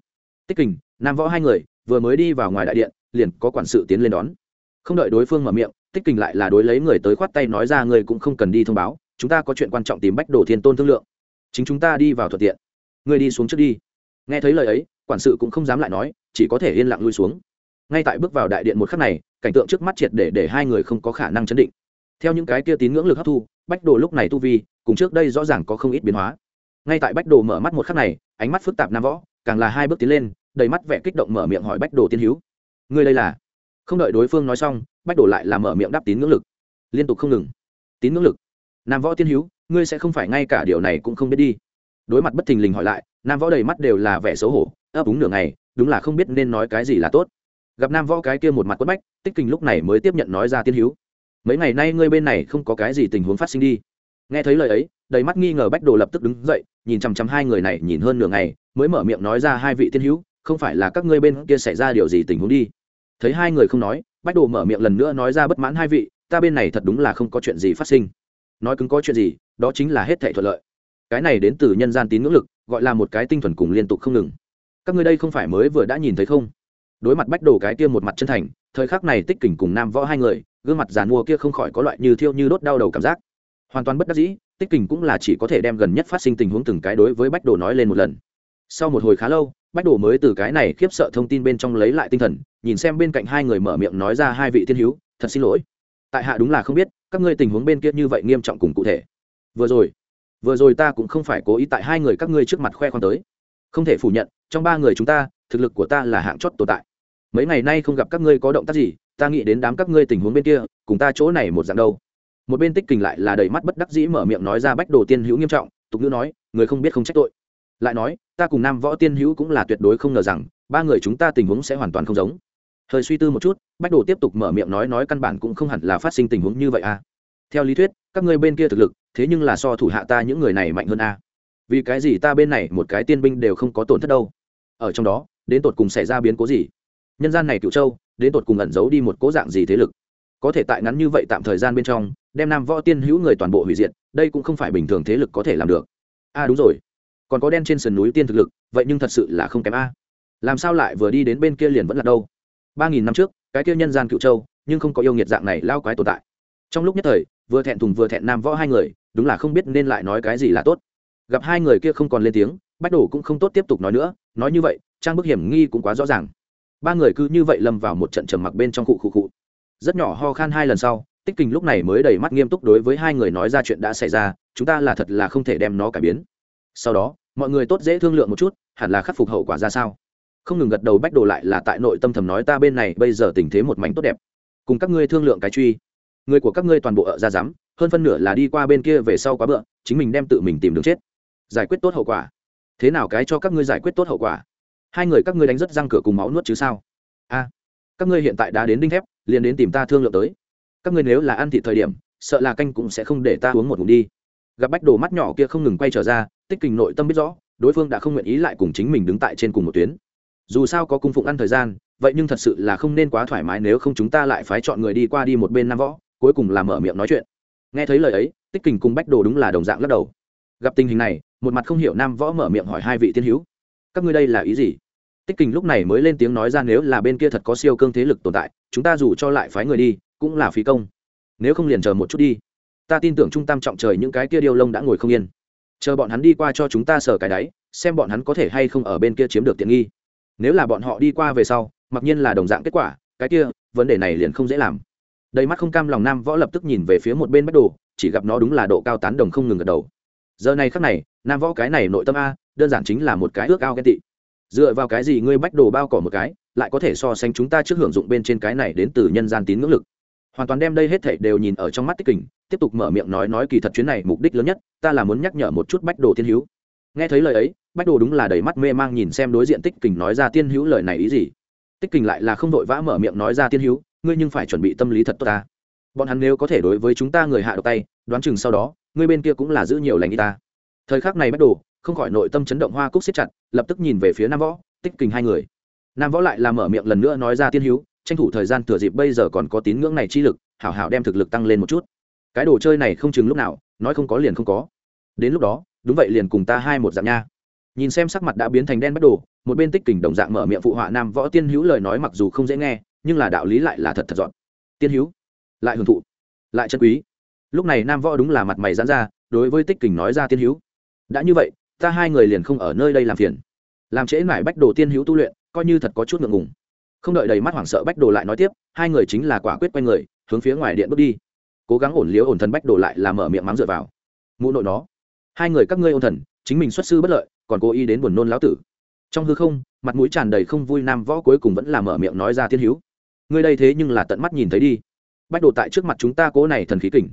Tích kình, nam võ hai người, vừa mới đi vào ngoài đại điện, liền có quản sự tiến lên đón. Không đợi đối phương mở miệng, tích kình lại là đối lấy người tới khoát tay nói ra người cũng không cần đi thông báo, chúng ta có chuyện quan trọng tìm bách đồ thiên tôn thương lượng. Chính chúng ta đi vào thuận tiện. Người đi xuống trước đi. Nghe thấy lời ấy quản sự cũng không dám lại nói, chỉ có thể yên lặng lui xuống. Ngay tại bước vào đại điện một khắc này, cảnh tượng trước mắt triệt để để hai người không có khả năng chấn định. Theo những cái kia tín ngưỡng lực hấp thu, bách đồ lúc này tu vi, cùng trước đây rõ ràng có không ít biến hóa. Ngay tại bách đồ mở mắt một khắc này, ánh mắt phức tạp nam võ, càng là hai bước tiến lên, đầy mắt vẻ kích động mở miệng hỏi bách đồ tiên hữu. Ngươi đây là? Không đợi đối phương nói xong, bách đồ lại là mở miệng đáp tín ngưỡng lực. Liên tục không ngừng. Tín ngưỡng lực. Nam võ tiên hữu, ngươi sẽ không phải ngay cả điều này cũng không biết đi đối mặt bất thình lình hỏi lại, nam võ đầy mắt đều là vẻ xấu hổ, ấp úng nửa ngày, đúng là không biết nên nói cái gì là tốt. Gặp nam võ cái kia một mặt quất bách, tích kình lúc này mới tiếp nhận nói ra tiên hữu mấy ngày nay ngươi bên này không có cái gì tình huống phát sinh đi. Nghe thấy lời ấy, đầy mắt nghi ngờ bách đồ lập tức đứng dậy, nhìn chằm chằm hai người này, nhìn hơn nửa ngày, mới mở miệng nói ra hai vị tiên hữu không phải là các ngươi bên kia xảy ra điều gì tình huống đi. Thấy hai người không nói, bách đồ mở miệng lần nữa nói ra bất mãn hai vị, ta bên này thật đúng là không có chuyện gì phát sinh. Nói cứng có chuyện gì, đó chính là hết thệ thuận lợi cái này đến từ nhân gian tín ngưỡng lực, gọi là một cái tinh thuần cùng liên tục không ngừng. Các ngươi đây không phải mới vừa đã nhìn thấy không? Đối mặt bách đồ cái kia một mặt chân thành, thời khắc này tích kình cùng nam võ hai người, gương mặt giàn mua kia không khỏi có loại như thiêu như đốt đau đầu cảm giác. Hoàn toàn bất đắc dĩ, tích kình cũng là chỉ có thể đem gần nhất phát sinh tình huống từng cái đối với bách đồ nói lên một lần. Sau một hồi khá lâu, bách đồ mới từ cái này khiếp sợ thông tin bên trong lấy lại tinh thần, nhìn xem bên cạnh hai người mở miệng nói ra hai vị thiên hữu, thật xin lỗi. Tại hạ đúng là không biết, các ngươi tình huống bên kia như vậy nghiêm trọng cùng cụ thể. Vừa rồi vừa rồi ta cũng không phải cố ý tại hai người các ngươi trước mặt khoe khoang tới. Không thể phủ nhận, trong ba người chúng ta, thực lực của ta là hạng chót tồn tại. Mấy ngày nay không gặp các ngươi có động tác gì, ta nghĩ đến đám các ngươi tình huống bên kia, cùng ta chỗ này một dạng đâu. Một bên tích kình lại là đầy mắt bất đắc dĩ mở miệng nói ra bách đồ tiên hữu nghiêm trọng, tục ngữ nói, người không biết không trách tội. Lại nói, ta cùng nam võ tiên hữu cũng là tuyệt đối không ngờ rằng, ba người chúng ta tình huống sẽ hoàn toàn không giống. Hơi suy tư một chút, bách đồ tiếp tục mở miệng nói nói căn bản cũng không hẳn là phát sinh tình huống như vậy à. Theo lý thuyết, các ngươi bên kia thực lực thế nhưng là so thủ hạ ta những người này mạnh hơn à vì cái gì ta bên này một cái tiên binh đều không có tổn thất đâu? Ở trong đó, đến tột cùng xảy ra biến cố gì? Nhân gian này cựu châu, đến tột cùng ẩn giấu đi một cố dạng gì thế lực? Có thể tại ngắn như vậy tạm thời gian bên trong, đem nam võ tiên hữu người toàn bộ hủy diệt, đây cũng không phải bình thường thế lực có thể làm được. A à đúng rồi. Còn có đen trên sườn núi tiên thực lực, vậy nhưng thật sự là không kém a. Làm sao lại vừa đi đến bên kia liền vẫn là đâu? Ba nghìn năm trước, cái kia nhân gian cựu châu, nhưng không có yêu nghiệt dạng này lao quái tồn tại. Trong lúc nhất thời vừa thẹn thùng vừa thẹn nam võ hai người, đúng là không biết nên lại nói cái gì là tốt. Gặp hai người kia không còn lên tiếng, bách đổ cũng không tốt tiếp tục nói nữa, nói như vậy, trang bức hiểm nghi cũng quá rõ ràng. Ba người cứ như vậy lâm vào một trận trầm mặc bên trong cụ cụ cụ rất nhỏ ho khan hai lần sau, tích kình lúc này mới đầy mắt nghiêm túc đối với hai người nói ra chuyện đã xảy ra, chúng ta là thật là không thể đem nó cải biến. Sau đó, mọi người tốt dễ thương lượng một chút, hẳn là khắc phục hậu quả ra sao. Không ngừng gật đầu bách đồ lại là tại nội tâm thầm nói ta bên này bây giờ tình thế một mảnh tốt đẹp. Cùng các ngươi thương lượng cái truy người của các ngươi toàn bộ ở ra dám, hơn phân nửa là đi qua bên kia về sau quá bựa, chính mình đem tự mình tìm đường chết. Giải quyết tốt hậu quả. Thế nào cái cho các ngươi giải quyết tốt hậu quả? Hai người các ngươi đánh rất răng cửa cùng máu nuốt chứ sao? A, các ngươi hiện tại đã đến đinh thép, liền đến tìm ta thương lượng tới. Các ngươi nếu là ăn thị thời điểm, sợ là canh cũng sẽ không để ta uống một ngụm đi. Gặp bách đồ mắt nhỏ kia không ngừng quay trở ra, tích kình nội tâm biết rõ, đối phương đã không nguyện ý lại cùng chính mình đứng tại trên cùng một tuyến. Dù sao có cung phụng ăn thời gian, vậy nhưng thật sự là không nên quá thoải mái nếu không chúng ta lại phái chọn người đi qua đi một bên nam võ cuối cùng là mở miệng nói chuyện. Nghe thấy lời ấy, tích kình cùng bách đồ đúng là đồng dạng lắc đầu. Gặp tình hình này, một mặt không hiểu nam võ mở miệng hỏi hai vị tiên hữu, các ngươi đây là ý gì? Tích kình lúc này mới lên tiếng nói ra, nếu là bên kia thật có siêu cương thế lực tồn tại, chúng ta dù cho lại phái người đi, cũng là phí công. Nếu không liền chờ một chút đi. Ta tin tưởng trung tâm trọng trời những cái kia điêu lông đã ngồi không yên. Chờ bọn hắn đi qua cho chúng ta sờ cái đáy, xem bọn hắn có thể hay không ở bên kia chiếm được tiện nghi. Nếu là bọn họ đi qua về sau, mặc nhiên là đồng dạng kết quả, cái kia, vấn đề này liền không dễ làm đầy mắt không cam lòng nam võ lập tức nhìn về phía một bên bách đồ, chỉ gặp nó đúng là độ cao tán đồng không ngừng gật đầu. Giờ này khắc này, nam võ cái này nội tâm a, đơn giản chính là một cái ước ao ghen tị. Dựa vào cái gì ngươi bách đồ bao cỏ một cái, lại có thể so sánh chúng ta trước hưởng dụng bên trên cái này đến từ nhân gian tín ngưỡng lực? Hoàn toàn đem đây hết thảy đều nhìn ở trong mắt tích kình, tiếp tục mở miệng nói nói kỳ thật chuyến này mục đích lớn nhất, ta là muốn nhắc nhở một chút bách đồ thiên hữu. Nghe thấy lời ấy, bách đồ đúng là đầy mắt mê mang nhìn xem đối diện tích kình nói ra tiên hữu lời này ý gì. Tích kình lại là không vội vã mở miệng nói ra tiên hữu ngươi nhưng phải chuẩn bị tâm lý thật tốt ta. Bọn hắn nếu có thể đối với chúng ta người hạ độc tay, đoán chừng sau đó, ngươi bên kia cũng là giữ nhiều lành y ta. Thời khắc này bắt đồ không khỏi nội tâm chấn động hoa cúc siết chặt, lập tức nhìn về phía nam võ, tích kình hai người. Nam võ lại làm mở miệng lần nữa nói ra tiên hữu, tranh thủ thời gian thừa dịp bây giờ còn có tín ngưỡng này chi lực, hảo hảo đem thực lực tăng lên một chút. Cái đồ chơi này không chừng lúc nào, nói không có liền không có. Đến lúc đó, đúng vậy liền cùng ta hai một dạng nha. Nhìn xem sắc mặt đã biến thành đen bắt đồ một bên tích kình đồng dạng mở miệng phụ họa nam võ tiên hữu lời nói mặc dù không dễ nghe nhưng là đạo lý lại là thật thật dọn. Tiên hữu, lại hưởng thụ, lại chân quý. Lúc này nam võ đúng là mặt mày giãn ra, đối với tích kình nói ra tiên hữu. Đã như vậy, ta hai người liền không ở nơi đây làm phiền. Làm trễ mải bách đồ tiên hữu tu luyện, coi như thật có chút ngượng ngùng. Không đợi đầy mắt hoảng sợ bách đồ lại nói tiếp, hai người chính là quả quyết quay người, hướng phía ngoài điện bước đi. Cố gắng ổn liếu ổn thần bách đồ lại là mở miệng mắng dựa vào. Mụ nội nó, hai người các ngươi ôn thần, chính mình xuất sư bất lợi, còn cố ý đến buồn nôn lão tử. Trong hư không, mặt mũi tràn đầy không vui, nam võ cuối cùng vẫn là mở miệng nói ra tiên hữu ngươi đây thế nhưng là tận mắt nhìn thấy đi. Bách đồ tại trước mặt chúng ta cố này thần khí kình.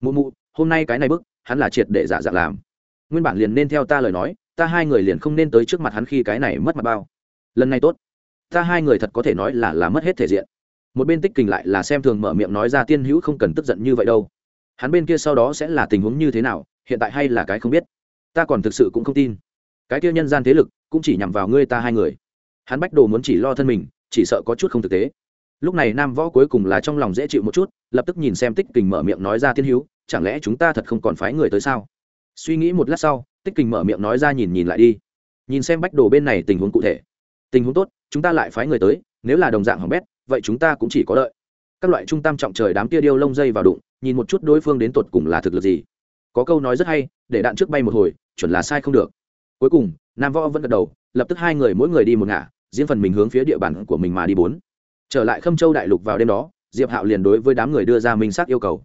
Mụ mụ, hôm nay cái này bức, hắn là triệt để giả dạng làm. Nguyên bản liền nên theo ta lời nói, ta hai người liền không nên tới trước mặt hắn khi cái này mất mặt bao. Lần này tốt. Ta hai người thật có thể nói là là mất hết thể diện. Một bên tích kình lại là xem thường mở miệng nói ra tiên hữu không cần tức giận như vậy đâu. Hắn bên kia sau đó sẽ là tình huống như thế nào, hiện tại hay là cái không biết. Ta còn thực sự cũng không tin. Cái kia nhân gian thế lực, cũng chỉ nhằm vào ngươi ta hai người. Hắn bách đồ muốn chỉ lo thân mình, chỉ sợ có chút không thực tế lúc này nam võ cuối cùng là trong lòng dễ chịu một chút, lập tức nhìn xem tích kình mở miệng nói ra tiên hữu chẳng lẽ chúng ta thật không còn phái người tới sao? Suy nghĩ một lát sau, tích kình mở miệng nói ra nhìn nhìn lại đi. Nhìn xem bách đồ bên này tình huống cụ thể. Tình huống tốt, chúng ta lại phái người tới, nếu là đồng dạng hỏng bét, vậy chúng ta cũng chỉ có lợi. các loại trung tâm trọng trời đám tia điêu lông dây vào đụng, nhìn một chút đối phương đến tột cùng là thực lực gì. Có câu nói rất hay, để đạn trước bay một hồi, chuẩn là sai không được. Cuối cùng, nam võ vẫn gật đầu, lập tức hai người mỗi người đi một ngả diễn phần mình hướng phía địa bàn của mình mà đi bốn trở lại khâm châu đại lục vào đêm đó, diệp hạo liền đối với đám người đưa ra minh xác yêu cầu.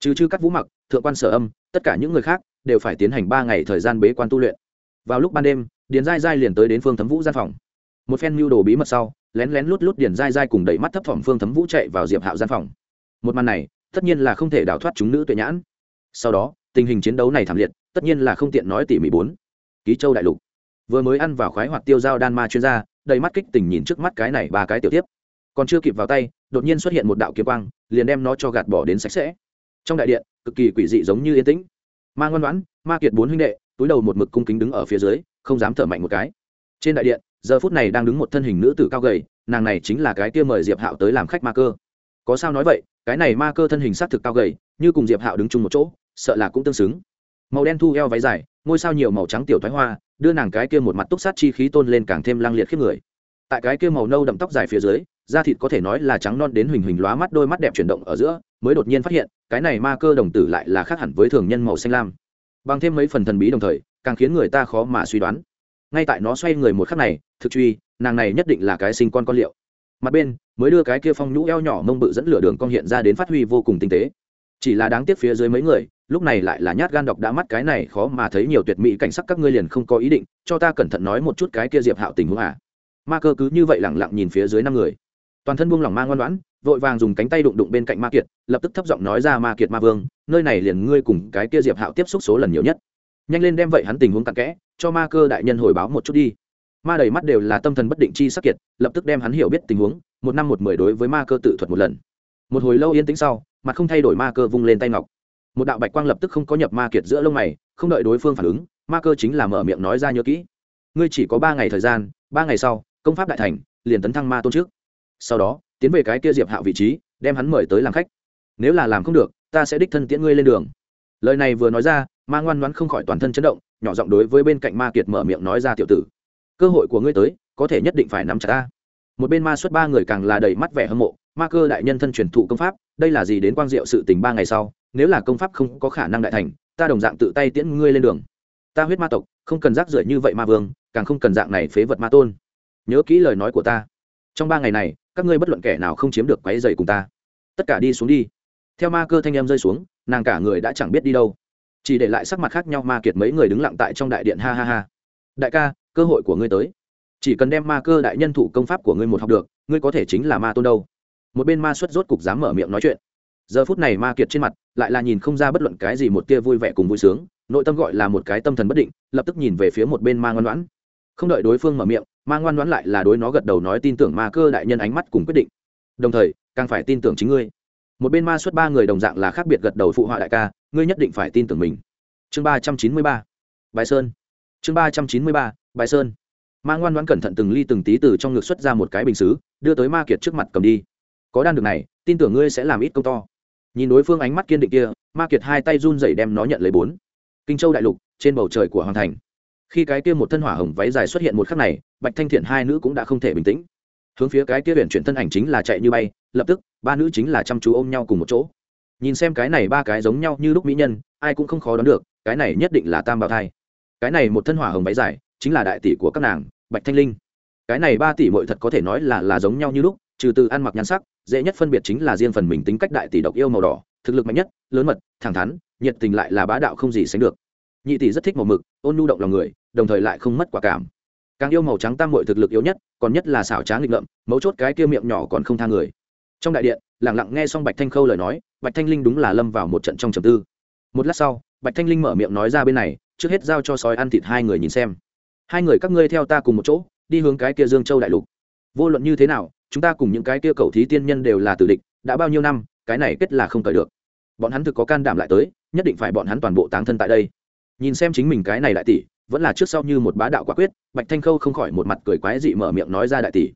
Trừ chư cắt vũ mặc, thượng quan sở âm, tất cả những người khác đều phải tiến hành ba ngày thời gian bế quan tu luyện. Vào lúc ban đêm, điền giai giai liền tới đến phương thấm vũ gian phòng. Một phen mưu đồ bí mật sau, lén lén lút lút điền dai dai cùng đẩy mắt thấp phỏng phương thấm vũ chạy vào diệp hạo gian phòng. Một màn này, tất nhiên là không thể đào thoát chúng nữ tuệ nhãn. Sau đó, tình hình chiến đấu này thảm liệt, tất nhiên là không tiện nói tỉ mỉ bốn. Ký châu đại lục. Vừa mới ăn vào khoái hoạt tiêu dao đan ma chuyên gia, đầy mắt kích tình nhìn trước mắt cái này ba cái tiểu tiếp còn chưa kịp vào tay, đột nhiên xuất hiện một đạo kiếm quang, liền đem nó cho gạt bỏ đến sạch sẽ. Trong đại điện, cực kỳ quỷ dị giống như yên tĩnh. Ma ngoan ngoãn, ma kiệt bốn huynh đệ, túi đầu một mực cung kính đứng ở phía dưới, không dám thở mạnh một cái. Trên đại điện, giờ phút này đang đứng một thân hình nữ tử cao gầy, nàng này chính là cái kia mời diệp hạo tới làm khách ma cơ. Có sao nói vậy, cái này ma cơ thân hình xác thực cao gầy, như cùng diệp hạo đứng chung một chỗ, sợ là cũng tương xứng. Màu đen thu eo váy dài, ngôi sao nhiều màu trắng tiểu thoái hoa, đưa nàng cái kia một mặt túc sát chi khí tôn lên càng thêm lang liệt khiếp người. Tại cái kia màu nâu đậm tóc dài phía dưới da thịt có thể nói là trắng non đến huỳnh huỳnh lóa mắt, đôi mắt đẹp chuyển động ở giữa, mới đột nhiên phát hiện, cái này ma cơ đồng tử lại là khác hẳn với thường nhân màu xanh lam. Bằng thêm mấy phần thần bí đồng thời, càng khiến người ta khó mà suy đoán. Ngay tại nó xoay người một khắc này, thực truy, nàng này nhất định là cái sinh con con liệu. Mặt bên, mới đưa cái kia phong nhũ eo nhỏ mông bự dẫn lửa đường con hiện ra đến phát huy vô cùng tinh tế. Chỉ là đáng tiếc phía dưới mấy người, lúc này lại là nhát gan độc đã mắt cái này khó mà thấy nhiều tuyệt mỹ cảnh sắc các ngươi liền không có ý định, cho ta cẩn thận nói một chút cái kia diệp hạo tình huống à. Ma cơ cứ như vậy lẳng lặng nhìn phía dưới năm người toàn thân buông lỏng ma ngoan ngoãn, vội vàng dùng cánh tay đụng đụng bên cạnh ma kiệt, lập tức thấp giọng nói ra ma kiệt ma vương, nơi này liền ngươi cùng cái kia diệp hạo tiếp xúc số lần nhiều nhất. Nhanh lên đem vậy hắn tình huống tặng kẽ, cho ma cơ đại nhân hồi báo một chút đi. Ma đầy mắt đều là tâm thần bất định chi sắc kiệt, lập tức đem hắn hiểu biết tình huống, một năm một mười đối với ma cơ tự thuật một lần. Một hồi lâu yên tĩnh sau, mặt không thay đổi ma cơ vung lên tay ngọc. Một đạo bạch quang lập tức không có nhập ma kiệt giữa lông mày, không đợi đối phương phản ứng, ma cơ chính là mở miệng nói ra nhớ kỹ. Ngươi chỉ có ba ngày thời gian, ba ngày sau, công pháp đại thành, liền tấn thăng ma tôn trước sau đó, tiến về cái kia diệp hạo vị trí, đem hắn mời tới làm khách. Nếu là làm không được, ta sẽ đích thân tiễn ngươi lên đường. Lời này vừa nói ra, ma ngoan đoán không khỏi toàn thân chấn động, nhỏ giọng đối với bên cạnh ma kiệt mở miệng nói ra, tiểu tử, cơ hội của ngươi tới, có thể nhất định phải nắm chặt ta. Một bên ma xuất ba người càng là đầy mắt vẻ hâm mộ, ma cơ đại nhân thân truyền thụ công pháp, đây là gì đến quang diệu sự tình ba ngày sau, nếu là công pháp không có khả năng đại thành, ta đồng dạng tự tay tiễn ngươi lên đường. Ta huyết ma tộc, không cần rác rưởi như vậy ma vương, càng không cần dạng này phế vật ma tôn. Nhớ kỹ lời nói của ta. Trong ba ngày này các ngươi bất luận kẻ nào không chiếm được quáy dày cùng ta. Tất cả đi xuống đi. Theo ma cơ thanh em rơi xuống, nàng cả người đã chẳng biết đi đâu. Chỉ để lại sắc mặt khác nhau ma kiệt mấy người đứng lặng tại trong đại điện ha ha ha. Đại ca, cơ hội của ngươi tới. Chỉ cần đem ma cơ đại nhân thủ công pháp của ngươi một học được, ngươi có thể chính là ma tôn đâu. Một bên ma xuất rốt cục dám mở miệng nói chuyện. Giờ phút này ma kiệt trên mặt lại là nhìn không ra bất luận cái gì một tia vui vẻ cùng vui sướng, nội tâm gọi là một cái tâm thần bất định, lập tức nhìn về phía một bên ma ngoan ngoãn. Không đợi đối phương mở miệng ma ngoan ngoãn lại là đối nó gật đầu nói tin tưởng ma cơ đại nhân ánh mắt cùng quyết định. Đồng thời, càng phải tin tưởng chính ngươi. Một bên ma xuất ba người đồng dạng là khác biệt gật đầu phụ họa đại ca, ngươi nhất định phải tin tưởng mình. Chương ba trăm chín mươi ba bài sơn. Chương ba trăm chín mươi ba bài sơn. Ma ngoan ngoãn cẩn thận từng ly từng tí từ trong ngực xuất ra một cái bình xứ, đưa tới ma kiệt trước mặt cầm đi. Có đan được này, tin tưởng ngươi sẽ làm ít công to. Nhìn đối phương ánh mắt kiên định kia, ma kiệt hai tay run dậy đem nó nhận lấy bốn. Kinh châu đại lục, trên bầu trời của hoàng thành khi cái kia một thân hỏa hồng váy dài xuất hiện một khắc này, bạch thanh thiện hai nữ cũng đã không thể bình tĩnh. Hướng phía cái kia huyện chuyển thân ảnh chính là chạy như bay, lập tức, ba nữ chính là chăm chú ôm nhau cùng một chỗ. Nhìn xem cái này ba cái giống nhau như lúc mỹ nhân, ai cũng không khó đoán được, cái này nhất định là tam bảo thai. Cái này một thân hỏa hồng váy dài, chính là đại tỷ của các nàng, bạch thanh linh. Cái này ba tỷ mội thật có thể nói là là giống nhau như lúc, trừ từ ăn mặc nhan sắc, dễ nhất phân biệt chính là riêng phần mình tính cách đại tỷ độc yêu màu đỏ, thực lực mạnh nhất, lớn mật, thẳng thắn, nhiệt tình lại là bá đạo không gì sánh được nhị tỷ rất thích màu mực, ôn nhu động lòng người, đồng thời lại không mất quả cảm. Càng yêu màu trắng tam mội thực lực yếu nhất, còn nhất là xảo trá nghịch ngợm, mấu chốt cái kia miệng nhỏ còn không tha người. Trong đại điện lẳng lặng nghe xong bạch thanh khâu lời nói, bạch thanh linh đúng là lâm vào một trận trong trầm tư. Một lát sau, bạch thanh linh mở miệng nói ra bên này, trước hết giao cho sói ăn thịt hai người nhìn xem. Hai người các ngươi theo ta cùng một chỗ, đi hướng cái kia dương châu đại lục. Vô luận như thế nào, chúng ta cùng những cái kia cầu thí tiên nhân đều là tử địch, đã bao nhiêu năm, cái này kết là không cởi được. Bọn hắn thực có can đảm lại tới, nhất định phải bọn hắn toàn bộ táng thân tại đây nhìn xem chính mình cái này đại tỷ, vẫn là trước sau như một bá đạo quả quyết, bạch thanh khâu không khỏi một mặt cười quái dị mở miệng nói ra đại tỷ.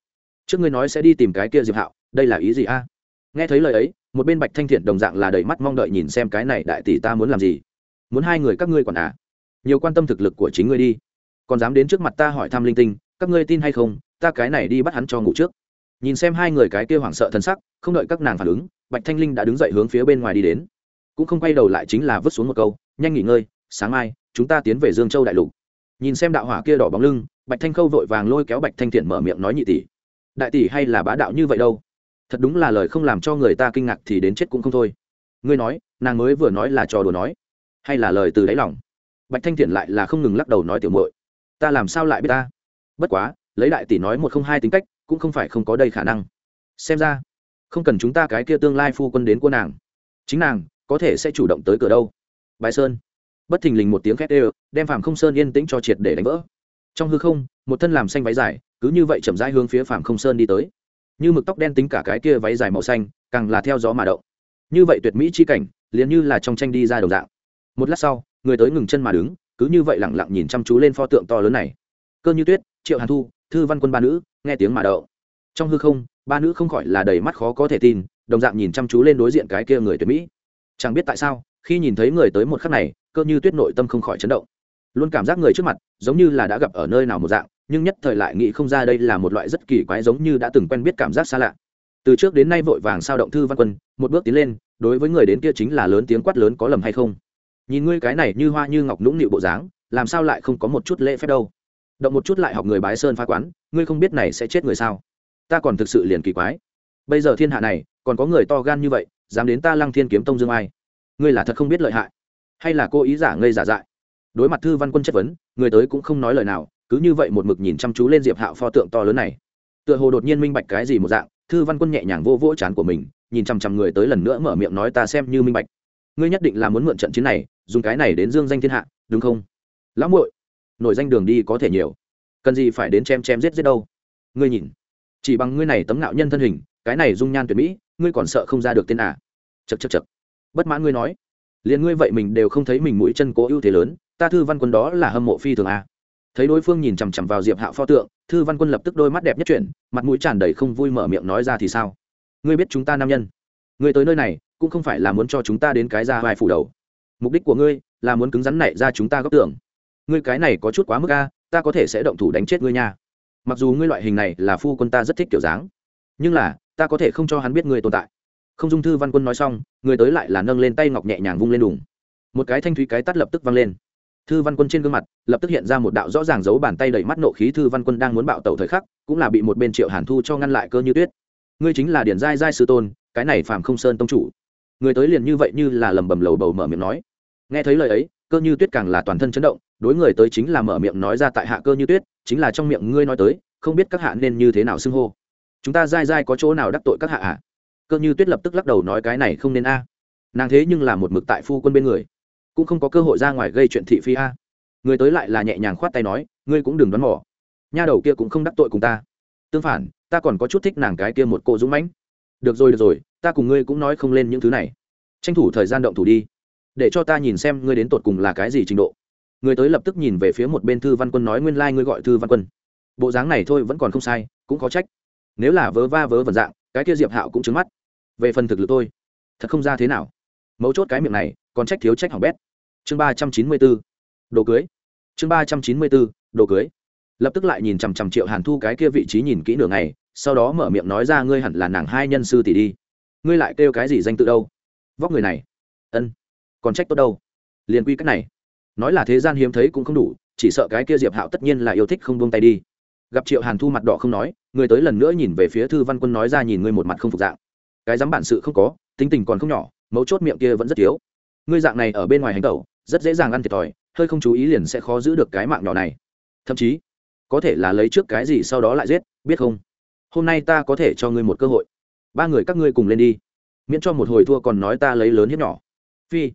Trước ngươi nói sẽ đi tìm cái kia diệp hạo, đây là ý gì a? Nghe thấy lời ấy, một bên bạch thanh thiện đồng dạng là đầy mắt mong đợi nhìn xem cái này đại tỷ ta muốn làm gì. Muốn hai người các ngươi còn à? Nhiều quan tâm thực lực của chính ngươi đi. Còn dám đến trước mặt ta hỏi thăm linh tinh, các ngươi tin hay không, ta cái này đi bắt hắn cho ngủ trước. Nhìn xem hai người cái kia hoảng sợ thân sắc, không đợi các nàng phản ứng, bạch thanh linh đã đứng dậy hướng phía bên ngoài đi đến. Cũng không quay đầu lại chính là vứt xuống một câu, nhanh nghỉ ngơi sáng mai, chúng ta tiến về dương châu đại lục. Nhìn xem đạo hỏa kia đỏ bóng lưng, bạch thanh khâu vội vàng lôi kéo bạch thanh thiện mở miệng nói nhị tỷ. Đại tỷ hay là bá đạo như vậy đâu? Thật đúng là lời không làm cho người ta kinh ngạc thì đến chết cũng không thôi. Ngươi nói, nàng mới vừa nói là trò đùa nói, hay là lời từ đáy lòng? Bạch thanh thiện lại là không ngừng lắc đầu nói tiểu muội, ta làm sao lại biết ta? Bất quá, lấy đại tỷ nói một không hai tính cách, cũng không phải không có đây khả năng. Xem ra, không cần chúng ta cái kia tương lai phu quân đến của nàng. Chính nàng, có thể sẽ chủ động tới cửa đâu. Bài sơn bất thình lình một tiếng khét ê đem Phạm không sơn yên tĩnh cho triệt để đánh vỡ. Trong hư không, một thân làm xanh váy dài, cứ như vậy chậm rãi hướng phía Phạm không sơn đi tới. Như mực tóc đen tính cả cái kia váy dài màu xanh, càng là theo gió mà động. Như vậy tuyệt mỹ chi cảnh, liền như là trong tranh đi ra đồng dạng. Một lát sau, người tới ngừng chân mà đứng, cứ như vậy lẳng lặng nhìn chăm chú lên pho tượng to lớn này. Cơ như tuyết, triệu hàn thu, thư văn quân ba nữ, nghe tiếng mà đậu. Trong hư không, ba nữ không khỏi là đầy mắt khó có thể tin, đồng dạng nhìn chăm chú lên đối diện cái kia người tuyệt mỹ. Chẳng biết tại sao, khi nhìn thấy người tới một khắc này cơ như tuyết nội tâm không khỏi chấn động. Luôn cảm giác người trước mặt giống như là đã gặp ở nơi nào một dạng, nhưng nhất thời lại nghĩ không ra đây là một loại rất kỳ quái giống như đã từng quen biết cảm giác xa lạ. Từ trước đến nay vội vàng sao động thư văn quân, một bước tiến lên, đối với người đến kia chính là lớn tiếng quát lớn có lầm hay không? Nhìn ngươi cái này như hoa như ngọc nũng nịu bộ dáng, làm sao lại không có một chút lễ phép đâu? Động một chút lại học người bái sơn phá quán, ngươi không biết này sẽ chết người sao? Ta còn thực sự liền kỳ quái. Bây giờ thiên hạ này, còn có người to gan như vậy, dám đến ta lăng thiên kiếm tông dương ai? Ngươi là thật không biết lợi hại hay là cô ý giả ngây giả dại? Đối mặt thư văn quân chất vấn, người tới cũng không nói lời nào, cứ như vậy một mực nhìn chăm chú lên diệp hạo pho tượng to lớn này. Tựa hồ đột nhiên minh bạch cái gì một dạng, thư văn quân nhẹ nhàng vô vỗ chán của mình, nhìn chằm chằm người tới lần nữa mở miệng nói ta xem như minh bạch. Ngươi nhất định là muốn mượn trận chiến này, dùng cái này đến dương danh thiên hạ, đúng không? Lão muội, nổi danh đường đi có thể nhiều. Cần gì phải đến chém chém giết giết đâu? Ngươi nhìn, chỉ bằng ngươi này tấm ngạo nhân thân hình, cái này dung nhan tuyệt mỹ, ngươi còn sợ không ra được tên à? Chật chật chật bất mãn ngươi nói liền ngươi vậy mình đều không thấy mình mũi chân cố ưu thế lớn, ta thư văn quân đó là hâm mộ phi thường à thấy đối phương nhìn chằm chằm vào diệp hạo pho tượng, thư văn quân lập tức đôi mắt đẹp nhất chuyển, mặt mũi tràn đầy không vui mở miệng nói ra thì sao? Ngươi biết chúng ta nam nhân. Ngươi tới nơi này, cũng không phải là muốn cho chúng ta đến cái ra vai phủ đầu. Mục đích của ngươi là muốn cứng rắn nảy ra chúng ta góp tưởng. Ngươi cái này có chút quá mức a, ta có thể sẽ động thủ đánh chết ngươi nha. Mặc dù ngươi loại hình này là phu quân ta rất thích kiểu dáng, nhưng là, ta có thể không cho hắn biết ngươi tồn tại không dung thư văn quân nói xong, người tới lại là nâng lên tay ngọc nhẹ nhàng vung lên đùng. Một cái thanh thúy cái tắt lập tức văng lên. Thư văn quân trên gương mặt, lập tức hiện ra một đạo rõ ràng giấu bàn tay đầy mắt nộ khí thư văn quân đang muốn bạo tẩu thời khắc, cũng là bị một bên triệu hàn thu cho ngăn lại cơ như tuyết. Ngươi chính là điển giai giai sư tôn, cái này phàm không sơn tông chủ. Người tới liền như vậy như là lầm bầm lầu bầu mở miệng nói. Nghe thấy lời ấy, cơ như tuyết càng là toàn thân chấn động, đối người tới chính là mở miệng nói ra tại hạ cơ như tuyết, chính là trong miệng ngươi nói tới, không biết các hạ nên như thế nào xưng hô. Chúng ta dai dai có chỗ nào đắc tội các hạ ạ? à? Cơ như tuyết lập tức lắc đầu nói cái này không nên a. Nàng thế nhưng là một mực tại phu quân bên người, cũng không có cơ hội ra ngoài gây chuyện thị phi a. Người tới lại là nhẹ nhàng khoát tay nói, ngươi cũng đừng đoán mỏ nha đầu kia cũng không đắc tội cùng ta. Tương phản, ta còn có chút thích nàng cái kia một cô dũng mãnh. Được rồi được rồi, ta cùng ngươi cũng nói không lên những thứ này. Tranh thủ thời gian động thủ đi. Để cho ta nhìn xem ngươi đến tột cùng là cái gì trình độ. Người tới lập tức nhìn về phía một bên thư văn quân nói nguyên lai、like、ngươi gọi thư văn quân. Bộ dáng này thôi vẫn còn không sai, cũng có trách. Nếu là vớ va vớ vẩn dạng, cái kia diệp hạo cũng trứng mắt về phần thực lực tôi, thật không ra thế nào. Mấu chốt cái miệng này, còn trách thiếu trách hỏng bét. Chương ba trăm chín mươi b ố đồ cưới. Chương ba trăm chín mươi b ố đồ cưới. Lập tức lại nhìn chằm chằm triệu hàn thu cái kia vị trí nhìn kỹ nửa ngày, sau đó mở miệng nói ra ngươi hẳn là nàng hai nhân sư tỷ đi. Ngươi lại kêu cái gì danh tự đâu? Vóc người này. Ân. Còn trách tốt đâu? Liền quy cách này. Nói là thế gian hiếm thấy cũng không đủ, chỉ sợ cái kia diệp hạo tất nhiên là yêu thích không buông tay đi. Gặp triệu hàn thu mặt đỏ không nói, người tới lần nữa nhìn về phía thư văn quân nói ra nhìn ngươi một mặt không phục dạng cái dám bản sự không có, tính tình còn không nhỏ, mấu chốt miệng kia vẫn rất thiếu. Ngươi dạng này ở bên ngoài hành tẩu, rất dễ dàng ăn thiệt thòi, hơi không chú ý liền sẽ khó giữ được cái mạng nhỏ này. Thậm chí, có thể là lấy trước cái gì sau đó lại giết, biết không? Hôm nay ta có thể cho ngươi một cơ hội. Ba người các ngươi cùng lên đi. Miễn cho một hồi thua còn nói ta lấy lớn hiếp nhỏ. Phi,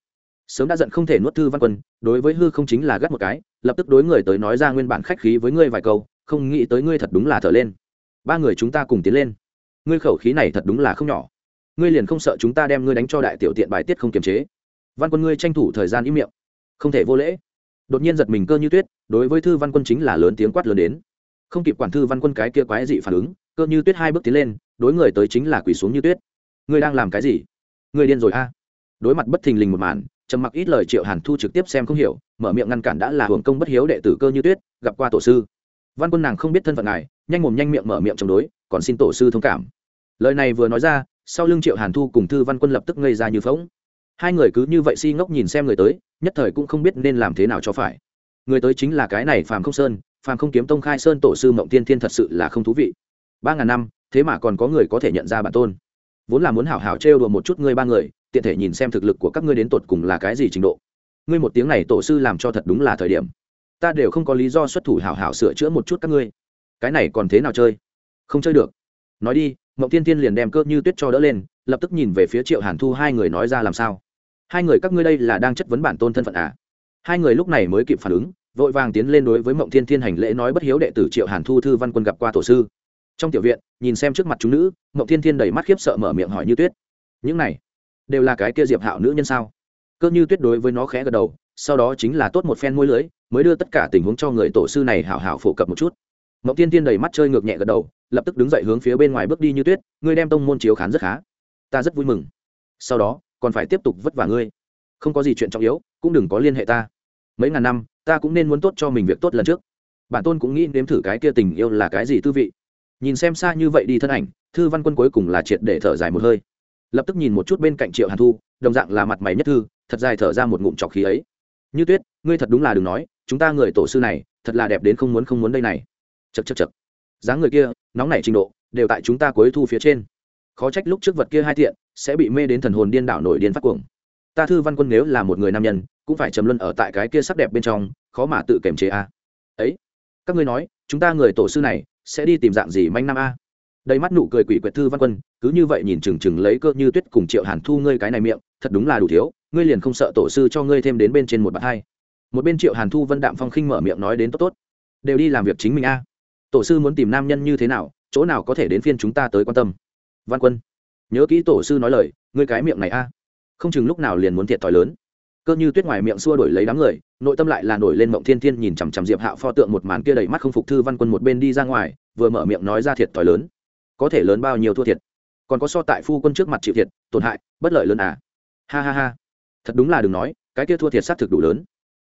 sớm đã giận không thể nuốt thư văn quân, đối với hư không chính là gắt một cái, lập tức đối người tới nói ra nguyên bản khách khí với ngươi vài câu, không nghĩ tới ngươi thật đúng là thở lên. Ba người chúng ta cùng tiến lên. Ngươi khẩu khí này thật đúng là không nhỏ ngươi liền không sợ chúng ta đem ngươi đánh cho đại tiểu tiện bài tiết không kiềm chế? Văn quân ngươi tranh thủ thời gian im miệng. Không thể vô lễ. Đột nhiên giật mình cơ như tuyết, đối với thư văn quân chính là lớn tiếng quát lớn đến. Không kịp quản thư văn quân cái kia quái dị phản ứng, cơ như tuyết hai bước tiến lên, đối người tới chính là quỳ xuống như tuyết. Ngươi đang làm cái gì? Ngươi điên rồi a. Đối mặt bất thình lình một màn, trầm mặc ít lời triệu hàn thu trực tiếp xem không hiểu, mở miệng ngăn cản đã là hưởng công bất hiếu đệ tử cơ như tuyết, gặp qua tổ sư. Văn quân nàng không biết thân phận ngài, nhanh mồm nhanh miệng mở miệng chống đối, còn xin tổ sư thông cảm lời này vừa nói ra, sau lưng triệu hàn thu cùng thư văn quân lập tức ngây ra như phóng hai người cứ như vậy si ngốc nhìn xem người tới, nhất thời cũng không biết nên làm thế nào cho phải. Người tới chính là cái này phàm không sơn, phàm không kiếm tông khai sơn tổ sư mộng tiên thiên thật sự là không thú vị. Ba ngàn năm, thế mà còn có người có thể nhận ra bản tôn. Vốn là muốn hảo hảo trêu đùa một chút ngươi ba người, tiện thể nhìn xem thực lực của các ngươi đến tột cùng là cái gì trình độ. Ngươi một tiếng này tổ sư làm cho thật đúng là thời điểm. Ta đều không có lý do xuất thủ hảo hảo sửa chữa một chút các ngươi. Cái này còn thế nào chơi? Không chơi được. Nói đi mộng Thiên Thiên liền đem cơ như tuyết cho đỡ lên, lập tức nhìn về phía triệu hàn thu hai người nói ra làm sao? Hai người, các ngươi đây là đang chất vấn bản tôn thân phận à? Hai người lúc này mới kịp phản ứng, vội vàng tiến lên đối với mộng thiên thiên hành lễ nói bất hiếu đệ tử triệu hàn thu, thư văn quân gặp qua tổ sư. Trong tiểu viện, nhìn xem trước mặt chúng nữ, mộng thiên thiên đầy mắt khiếp sợ mở miệng hỏi như tuyết. Những này, đều là cái kia diệp hạo nữ nhân sao? Cơ như tuyết đối với nó khẽ gật đầu, sau đó chính là tốt một phen môi lưới, mới đưa tất cả tình huống cho người tổ sư này hảo hảo phổ cập một chút. Mộng Thiên Thiên đầy mắt chơi ngược nhẹ gật đầu lập tức đứng dậy hướng phía bên ngoài bước đi như tuyết, ngươi đem tông môn chiếu khán rất khá. Ta rất vui mừng. Sau đó, còn phải tiếp tục vất vả ngươi. Không có gì chuyện trọng yếu, cũng đừng có liên hệ ta. Mấy ngàn năm, ta cũng nên muốn tốt cho mình việc tốt lần trước. Bản tôn cũng nghĩ nếm thử cái kia tình yêu là cái gì tư vị. Nhìn xem xa như vậy đi thân ảnh, thư văn quân cuối cùng là triệt để thở dài một hơi. Lập tức nhìn một chút bên cạnh triệu hàn thu, đồng dạng là mặt mày nhất thư, thật dài thở ra một ngụm trọc khí ấy. Như tuyết, ngươi thật đúng là đừng nói, chúng ta người tổ sư này, thật là đẹp đến không muốn không muốn đây này. Chật chật chật dáng người kia, nóng nảy trình độ, đều tại chúng ta cuối thu phía trên. Khó trách lúc trước vật kia hai tiện, sẽ bị mê đến thần hồn điên đảo nổi điên phát cuồng. Ta thư văn quân nếu là một người nam nhân, cũng phải trầm luân ở tại cái kia sắc đẹp bên trong, khó mà tự kiềm chế a. Ấy, các ngươi nói, chúng ta người tổ sư này, sẽ đi tìm dạng gì manh nam a? Đầy mắt nụ cười quỷ quyệt thư văn quân, cứ như vậy nhìn chừng chừng lấy cơ như tuyết cùng triệu hàn thu ngươi cái này miệng, thật đúng là đủ thiếu, ngươi liền không sợ tổ sư cho ngươi thêm đến bên trên một bạt hai. Một bên triệu hàn thu vân đạm phong khinh mở miệng nói đến tốt tốt. Đều đi làm việc chính mình a tổ sư muốn tìm nam nhân như thế nào, chỗ nào có thể đến phiên chúng ta tới quan tâm? Văn quân, nhớ kỹ tổ sư nói lời, ngươi cái miệng này a. Không chừng lúc nào liền muốn thiệt thòi lớn. Cơ như tuyết ngoài miệng xua đổi lấy đám người, nội tâm lại là nổi lên mộng thiên thiên nhìn chằm chằm diệp hạo pho tượng một màn kia đầy mắt không phục thư văn quân một bên đi ra ngoài, vừa mở miệng nói ra thiệt thòi lớn. Có thể lớn bao nhiêu thua thiệt? Còn có so tại phu quân trước mặt chịu thiệt, tổn hại, bất lợi lớn à? Ha ha ha. Thật đúng là đừng nói, cái kia thua thiệt xác thực đủ lớn.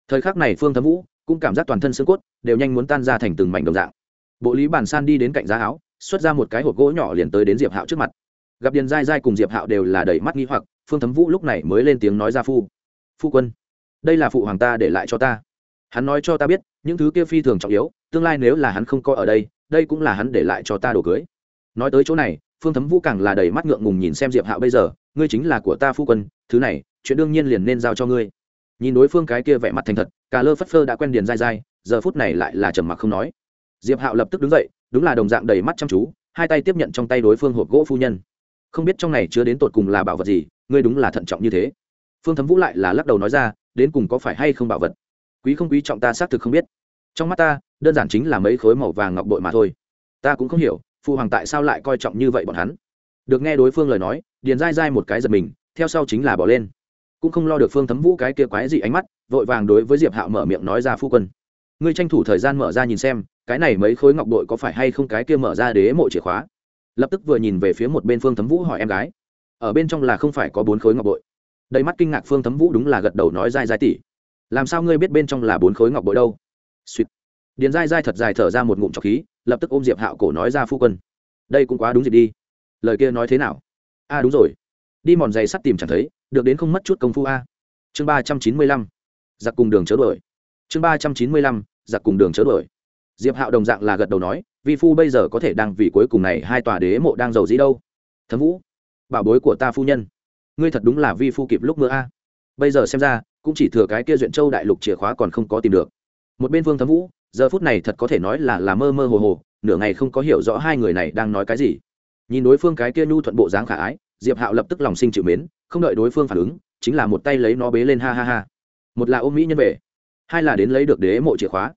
Thời khắc này phương thấm vũ cũng cảm giác toàn thân xương cốt đều nhanh muốn tan ra thành từng mảnh đồng dạng bộ lý bản san đi đến cạnh giá áo, xuất ra một cái hộp gỗ nhỏ liền tới đến diệp hạo trước mặt. Gặp điền dai dai cùng diệp hạo đều là đầy mắt nghi hoặc, phương thấm vũ lúc này mới lên tiếng nói ra, phu phu quân, đây là phụ hoàng ta để lại cho ta. Hắn nói cho ta biết, những thứ kia phi thường trọng yếu, tương lai nếu là hắn không coi ở đây đây cũng là hắn để lại cho ta đồ cưới. Nói tới chỗ này, phương thấm vũ càng là đầy mắt ngượng ngùng nhìn xem diệp hạo, bây giờ, ngươi chính là của ta, phu quân, thứ này, chuyện đương nhiên liền nên giao cho ngươi. Nhìn đối phương cái kia vẻ mặt thành thật cả lơ phất phơ đã quen điền dai dai giờ phút này lại là trầm mặc không nói diệp hạo lập tức đứng dậy, đúng là đồng dạng đầy mắt chăm chú, hai tay tiếp nhận trong tay đối phương hộp gỗ phu nhân. Không biết trong này chứa đến tột cùng là bảo vật gì, ngươi đúng là thận trọng như thế. Phương thấm vũ lại là lắc đầu nói ra, đến cùng có phải hay không bảo vật? Quý không quý trọng ta xác thực không biết. Trong mắt ta, đơn giản chính là mấy khối màu vàng ngọc bội mà thôi. Ta cũng không hiểu phụ hoàng tại sao lại coi trọng như vậy bọn hắn. Được nghe đối phương lời nói, điền dai dai một cái giật mình, theo sau chính là bỏ lên. Cũng không lo được phương thấm vũ cái kia quái gì ánh mắt, vội vàng đối với diệp hạo mở miệng nói ra phu quân. Ngươi tranh thủ thời gian mở ra nhìn xem cái này mấy khối ngọc bội có phải hay không cái kia mở ra đế mộ chìa khóa? Lập tức vừa nhìn về phía một bên phương thấm vũ hỏi em gái. Ở bên trong là không phải có bốn khối ngọc bội. Đầy mắt kinh ngạc phương thấm vũ đúng là gật đầu nói dai dai tỉ. Làm sao ngươi biết bên trong là bốn khối ngọc bội đâu? Suýt. Điền dai dai thật dài thở ra một ngụm trọc khí lập tức ôm diệp hạo cổ nói ra phu quân. Đây cũng quá đúng dịp đi. Lời kia nói thế nào? A à, đúng rồi. Đi mòn giày sắt tìm chẳng thấy được đến không mất chút công phu a. Chương ba trăm chín mươi lăm. Giặc cùng đường chớ đuổi. Chương ba trăm chín mươi lăm giặc cùng đường chớ đuổi diệp hạo đồng dạng là gật đầu nói, vi phu bây giờ có thể đang vì cuối cùng này hai tòa đế mộ đang giàu dĩ đâu. Thấm vũ, bảo bối của ta phu nhân, ngươi thật đúng là vi phu kịp lúc mưa a. Bây giờ xem ra, cũng chỉ thừa cái kia duyện châu đại lục chìa khóa còn không có tìm được. Một bên vương thấm vũ, giờ phút này thật có thể nói là là mơ mơ hồ hồ, nửa ngày không có hiểu rõ hai người này đang nói cái gì. Nhìn đối phương cái kia nhu thuận bộ dáng khả ái, diệp hạo lập tức lòng sinh chịu mến, không đợi đối phương phản ứng, chính là một tay lấy nó bế lên ha ha ha. Một là ôm mỹ nhân về, hai là đến lấy được đế mộ chìa khóa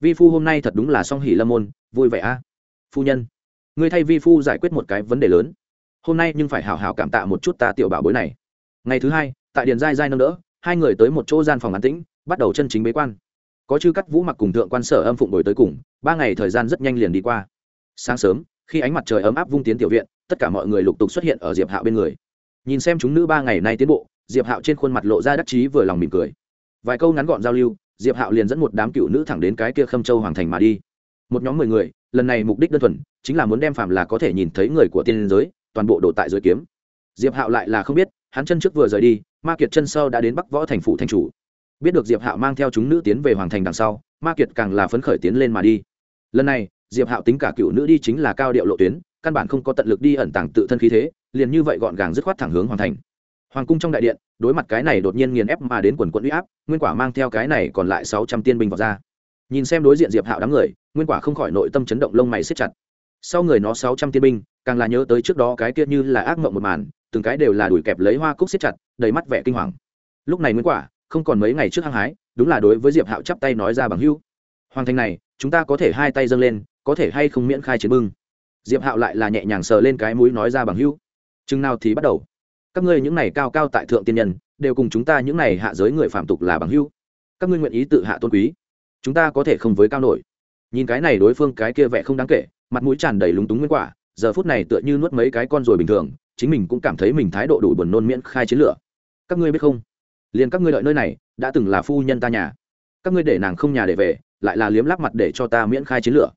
vi phu hôm nay thật đúng là song hỉ lâm môn, vui vẻ a. Phu nhân, ngươi thay vi phu giải quyết một cái vấn đề lớn. Hôm nay nhưng phải hào hào cảm tạ một chút ta tiểu bảo bối này. Ngày thứ hai, tại điền giai giai nâng đỡ, hai người tới một chỗ gian phòng an tĩnh, bắt đầu chân chính bế quan. Có chư cắt vũ mặc cùng thượng quan sở âm phụng đổi tới cùng, ba ngày thời gian rất nhanh liền đi qua. Sáng sớm, khi ánh mặt trời ấm áp vung tiến tiểu viện, tất cả mọi người lục tục xuất hiện ở diệp hạo bên người. Nhìn xem chúng nữ ba ngày nay tiến bộ, diệp hạo trên khuôn mặt lộ ra đắc chí vừa lòng mỉm cười. Vài câu ngắn gọn giao lưu diệp hạo liền dẫn một đám cựu nữ thẳng đến cái kia khâm châu hoàng thành mà đi. Một nhóm mười người, lần này mục đích đơn thuần, chính là muốn đem phạm là có thể nhìn thấy người của tiên giới, toàn bộ đổ tại dưới kiếm. Diệp hạo lại là không biết, hắn chân trước vừa rời đi, ma kiệt chân sau đã đến bắc võ thành phủ thành chủ. Biết được diệp hạo mang theo chúng nữ tiến về hoàng thành đằng sau, ma kiệt càng là phấn khởi tiến lên mà đi. Lần này, diệp hạo tính cả cựu nữ đi chính là cao điệu lộ tuyến, căn bản không có tận lực đi ẩn tàng tự thân khí thế, liền như vậy gọn gàng dứt khoát thẳng hướng hoàng thành hoàng cung trong đại điện, đối mặt cái này đột nhiên nghiền ép mà đến quần quận uy áp, nguyên quả mang theo cái này còn lại sáu trăm tiên binh vào ra. Nhìn xem đối diện diệp hạo đám người, nguyên quả không khỏi nội tâm chấn động lông mày xếp chặt. Sau người nó sáu trăm tiên binh, càng là nhớ tới trước đó cái kia như là ác mộng một màn, từng cái đều là đuổi kẹp lấy hoa cúc xếp chặt, đầy mắt vẻ kinh hoàng. Lúc này nguyên quả, không còn mấy ngày trước hăng hái, đúng là đối với diệp hạo chắp tay nói ra bằng hưu hoàng thành này, chúng ta có thể hai tay dâng lên, có thể hay không miễn khai chiến bưng. Diệp hạo lại là nhẹ nhàng sờ lên cái mũi nói ra bằng hưu chừng nào thì bắt đầu các ngươi những này cao cao tại thượng tiên nhân, đều cùng chúng ta những này hạ giới người phạm tục là bằng hữu. Các ngươi nguyện ý tự hạ tôn quý. Chúng ta có thể không với cao nổi. Nhìn cái này đối phương cái kia vẻ không đáng kể, mặt mũi tràn đầy lúng túng nguyên quả, giờ phút này tựa như nuốt mấy cái con rồi bình thường, chính mình cũng cảm thấy mình thái độ đủ buồn nôn miễn khai chiến lửa. Các ngươi biết không? Liền các ngươi đợi nơi này, đã từng là phu nhân ta nhà. Các ngươi để nàng không nhà để về, lại là liếm lắp mặt để cho ta miễn khai chiến lửa.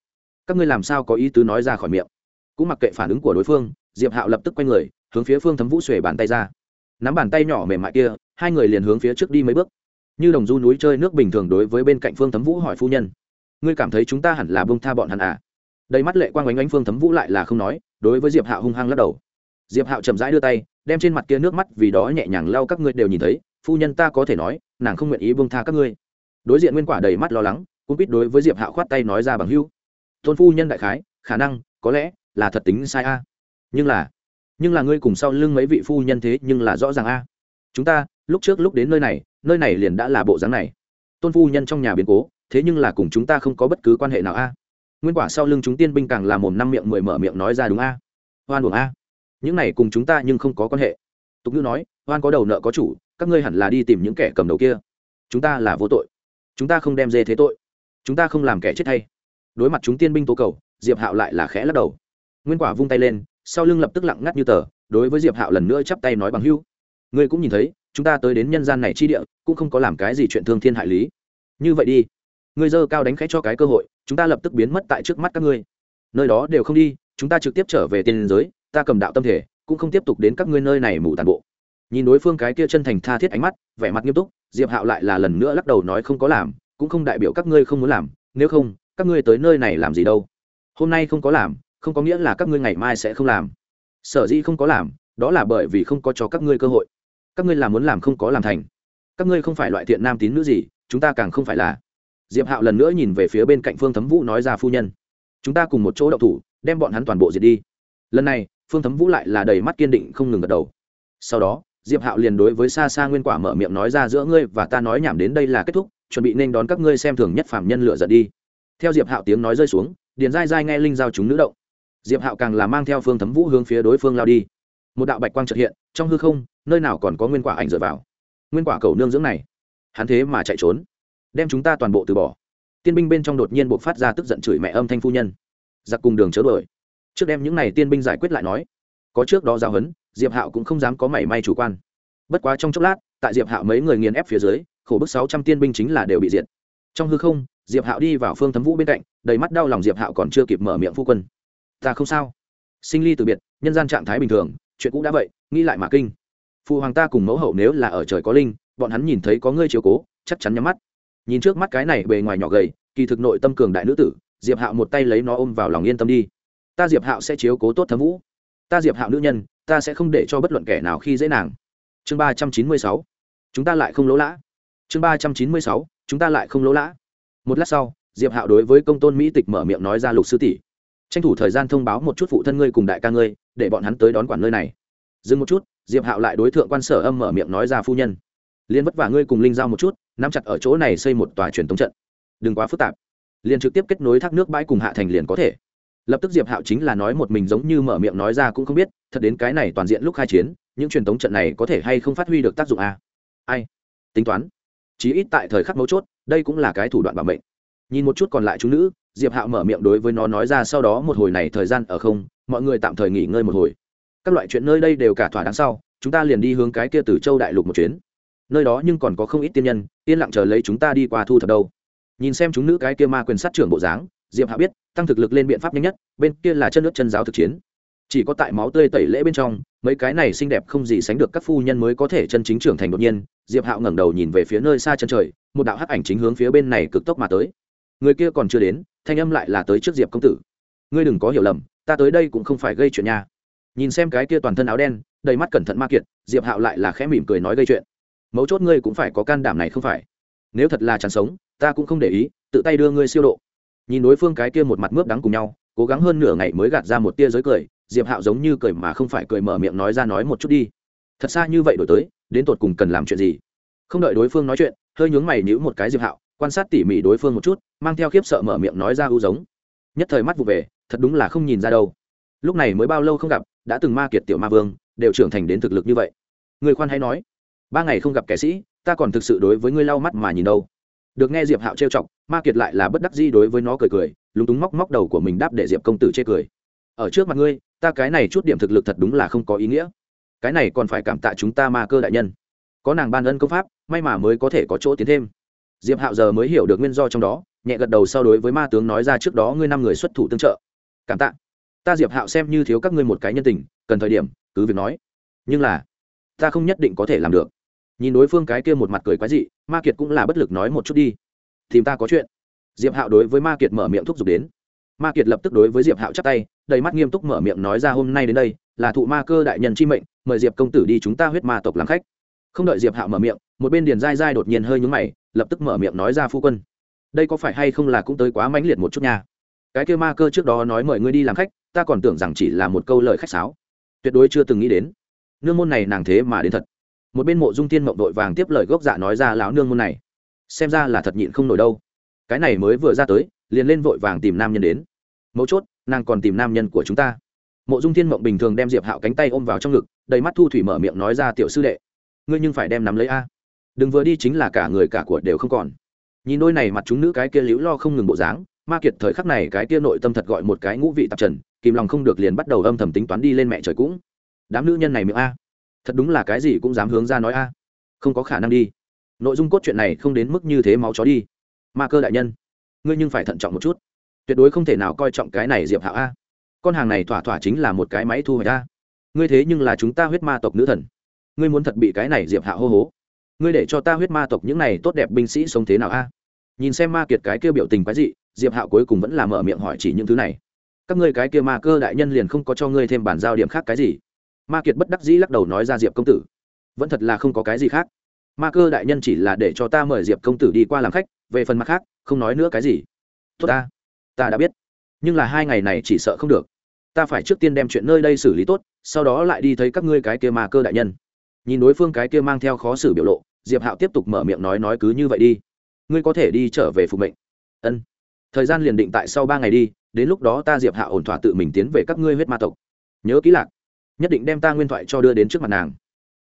Các ngươi làm sao có ý tứ nói ra khỏi miệng? Cũng mặc kệ phản ứng của đối phương, diệp hạo lập tức quay người hướng phía phương thấm vũ xuể bàn tay ra. Nắm bàn tay nhỏ mềm mại kia, hai người liền hướng phía trước đi mấy bước. Như đồng du núi chơi nước bình thường đối với bên cạnh phương thấm vũ hỏi phu nhân. Ngươi cảm thấy chúng ta hẳn là bông tha bọn hẳn à? Đầy mắt lệ quang oánh oánh phương thấm vũ lại là không nói, đối với diệp hạo hung hăng lắc đầu. Diệp hạo chậm rãi đưa tay, đem trên mặt kia nước mắt vì đó nhẹ nhàng lau các ngươi đều nhìn thấy, phu nhân ta có thể nói, nàng không nguyện ý bông tha các ngươi. Đối diện nguyên quả đầy mắt lo lắng, cũng biết đối với diệp hạo khoát tay nói ra bằng hưu tôn phu nhân đại khái, khả năng, có lẽ là thật tính sai a. Nhưng là nhưng là ngươi cùng sau lưng mấy vị phu nhân thế nhưng là rõ ràng a. Chúng ta, lúc trước lúc đến nơi này nơi này liền đã là bộ dáng này. Tôn phu nhân trong nhà biến cố, thế nhưng là cùng chúng ta không có bất cứ quan hệ nào a. Nguyên quả sau lưng chúng tiên binh càng là mồm năm miệng mười mở miệng nói ra đúng a. Hoan buồng a. Những này cùng chúng ta nhưng không có quan hệ. Tục ngữ nói, hoan có đầu nợ có chủ, các ngươi hẳn là đi tìm những kẻ cầm đầu kia. Chúng ta là vô tội. Chúng ta không đem dê thế tội. Chúng ta không làm kẻ chết hay. Đối mặt chúng tiên binh tố cầu, diệp hạo lại là khẽ lắc đầu. Nguyên quả vung tay lên sau lưng lập tức lặng ngắt như tờ, đối với diệp hạo lần nữa chắp tay nói bằng hưu ngươi cũng nhìn thấy, chúng ta tới đến nhân gian này chi địa, cũng không có làm cái gì chuyện thương thiên hại lý. Như vậy đi. Ngươi dơ cao đánh khẽ cho cái cơ hội, chúng ta lập tức biến mất tại trước mắt các ngươi. Nơi đó đều không đi, chúng ta trực tiếp trở về tiên giới, ta cầm đạo tâm thể, cũng không tiếp tục đến các ngươi nơi này mù tàn bộ. Nhìn đối phương cái kia chân thành tha thiết ánh mắt, vẻ mặt nghiêm túc, diệp hạo lại là lần nữa lắc đầu nói không có làm, cũng không đại biểu các ngươi không muốn làm, nếu không, các ngươi tới nơi này làm gì đâu. Hôm nay không có làm không có nghĩa là các ngươi ngày mai sẽ không làm. Sở dĩ không có làm, đó là bởi vì không có cho các ngươi cơ hội. Các ngươi làm muốn làm không có làm thành. Các ngươi không phải loại thiện nam tín nữ gì, chúng ta càng không phải là. Diệp hạo lần nữa nhìn về phía bên cạnh phương thấm vũ nói ra phu nhân. Chúng ta cùng một chỗ đậu thủ, đem bọn hắn toàn bộ diệt đi. Lần này, phương thấm vũ lại là đầy mắt kiên định không ngừng gật đầu. Sau đó, diệp hạo liền đối với xa xa nguyên quả mở miệng nói ra giữa ngươi và ta nói nhảm đến đây là kết thúc, chuẩn bị nên đón các ngươi xem thường nhất phạm nhân lựa giật đi. Theo diệp hạo tiếng nói rơi xuống, điền dai dai nghe linh giao chúng nữ động diệp hạo càng là mang theo phương thấm vũ hướng phía đối phương lao đi. Một đạo bạch quang trật hiện, trong hư không, nơi nào còn có nguyên quả ảnh dựa vào. Nguyên quả cầu nương dưỡng này, hắn thế mà chạy trốn, đem chúng ta toàn bộ từ bỏ. Tiên binh bên trong đột nhiên buộc phát ra tức giận chửi mẹ âm thanh phu nhân. Giặc cùng đường chớ đuổi. Trước đem những n à y tiên binh giải quyết lại nói, có trước đó giao hấn diệp hạo cũng không dám có mảy may chủ quan. Bất quá trong chốc lát, tại diệp hạo mấy người nghiền ép phía dưới, khổ bức sáu trăm tiên binh chính là đều bị diệt. Trong hư không, diệp hạo đi vào phương thấm vũ bên cạnh, đầy mắt đau lòng diệp hạo còn chưa kịp mở miệng phu quân ta không sao. Sinh ly từ biệt, nhân gian trạng thái bình thường, chuyện cũ đã vậy, nghĩ lại mà kinh. Phụ hoàng ta cùng mẫu hậu nếu là ở trời có linh, bọn hắn nhìn thấy có ngươi chiếu cố, chắc chắn nhắm mắt. Nhìn trước mắt cái này bề ngoài nhỏ gầy, kỳ thực nội tâm cường đại nữ tử, diệp hạo một tay lấy nó ôm vào lòng yên tâm đi. Ta diệp hạo sẽ chiếu cố tốt thấm vũ. Ta diệp hạo nữ nhân, ta sẽ không để cho bất luận kẻ nào khi dễ nàng. Chương ba trăm chín mươi sáu. Chúng ta lại không lỗ lã. Chương ba trăm chín mươi sáu. Chúng ta lại không lỗ lã. Một lát sau, diệp hạo đối với công tôn mỹ tịch mở miệng nói ra lục sư tỷ tranh thủ thời gian thông báo một chút phụ thân ngươi cùng đại ca ngươi, để bọn hắn tới đón quản nơi này. Dừng một chút, diệp hạo lại đối tượng quan sở âm mở miệng nói ra phu nhân. Liên vất vả ngươi cùng linh giao một chút, nắm chặt ở chỗ này xây một tòa truyền thống trận. Đừng quá phức tạp. Liền trực tiếp kết nối thác nước bãi cùng hạ thành liền có thể. Lập tức diệp hạo chính là nói một mình giống như mở miệng nói ra cũng không biết, thật đến cái này toàn diện lúc khai chiến, những truyền thống trận này có thể hay không phát huy được tác dụng a ai? Tính toán. Chí ít tại thời khắc mấu chốt, đây cũng là cái thủ đoạn bảo mệnh nhìn một chút còn lại chú nữ, diệp hạo mở miệng đối với nó nói ra sau đó một hồi này thời gian ở không, mọi người tạm thời nghỉ ngơi một hồi. Các loại chuyện nơi đây đều cả thỏa đáng sau, chúng ta liền đi hướng cái kia từ châu đại lục một chuyến. Nơi đó nhưng còn có không ít tiên nhân, yên lặng chờ lấy chúng ta đi qua thu thập đâu. Nhìn xem chúng nữ cái kia ma quyền sát trưởng bộ dáng, diệp hạ biết, tăng thực lực lên biện pháp nhanh nhất, bên kia là chân nước chân giáo thực chiến. Chỉ có tại máu tươi tẩy lễ bên trong, mấy cái này xinh đẹp không gì sánh được các phu nhân mới có thể chân chính trưởng thành đột nhiên, diệp hạo ngẩng đầu nhìn về phía nơi xa chân trời, một đạo hắc ảnh chính hướng phía bên này cực tốc mà tới người kia còn chưa đến, thanh âm lại là tới trước diệp công tử. Ngươi đừng có hiểu lầm, ta tới đây cũng không phải gây chuyện nha. Nhìn xem cái kia toàn thân áo đen, đầy mắt cẩn thận ma kiệt, diệp hạo lại là khẽ mỉm cười nói gây chuyện. Mấu chốt ngươi cũng phải có can đảm này không phải? Nếu thật là chẳng sống, ta cũng không để ý, tự tay đưa ngươi siêu độ. Nhìn đối phương cái kia một mặt mướp đắng cùng nhau, cố gắng hơn nửa ngày mới gạt ra một tia giới cười, diệp hạo giống như cười mà không phải cười mở miệng nói ra nói một chút đi. Thật xa như vậy đổi tới, đến tột cùng cần làm chuyện gì? Không đợi đối phương nói chuyện, hơi nhướng mày nhữ một cái diệp hạo quan sát tỉ mỉ đối phương một chút, mang theo khiếp sợ mở miệng nói ra ưu giống. Nhất thời mắt vụ về, thật đúng là không nhìn ra đâu. Lúc này mới bao lâu không gặp, đã từng ma kiệt tiểu ma vương, đều trưởng thành đến thực lực như vậy. Người khoan hay nói, ba ngày không gặp kẻ sĩ, ta còn thực sự đối với ngươi lau mắt mà nhìn đâu. Được nghe diệp hạo trêu chọc, ma kiệt lại là bất đắc di đối với nó cười cười, lúng túng móc móc đầu của mình đáp để diệp công tử chê cười. Ở trước mặt ngươi, ta cái này chút điểm thực lực thật đúng là không có ý nghĩa. Cái này còn phải cảm tạ chúng ta ma cơ đại nhân. Có nàng ban ân công pháp, may mà mới có thể có chỗ tiến thêm diệp hạo giờ mới hiểu được nguyên do trong đó, nhẹ gật đầu sau đối với ma tướng nói ra trước đó ngươi năm người xuất thủ tương trợ. Cảm tạ. Ta diệp hạo xem như thiếu các ngươi một cái nhân tình, cần thời điểm, cứ việc nói. Nhưng là, ta không nhất định có thể làm được. Nhìn đối phương cái kia một mặt cười quái dị, ma kiệt cũng là bất lực nói một chút đi. Tìm ta có chuyện. Diệp hạo đối với ma kiệt mở miệng thúc giục đến. Ma kiệt lập tức đối với diệp hạo chắp tay, đầy mắt nghiêm túc mở miệng nói ra hôm nay đến đây, là thụ ma cơ đại nhân chi mệnh, mời diệp công tử đi chúng ta huyết ma tộc làm khách. Không đợi diệp hạo mở miệng, một bên điền dai dai đột nhiên hơi nhúng mày lập tức mở miệng nói ra phu quân. Đây có phải hay không là cũng tới quá mãnh liệt một chút nha. Cái kêu ma cơ trước đó nói mời ngươi đi làm khách, ta còn tưởng rằng chỉ là một câu lời khách sáo. Tuyệt đối chưa từng nghĩ đến. Nương môn này nàng thế mà đến thật. Một bên mộ dung tiên mộng đội vàng tiếp lời gốc dạ nói ra lão nương môn này. Xem ra là thật nhịn không nổi đâu. Cái này mới vừa ra tới, liền lên vội vàng tìm nam nhân đến. Mấu chốt, nàng còn tìm nam nhân của chúng ta. Mộ dung thiên mộng bình thường đem diệp hạo cánh tay ôm vào trong ngực, đầy mắt thu thủy mở miệng nói ra tiểu sư đệ. Ngươi nhưng phải đem nắm lấy a đừng vừa đi chính là cả người cả của đều không còn. Nhìn đôi này mặt chúng nữ cái kia liễu lo không ngừng bộ dáng, ma kiệt thời khắc này cái kia nội tâm thật gọi một cái ngũ vị tạp trần, kìm lòng không được liền bắt đầu âm thầm tính toán đi lên mẹ trời cũng. Đám nữ nhân này miệng a. Thật đúng là cái gì cũng dám hướng ra nói a. Không có khả năng đi. Nội dung cốt truyện này không đến mức như thế máu chó đi. Ma cơ đại nhân, ngươi nhưng phải thận trọng một chút. Tuyệt đối không thể nào coi trọng cái này diệp hạo a. Con hàng này thỏa thỏa chính là một cái máy thu hoạch a. Ngươi thế nhưng là chúng ta huyết ma tộc nữ thần. Ngươi muốn thật bị cái này diệp hạo hô hố ngươi để cho ta huyết ma tộc những này tốt đẹp binh sĩ sống thế nào a? Nhìn xem ma kiệt cái kia biểu tình quái dị, diệp hạo cuối cùng vẫn là mở miệng hỏi chỉ những thứ này. Các ngươi cái kia ma cơ đại nhân liền không có cho ngươi thêm bản giao điểm khác cái gì. Ma kiệt bất đắc dĩ lắc đầu nói ra diệp công tử. Vẫn thật là không có cái gì khác. Ma cơ đại nhân chỉ là để cho ta mời diệp công tử đi qua làm khách, về phần mặt khác, không nói nữa cái gì. Tốt ta. Ta đã biết. Nhưng là hai ngày này chỉ sợ không được. Ta phải trước tiên đem chuyện nơi đây xử lý tốt, sau đó lại đi thấy các ngươi cái kia ma cơ đại nhân. Nhìn đối phương cái kia mang theo khó xử biểu lộ diệp hạo tiếp tục mở miệng nói nói cứ như vậy đi. Ngươi có thể đi trở về phục mệnh. Ân. Thời gian liền định tại sau ba ngày đi, đến lúc đó ta diệp hạo ổn thỏa tự mình tiến về các ngươi huyết ma tộc. Nhớ kỹ lạc. Nhất định đem ta nguyên thoại cho đưa đến trước mặt nàng.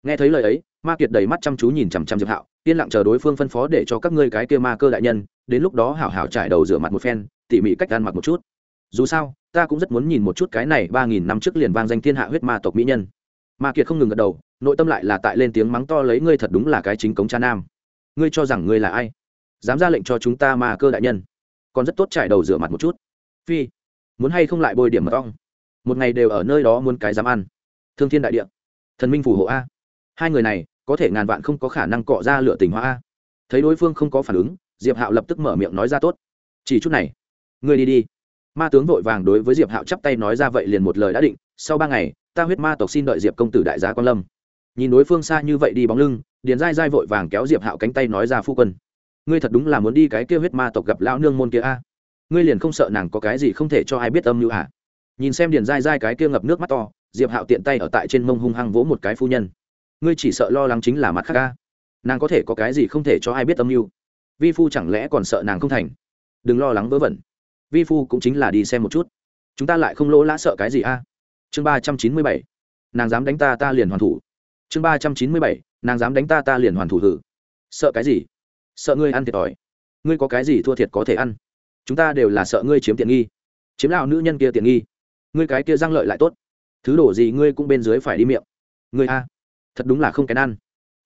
Nghe thấy lời ấy, ma kiệt đầy mắt chăm chú nhìn chằm chằm diệp hạo, yên lặng chờ đối phương phân phó để cho các ngươi cái kia ma cơ đại nhân, đến lúc đó hảo hảo trải đầu rửa mặt một phen, tỉ mỉ cách ăn mặc một chút. Dù sao, ta cũng rất muốn nhìn một chút cái này ba nghìn năm trước liền vang danh thiên hạ huyết ma tộc mỹ nhân. Ma kiệt không ngừng gật đầu nội tâm lại là tại lên tiếng mắng to lấy ngươi thật đúng là cái chính cống cha nam. Ngươi cho rằng ngươi là ai? Dám ra lệnh cho chúng ta mà cơ đại nhân. Còn rất tốt trải đầu rửa mặt một chút. Phi, muốn hay không lại bôi điểm mật ong? Một ngày đều ở nơi đó muốn cái dám ăn. Thương thiên đại địa. Thần minh phù hộ a. Hai người này, có thể ngàn vạn không có khả năng cọ ra lửa tình hoa a. Thấy đối phương không có phản ứng, diệp hạo lập tức mở miệng nói ra tốt. Chỉ chút này. Ngươi đi đi. Ma tướng vội vàng đối với diệp hạo chắp tay nói ra vậy liền một lời đã định. Sau ba ngày, ta huyết ma tộc xin đợi diệp công tử đại gia quan lâm nhìn đối phương xa như vậy đi bóng lưng, điền dai dai vội vàng kéo diệp hạo cánh tay nói ra, phu quân, ngươi thật đúng là muốn đi cái kia huyết ma tộc gặp lão nương môn kia a. Ngươi liền không sợ nàng có cái gì không thể cho ai biết âm mưu hả? Nhìn xem điền dai dai cái kia ngập nước mắt to, diệp hạo tiện tay ở tại trên mông hung hăng vỗ một cái phu nhân. Ngươi chỉ sợ lo lắng chính là mặt khác ca nàng có thể có cái gì không thể cho ai biết âm mưu. Vi phu chẳng lẽ còn sợ nàng không thành? Đừng lo lắng vớ vẩn. Vi phu cũng chính là đi xem một chút. Chúng ta lại không lỗ lã sợ cái gì a. Chương ba trăm chín mươi bảy. Nàng dám đánh ta ta liền hoàn thủ chương ba trăm chín mươi bảy, nàng dám đánh ta ta liền hoàn thủ thử sợ cái gì? Sợ ngươi ăn thiệt thòi. Ngươi có cái gì thua thiệt có thể ăn? Chúng ta đều là sợ ngươi chiếm tiện nghi. Chiếm lão nữ nhân kia tiện nghi. Ngươi cái kia răng lợi lại tốt. Thứ đổ gì ngươi cũng bên dưới phải đi miệng. Ngươi a, thật đúng là không kén ăn.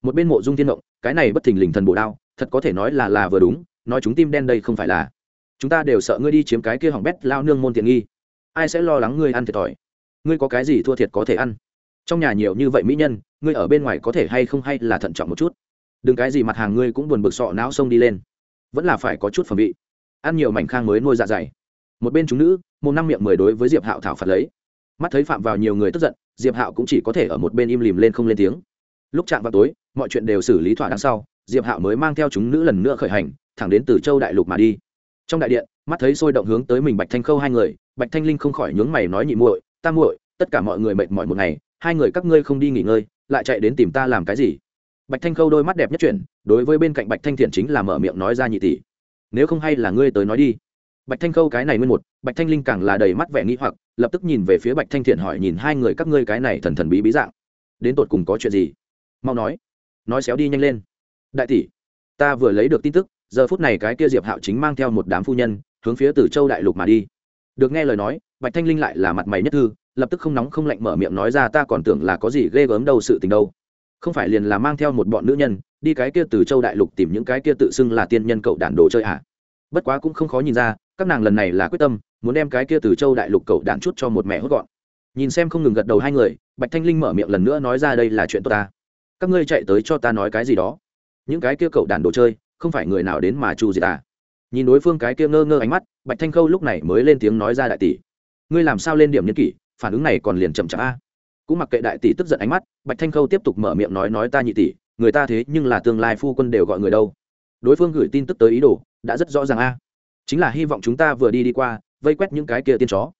Một bên mộ dung thiên động, cái này bất thình lình thần bổ đao, thật có thể nói là là vừa đúng. Nói chúng tim đen đây không phải là. Chúng ta đều sợ ngươi đi chiếm cái kia hỏng bét lao nương môn tiện nghi. Ai sẽ lo lắng ngươi ăn thiệt thòi? Ngươi có cái gì thua thiệt có thể ăn? Trong nhà nhiều như vậy mỹ nhân ngươi ở bên ngoài có thể hay không hay là thận trọng một chút? Đừng cái gì mặt hàng ngươi cũng buồn bực sọ não sông đi lên. Vẫn là phải có chút phẩm vị. Ăn nhiều mảnh khang mới nuôi dạ dày. Một bên chúng nữ, một năm miệng mười đối với diệp hạo thảo phạt lấy. Mắt thấy phạm vào nhiều người tức giận, diệp hạo cũng chỉ có thể ở một bên im lìm lên không lên tiếng. Lúc chạm vào tối, mọi chuyện đều xử lý thỏa đáng sau, diệp hạo mới mang theo chúng nữ lần nữa khởi hành, thẳng đến từ châu đại lục mà đi. Trong đại điện, mắt thấy sôi động hướng tới mình bạch thanh khâu hai người, bạch thanh linh không khỏi nhướng mày nói nhị muội, ta muội, tất cả mọi người mệt mỏi một ngày, hai người các ngươi không đi nghỉ ngơi lại chạy đến tìm ta làm cái gì? Bạch thanh khâu đôi mắt đẹp nhất chuyển, đối với bên cạnh bạch thanh thiện chính là mở miệng nói ra nhị tỷ. Nếu không hay là ngươi tới nói đi. Bạch thanh khâu cái này nguyên một, bạch thanh linh càng là đầy mắt vẻ nghĩ hoặc, lập tức nhìn về phía bạch thanh thiện hỏi nhìn hai người các ngươi cái này thần thần bí bí dạng. Đến tột cùng có chuyện gì? Mau nói. Nói xéo đi nhanh lên. Đại tỷ, ta vừa lấy được tin tức, giờ phút này cái kia diệp hạo chính mang theo một đám phu nhân, hướng phía từ châu đại lục mà đi. Được nghe lời nói, bạch thanh linh lại là mặt mày nhất thư lập tức không nóng không lạnh mở miệng nói ra, ta còn tưởng là có gì ghê gớm đâu sự tình đâu. Không phải liền là mang theo một bọn nữ nhân, đi cái kia từ châu đại lục tìm những cái kia tự xưng là tiên nhân cậu đản đồ chơi à? Bất quá cũng không khó nhìn ra, các nàng lần này là quyết tâm, muốn đem cái kia từ châu đại lục cậu đạn chút cho một mẹ hốt gọn. Nhìn xem không ngừng gật đầu hai người, bạch thanh linh mở miệng lần nữa nói ra, đây là chuyện tốt ta. Các ngươi chạy tới cho ta nói cái gì đó. Những cái kia cậu đản đồ chơi, không phải người nào đến mà chu gì à? Nhìn đối phương cái kia ngơ ngơ ánh mắt, bạch thanh khâu lúc này mới lên tiếng nói ra, đại tỷ, ngươi làm sao lên điểm nhân kỷ? Phản ứng này còn liền chậm chạp a. Cũng mặc kệ đại tỷ tức giận ánh mắt, bạch thanh khâu tiếp tục mở miệng nói nói ta nhị tỷ, người ta thế nhưng là tương lai phu quân đều gọi người đâu. Đối phương gửi tin tức tới ý đồ, đã rất rõ ràng a. Chính là hy vọng chúng ta vừa đi đi qua, vây quét những cái kia tiên chó.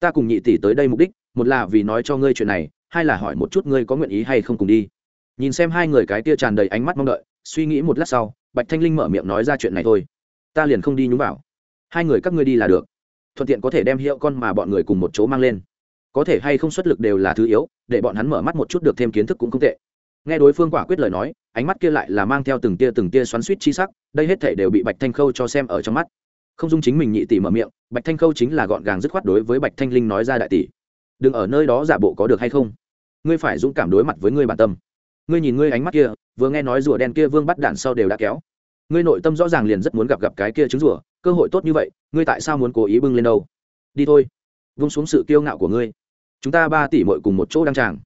Ta cùng nhị tỷ tới đây mục đích, một là vì nói cho ngươi chuyện này, hai là hỏi một chút ngươi có nguyện ý hay không cùng đi. Nhìn xem hai người cái kia tràn đầy ánh mắt mong đợi, suy nghĩ một lát sau, bạch thanh linh mở miệng nói ra chuyện này thôi. Ta liền không đi nhúng vào. Hai người các ngươi đi là được. Thuận tiện có thể đem hiệu con mà bọn người cùng một chỗ mang lên có thể hay không xuất lực đều là thứ yếu, để bọn hắn mở mắt một chút được thêm kiến thức cũng không tệ. Nghe đối phương quả quyết lời nói, ánh mắt kia lại là mang theo từng tia từng tia xoắn suýt chi sắc, đây hết thể đều bị bạch thanh khâu cho xem ở trong mắt. Không dung chính mình nhị tỷ mở miệng, bạch thanh khâu chính là gọn gàng dứt khoát đối với bạch thanh linh nói ra đại tỷ. Đừng ở nơi đó giả bộ có được hay không? Ngươi phải dũng cảm đối mặt với ngươi bản tâm. Ngươi nhìn ngươi ánh mắt kia, vừa nghe nói rùa đen kia vương bắt đạn sau đều đã kéo. Ngươi nội tâm rõ ràng liền rất muốn gặp gặp cái kia trứng rùa, cơ hội tốt như vậy, ngươi tại sao muốn cố ý bưng lên đâu? Đi thôi. Vung xuống sự kiêu ngạo của ngươi chúng ta ba tỷ mội cùng một chỗ đăng tràng,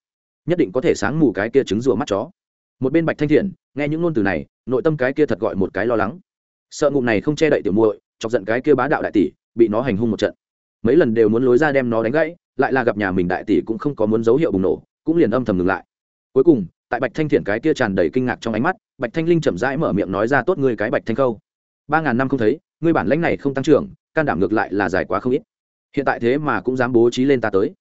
nhất định có thể sáng mù cái kia trứng rùa mắt chó. Một bên bạch thanh thiện, nghe những ngôn từ này, nội tâm cái kia thật gọi một cái lo lắng. Sợ ngụm này không che đậy tiểu muội, chọc giận cái kia bá đạo đại tỷ, bị nó hành hung một trận. Mấy lần đều muốn lối ra đem nó đánh gãy, lại là gặp nhà mình đại tỷ cũng không có muốn dấu hiệu bùng nổ, cũng liền âm thầm ngừng lại. Cuối cùng, tại bạch thanh thiện cái kia tràn đầy kinh ngạc trong ánh mắt, bạch thanh linh chậm rãi mở miệng nói ra tốt ngươi cái bạch thanh khâu ba ngàn năm không thấy, ngươi bản lãnh này không tăng trưởng, can đảm ngược lại là dài quá không ít. Hiện tại thế mà cũng dám bố trí lên ta tới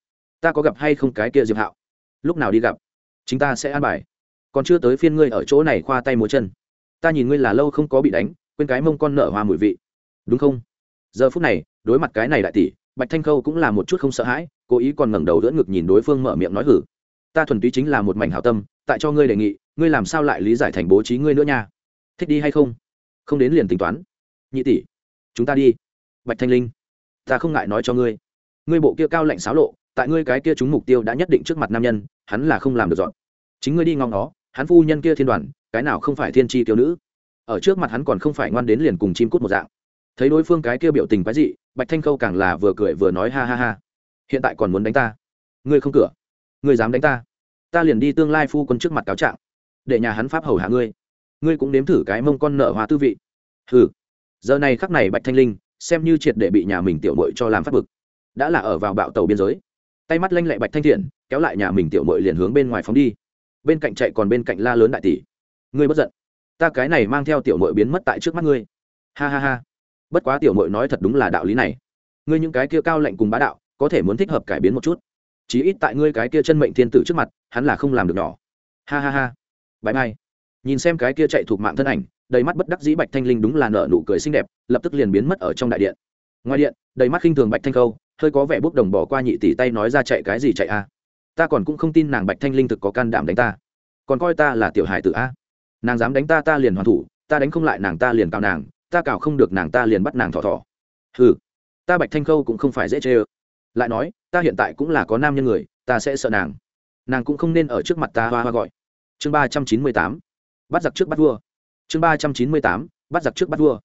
ta có gặp hay không cái kia diệp hạo? Lúc nào đi gặp? Chúng ta sẽ an bài. Còn chưa tới phiên ngươi ở chỗ này khoa tay múa chân. Ta nhìn ngươi là lâu không có bị đánh, quên cái mông con nở hoa mùi vị. Đúng không? Giờ phút này, đối mặt cái này đại tỷ, bạch thanh khâu cũng là một chút không sợ hãi, cố ý còn ngẩng đầu đỡ ngực nhìn đối phương mở miệng nói hử. Ta thuần túy chính là một mảnh hảo tâm, tại cho ngươi đề nghị, ngươi làm sao lại lý giải thành bố trí ngươi nữa nha? Thích đi hay không? Không đến liền tính toán. Nhị tỷ, chúng ta đi. Bạch thanh linh, ta không ngại nói cho ngươi. Ngươi bộ kia cao lạnh xáo lộ tại ngươi cái kia chúng mục tiêu đã nhất định trước mặt nam nhân, hắn là không làm được dọn. Chính ngươi đi ngóng nó, hắn phu nhân kia thiên đoàn, cái nào không phải thiên tri tiêu nữ? Ở trước mặt hắn còn không phải ngoan đến liền cùng chim cút một dạng. Thấy đối phương cái kia biểu tình quái dị, bạch thanh khâu càng là vừa cười vừa nói ha ha ha. Hiện tại còn muốn đánh ta? Ngươi không cửa. Ngươi dám đánh ta? Ta liền đi tương lai phu quân trước mặt cáo trạng. Để nhà hắn pháp hầu hạ ngươi. Ngươi cũng nếm thử cái mông con nợ hòa tư vị. Hừ. Giờ này khắc này bạch thanh linh, xem như triệt để bị nhà mình tiểu mội cho làm phát bực. Đã là ở vào bạo tàu biên giới tay mắt lanh lẹ bạch thanh thiện, kéo lại nhà mình tiểu mội liền hướng bên ngoài phóng đi. Bên cạnh chạy còn bên cạnh la lớn đại tỷ. Ngươi bất giận. Ta cái này mang theo tiểu mội biến mất tại trước mắt ngươi. Ha ha ha. Bất quá tiểu mội nói thật đúng là đạo lý này. Ngươi những cái kia cao lạnh cùng bá đạo, có thể muốn thích hợp cải biến một chút. Chí ít tại ngươi cái kia chân mệnh thiên tử trước mặt, hắn là không làm được nhỏ. Ha ha ha. Bãi mai nhìn xem cái kia chạy thuộc mạng thân ảnh, đầy mắt bất đắc dĩ bạch thanh linh đúng là nợ nụ cười xinh đẹp, lập tức liền biến mất ở trong đại điện. Ngoài điện, đầy mắt khinh thường bạch thanh khâu hơi có vẻ bốc đồng bỏ qua nhị tỷ tay nói ra chạy cái gì chạy a? Ta còn cũng không tin nàng bạch thanh linh thực có can đảm đánh ta. Còn coi ta là tiểu hài tử a? Nàng dám đánh ta ta liền hoàn thủ, ta đánh không lại nàng, ta liền cào nàng, ta cào không được nàng, ta liền bắt nàng thỏ thỏ. Hừ, ta bạch thanh khâu cũng không phải dễ chê ơ. Lại nói, ta hiện tại cũng là có nam nhân người, ta sẽ sợ nàng. Nàng cũng không nên ở trước mặt ta hoa hoa gọi. Chương ba trăm chín mươi tám, bắt giặc trước bắt vua. Chương ba trăm chín mươi tám, bắt giặc trước bắt vua.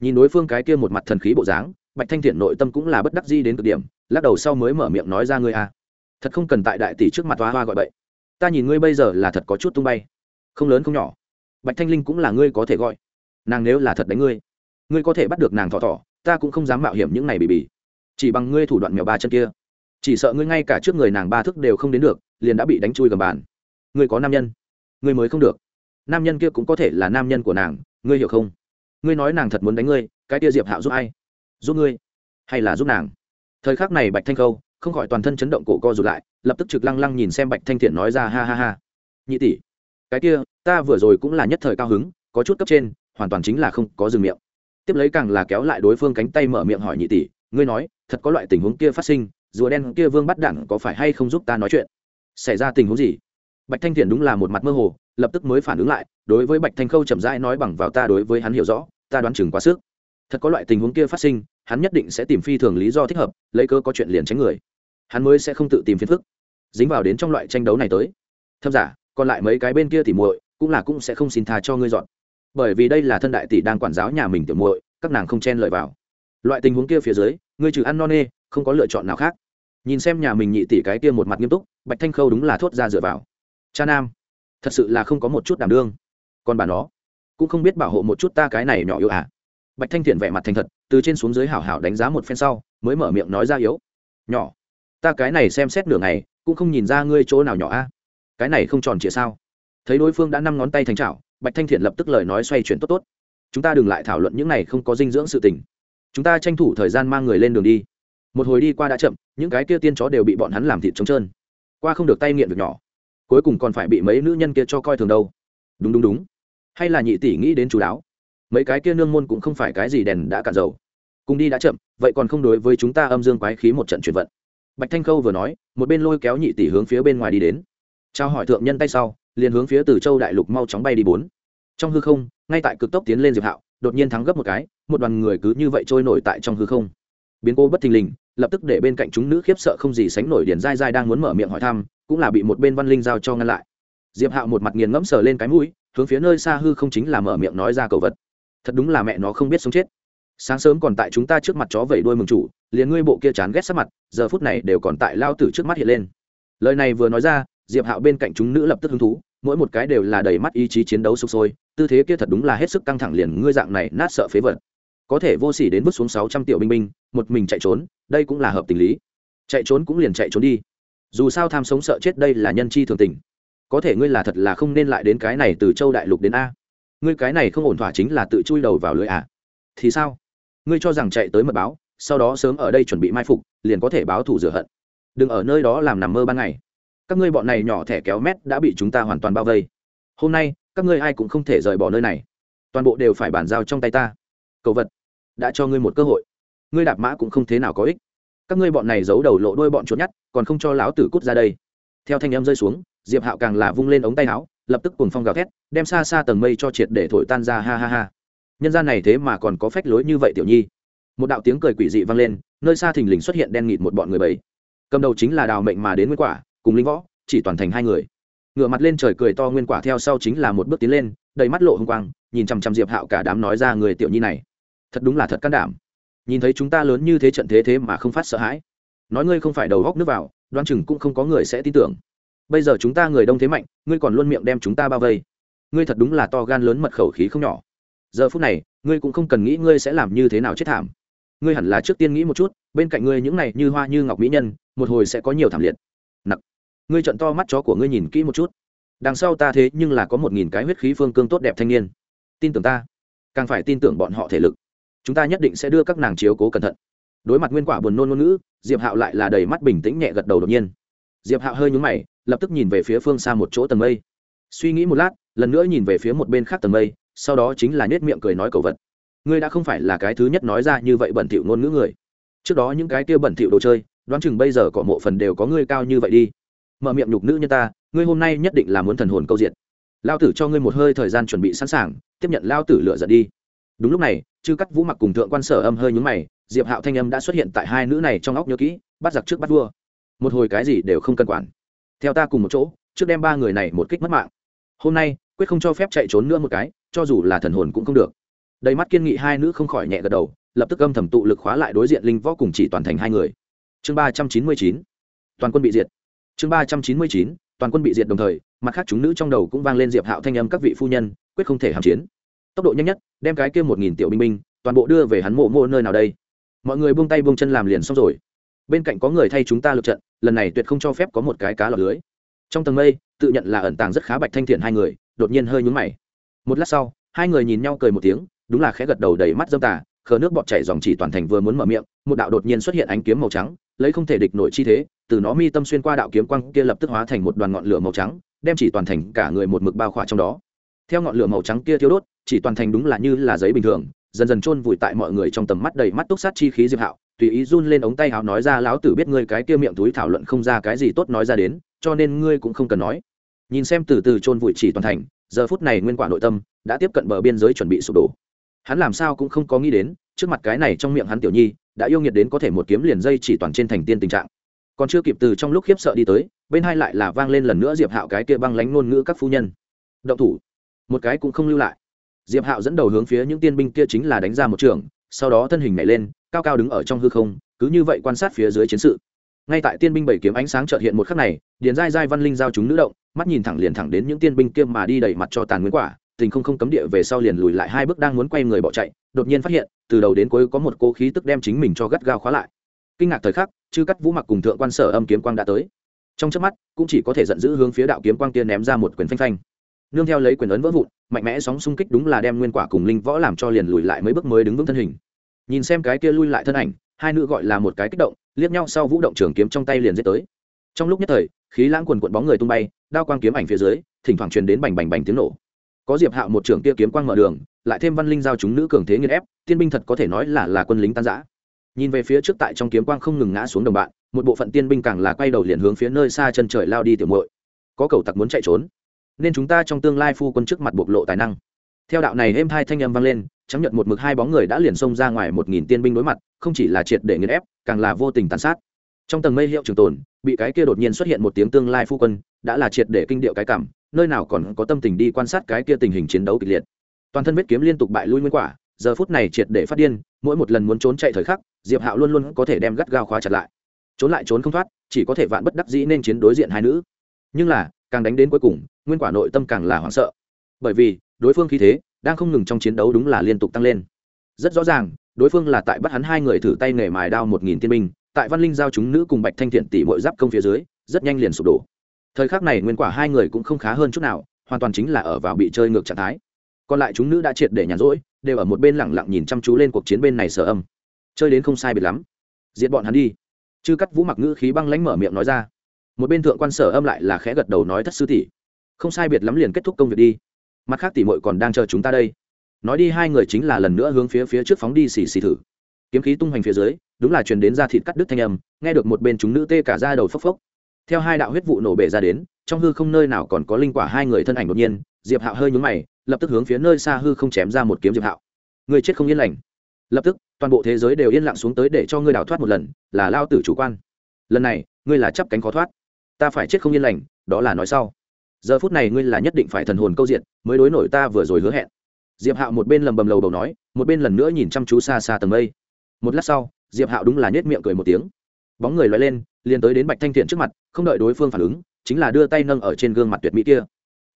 Nhìn đối phương cái kia một mặt thần khí bộ dáng bạch thanh thiện nội tâm cũng là bất đắc di đến cực điểm, lắc đầu sau mới mở miệng nói ra ngươi a à. thật không cần tại đại tỷ trước mặt hoa hoa gọi bậy. Ta nhìn ngươi bây giờ là thật có chút tung bay. Không lớn không nhỏ. Bạch thanh linh cũng là ngươi có thể gọi. Nàng nếu là thật đánh ngươi ngươi có thể bắt được nàng thỏ thỏ ta cũng không dám mạo hiểm những này bị bỉ chỉ bằng ngươi thủ đoạn mèo ba chân kia. Chỉ sợ ngươi ngay cả trước người nàng ba thức đều không đến được, liền đã bị đánh chui gầm bàn. Ngươi có nam nhân, ngươi mới không được. Nam nhân kia cũng có thể là nam nhân của nàng, ngươi hiểu không? Ngươi nói nàng thật muốn đánh ngươi, cái kia diệp hạo giúp ai? Giúp ngươi hay là giúp nàng thời khắc này bạch thanh khâu không khỏi toàn thân chấn động cổ co rụt lại lập tức trực lăng lăng nhìn xem bạch thanh thiện nói ra ha ha ha nhị tỷ cái kia ta vừa rồi cũng là nhất thời cao hứng có chút cấp trên hoàn toàn chính là không có dừng miệng tiếp lấy càng là kéo lại đối phương cánh tay mở miệng hỏi nhị tỷ ngươi nói thật có loại tình huống kia phát sinh rùa đen kia vương bắt đẳng có phải hay không giúp ta nói chuyện xảy ra tình huống gì bạch thanh thiện đúng là một mặt mơ hồ lập tức mới phản ứng lại đối với bạch thanh khâu chậm rãi nói bằng vào ta đối với hắn hiểu rõ ta đoán chừng quá sức thật có loại tình huống kia phát sinh, hắn nhất định sẽ tìm phi thường lý do thích hợp, lấy cơ có chuyện liền tránh người. Hắn mới sẽ không tự tìm phiền phức. Dính vào đến trong loại tranh đấu này tới. Thâm giả, còn lại mấy cái bên kia thì muội, cũng là cũng sẽ không xin tha cho ngươi dọn. Bởi vì đây là thân đại tỷ đang quản giáo nhà mình tiểu muội, các nàng không chen lợi vào. Loại tình huống kia phía dưới, ngươi trừ ăn no nê, không có lựa chọn nào khác. Nhìn xem nhà mình nhị tỷ cái kia một mặt nghiêm túc, bạch thanh khâu đúng là thốt ra dựa vào. Cha nam, thật sự là không có một chút đảm đương. Còn bà nó, cũng không biết bảo hộ một chút ta cái này nhỏ yêu à bạch thanh thiện vẻ mặt thành thật, từ trên xuống dưới hảo hảo đánh giá một phen sau, mới mở miệng nói ra yếu. Nhỏ, ta cái này xem xét nửa ngày, cũng không nhìn ra ngươi chỗ nào nhỏ a. Cái này không tròn trịa sao? Thấy đối phương đã năm ngón tay thành trào bạch thanh thiện lập tức lời nói xoay chuyển tốt tốt. Chúng ta đừng lại thảo luận những này không có dinh dưỡng sự tình. Chúng ta tranh thủ thời gian mang người lên đường đi. Một hồi đi qua đã chậm, những cái kia tiên chó đều bị bọn hắn làm thịt trống trơn. Qua không được tay nghiện việc nhỏ, cuối cùng còn phải bị mấy nữ nhân kia cho coi thường đâu. Đúng đúng đúng. Hay là nhị tỷ nghĩ đến chú đáo mấy cái kia nương môn cũng không phải cái gì đèn đã cạn dầu. Cùng đi đã chậm, vậy còn không đối với chúng ta âm dương quái khí một trận chuyển vận. Bạch thanh khâu vừa nói, một bên lôi kéo nhị tỷ hướng phía bên ngoài đi đến. Trao hỏi thượng nhân tay sau, liền hướng phía từ châu đại lục mau chóng bay đi bốn. Trong hư không, ngay tại cực tốc tiến lên diệp hạo, đột nhiên thắng gấp một cái, một đoàn người cứ như vậy trôi nổi tại trong hư không. Biến cố bất thình lình, lập tức để bên cạnh chúng nữ khiếp sợ không gì sánh nổi điển dai dai đang muốn mở miệng hỏi thăm, cũng là bị một bên văn linh giao cho ngăn lại. Diệp hạo một mặt nghiền ngẫm sờ lên cái mũi, hướng phía nơi xa hư không chính là mở miệng nói ra cầu vật thật đúng là mẹ nó không biết sống chết. Sáng sớm còn tại chúng ta trước mặt chó vẩy đuôi mừng chủ, liền ngươi bộ kia chán ghét sắc mặt, giờ phút này đều còn tại lao tử trước mắt hiện lên. Lời này vừa nói ra, diệp hạo bên cạnh chúng nữ lập tức hứng thú, mỗi một cái đều là đầy mắt ý chí chiến đấu sục sôi, tư thế kia thật đúng là hết sức căng thẳng liền ngươi dạng này nát sợ phế vật. Có thể vô sỉ đến bước xuống sáu trăm triệu binh binh, một mình chạy trốn, đây cũng là hợp tình lý. Chạy trốn cũng liền chạy trốn đi. Dù sao tham sống sợ chết đây là nhân chi thường tình. Có thể ngươi là thật là không nên lại đến cái này từ châu đại lục đến a ngươi cái này không ổn thỏa chính là tự chui đầu vào lưới à? Thì sao? Ngươi cho rằng chạy tới mật báo, sau đó sớm ở đây chuẩn bị mai phục, liền có thể báo thù rửa hận. Đừng ở nơi đó làm nằm mơ ban ngày. Các ngươi bọn này nhỏ thẻ kéo mét đã bị chúng ta hoàn toàn bao vây. Hôm nay, các ngươi ai cũng không thể rời bỏ nơi này. Toàn bộ đều phải bàn giao trong tay ta. Cầu vật, đã cho ngươi một cơ hội. Ngươi đạp mã cũng không thế nào có ích. Các ngươi bọn này giấu đầu lộ đuôi bọn chuột nhát còn không cho lão tử cút ra đây. Theo thanh em rơi xuống, diệp hạo càng là vung lên ống tay áo lập tức cuồng phong gào thét, đem xa xa tầng mây cho triệt để thổi tan ra, ha ha ha. Nhân gian này thế mà còn có phách lối như vậy tiểu nhi. Một đạo tiếng cười quỷ dị vang lên, nơi xa thình lình xuất hiện đen nghịt một bọn người bảy cầm đầu chính là đào mệnh mà đến nguyên quả, cùng linh võ, chỉ toàn thành hai người. Ngựa mặt lên trời cười to nguyên quả theo sau chính là một bước tiến lên, đầy mắt lộ hung quang, nhìn chằm chằm diệp hạo cả đám nói ra người tiểu nhi này. Thật đúng là thật can đảm. Nhìn thấy chúng ta lớn như thế trận thế thế mà không phát sợ hãi. Nói ngươi không phải đầu góc nước vào đoan chừng cũng không có người sẽ tin tưởng bây giờ chúng ta người đông thế mạnh, ngươi còn luôn miệng đem chúng ta bao vây. Ngươi thật đúng là to gan lớn mật khẩu khí không nhỏ. Giờ phút này, ngươi cũng không cần nghĩ ngươi sẽ làm như thế nào chết thảm. Ngươi hẳn là trước tiên nghĩ một chút, bên cạnh ngươi những này như hoa như ngọc mỹ nhân, một hồi sẽ có nhiều thảm liệt. Nặc. Ngươi trận to mắt chó của ngươi nhìn kỹ một chút. Đằng sau ta thế nhưng là có một nghìn cái huyết khí phương cương tốt đẹp thanh niên. Tin tưởng ta. Càng phải tin tưởng bọn họ thể lực. Chúng ta nhất định sẽ đưa các nàng chiếu cố cẩn thận. Đối mặt nguyên quả buồn nôn ngôn ngữ, diệp hạo lại là đầy mắt bình tĩnh nhẹ gật đầu đột nhiên. Diệp hạo hơi nhúng mày lập tức nhìn về phía phương xa một chỗ tầng mây. Suy nghĩ một lát, lần nữa nhìn về phía một bên khác tầng mây, sau đó chính là nết miệng cười nói cầu vật. Ngươi đã không phải là cái thứ nhất nói ra như vậy bẩn thỉu ngôn ngữ người. Trước đó những cái kia bẩn thỉu đồ chơi, đoán chừng bây giờ có mộ phần đều có ngươi cao như vậy đi. Mở miệng nhục nữ như ta, ngươi hôm nay nhất định là muốn thần hồn câu diệt. Lao tử cho ngươi một hơi thời gian chuẩn bị sẵn sàng, tiếp nhận lao tử lựa giận đi. Đúng lúc này, chư cắt vũ mặc cùng thượng quan sở âm hơi nhúng mày, diệp hạo thanh âm đã xuất hiện tại hai nữ này trong óc nhớ kỹ, bắt giặc trước bắt vua. Một hồi cái gì đều không cần quản theo ta cùng một chỗ, trước đem ba người này một kích mất mạng. Hôm nay, quyết không cho phép chạy trốn nữa một cái, cho dù là thần hồn cũng không được. Đầy mắt kiên nghị hai nữ không khỏi nhẹ gật đầu, lập tức âm thầm tụ lực khóa lại đối diện linh võ cùng chỉ toàn thành hai người. Chương ba trăm chín mươi chín, toàn quân bị diệt. Chương ba trăm chín mươi chín, toàn quân bị diệt đồng thời, mặt khác chúng nữ trong đầu cũng vang lên diệp hạo thanh âm các vị phu nhân, quyết không thể hàm chiến. Tốc độ nhanh nhất, đem cái kia một nghìn tiểu binh binh, toàn bộ đưa về hắn mộ mộ nơi nào đây. Mọi người buông tay buông chân làm liền xong rồi. Bên cạnh có người thay chúng ta lượt trận lần này tuyệt không cho phép có một cái cá lọt lưới. Trong tầng mây, tự nhận là ẩn tàng rất khá bạch thanh thiện hai người, đột nhiên hơi nhún mày. Một lát sau, hai người nhìn nhau cười một tiếng, đúng là khẽ gật đầu đầy mắt dâm tà, khờ nước bọt chảy dòng chỉ toàn thành vừa muốn mở miệng, một đạo đột nhiên xuất hiện ánh kiếm màu trắng, lấy không thể địch nổi chi thế, từ nó mi tâm xuyên qua đạo kiếm quang kia lập tức hóa thành một đoàn ngọn lửa màu trắng, đem chỉ toàn thành cả người một mực bao khỏa trong đó. Theo ngọn lửa màu trắng kia thiếu đốt, chỉ toàn thành đúng là như là giấy bình thường, dần dần chôn vùi tại mọi người trong tầm mắt đầy mắt túc sát chi khí diệp hạo tùy ý run lên ống tay hào nói ra, lão tử biết ngươi cái kia miệng túi thảo luận không ra cái gì tốt nói ra đến, cho nên ngươi cũng không cần nói. Nhìn xem từ từ chôn vùi chỉ toàn thành, giờ phút này nguyên quả nội tâm đã tiếp cận bờ biên giới chuẩn bị sụp đổ. Hắn làm sao cũng không có nghĩ đến, trước mặt cái này trong miệng hắn tiểu nhi, đã yêu nghiệt đến có thể một kiếm liền dây chỉ toàn trên thành tiên tình trạng. Còn chưa kịp từ trong lúc khiếp sợ đi tới, bên hai lại là vang lên lần nữa diệp hạo cái kia băng lánh ngôn ngữ các phu nhân. Động thủ. Một cái cũng không lưu lại. Diệp hạo dẫn đầu hướng phía những tiên binh kia chính là đánh ra một trường, sau đó thân hình nhảy lên cao cao đứng ở trong hư không, cứ như vậy quan sát phía dưới chiến sự. Ngay tại tiên binh bảy kiếm ánh sáng trợt hiện một khắc này, điền dai dai văn linh giao chúng nữ động, mắt nhìn thẳng liền thẳng đến những tiên binh kiêm mà đi đẩy mặt cho tàn nguyên quả, tình không không cấm địa về sau liền lùi lại hai bước đang muốn quay người bỏ chạy, đột nhiên phát hiện, từ đầu đến cuối có một cô khí tức đem chính mình cho gắt gao khóa lại. Kinh ngạc thời khắc, chư cắt vũ mặc cùng thượng quan sở âm kiếm quang đã tới. Trong chớp mắt, cũng chỉ có thể giận dữ hướng phía đạo kiếm quang tiên ném ra một quyền phanh phanh. Nương theo lấy quyền ấn vỡ vụn, mạnh mẽ sóng xung kích đúng là đem nguyên quả cùng linh võ làm cho liền lùi lại mấy bước mới đứng vững thân hình nhìn xem cái kia lui lại thân ảnh, hai nữ gọi là một cái kích động, liếc nhau sau vũ động trường kiếm trong tay liền giết tới. Trong lúc nhất thời, khí lãng quần quận bóng người tung bay, đao quang kiếm ảnh phía dưới, thỉnh thoảng truyền đến bành bành bành tiếng nổ. Có diệp hạo một trưởng kia kiếm quang mở đường, lại thêm văn linh giao chúng nữ cường thế nghiên ép, tiên binh thật có thể nói là là quân lính tan giã nhìn về phía trước tại trong kiếm quang không ngừng ngã xuống đồng bạn, một bộ phận tiên binh càng là quay đầu liền hướng phía nơi xa chân trời lao đi tiểu muội. Có cầu tặc muốn chạy trốn, nên chúng ta trong tương lai phu quân trước mặt bộc lộ tài năng. Theo đạo này êm hai thanh âm vang lên chấp nhận một mực hai bóng người đã liền xông ra ngoài một nghìn tiên binh đối mặt, không chỉ là triệt để nghiền ép, càng là vô tình tàn sát. Trong tầng mây hiệu trường tồn, bị cái kia đột nhiên xuất hiện một tiếng tương lai phu quân, đã là triệt để kinh điệu cái cảm, nơi nào còn có tâm tình đi quan sát cái kia tình hình chiến đấu kịch liệt. Toàn thân vết kiếm liên tục bại lui nguyên quả, giờ phút này triệt để phát điên, mỗi một lần muốn trốn chạy thời khắc, diệp hạo luôn luôn có thể đem gắt gao khóa chặt lại. Trốn lại trốn không thoát, chỉ có thể vạn bất đắc dĩ nên chiến đối diện hai nữ. Nhưng là, càng đánh đến cuối cùng, nguyên quả nội tâm càng là hoảng sợ. Bởi vì, đối phương khí thế đang không ngừng trong chiến đấu đúng là liên tục tăng lên. Rất rõ ràng, đối phương là tại bắt hắn hai người thử tay nghề mài đao một nghìn tiên binh, tại văn linh giao chúng nữ cùng bạch thanh thiện tỷ mỗi giáp công phía dưới, rất nhanh liền sụp đổ. Thời khắc này nguyên quả hai người cũng không khá hơn chút nào, hoàn toàn chính là ở vào bị chơi ngược trạng thái. Còn lại chúng nữ đã triệt để nhàn rỗi, đều ở một bên lẳng lặng nhìn chăm chú lên cuộc chiến bên này sở âm. Chơi đến không sai biệt lắm. Diệt bọn hắn đi. Chư cắt vũ mặc ngữ khí băng lánh mở miệng nói ra. Một bên thượng quan sở âm lại là khẽ gật đầu nói thất sư tỷ. Không sai biệt lắm liền kết thúc công việc đi mặt khác tỷ muội còn đang chờ chúng ta đây. Nói đi, hai người chính là lần nữa hướng phía phía trước phóng đi xì xì thử. Kiếm khí tung hoành phía dưới, đúng là truyền đến ra thịt cắt đứt thanh âm, nghe được một bên chúng nữ tê cả ra đầu phốc phốc. Theo hai đạo huyết vụ nổ bể ra đến, trong hư không nơi nào còn có linh quả hai người thân ảnh đột nhiên, diệp hạo hơi nhúng mày, lập tức hướng phía nơi xa hư không chém ra một kiếm diệp hạo. Người chết không yên lành. Lập tức, toàn bộ thế giới đều yên lặng xuống tới để cho ngươi đào thoát một lần, là lao tử chủ quan. Lần này, ngươi là chấp cánh khó thoát. Ta phải chết không yên lành, đó là nói sau giờ phút này ngươi là nhất định phải thần hồn câu diện mới đối nổi ta vừa rồi hứa hẹn. Diệp hạo một bên lầm bầm lầu đầu nói, một bên lần nữa nhìn chăm chú xa xa tầng mây. Một lát sau, diệp hạo đúng là nhét miệng cười một tiếng. Bóng người loay lên, liền tới đến bạch thanh thiện trước mặt, không đợi đối phương phản ứng, chính là đưa tay nâng ở trên gương mặt tuyệt mỹ kia.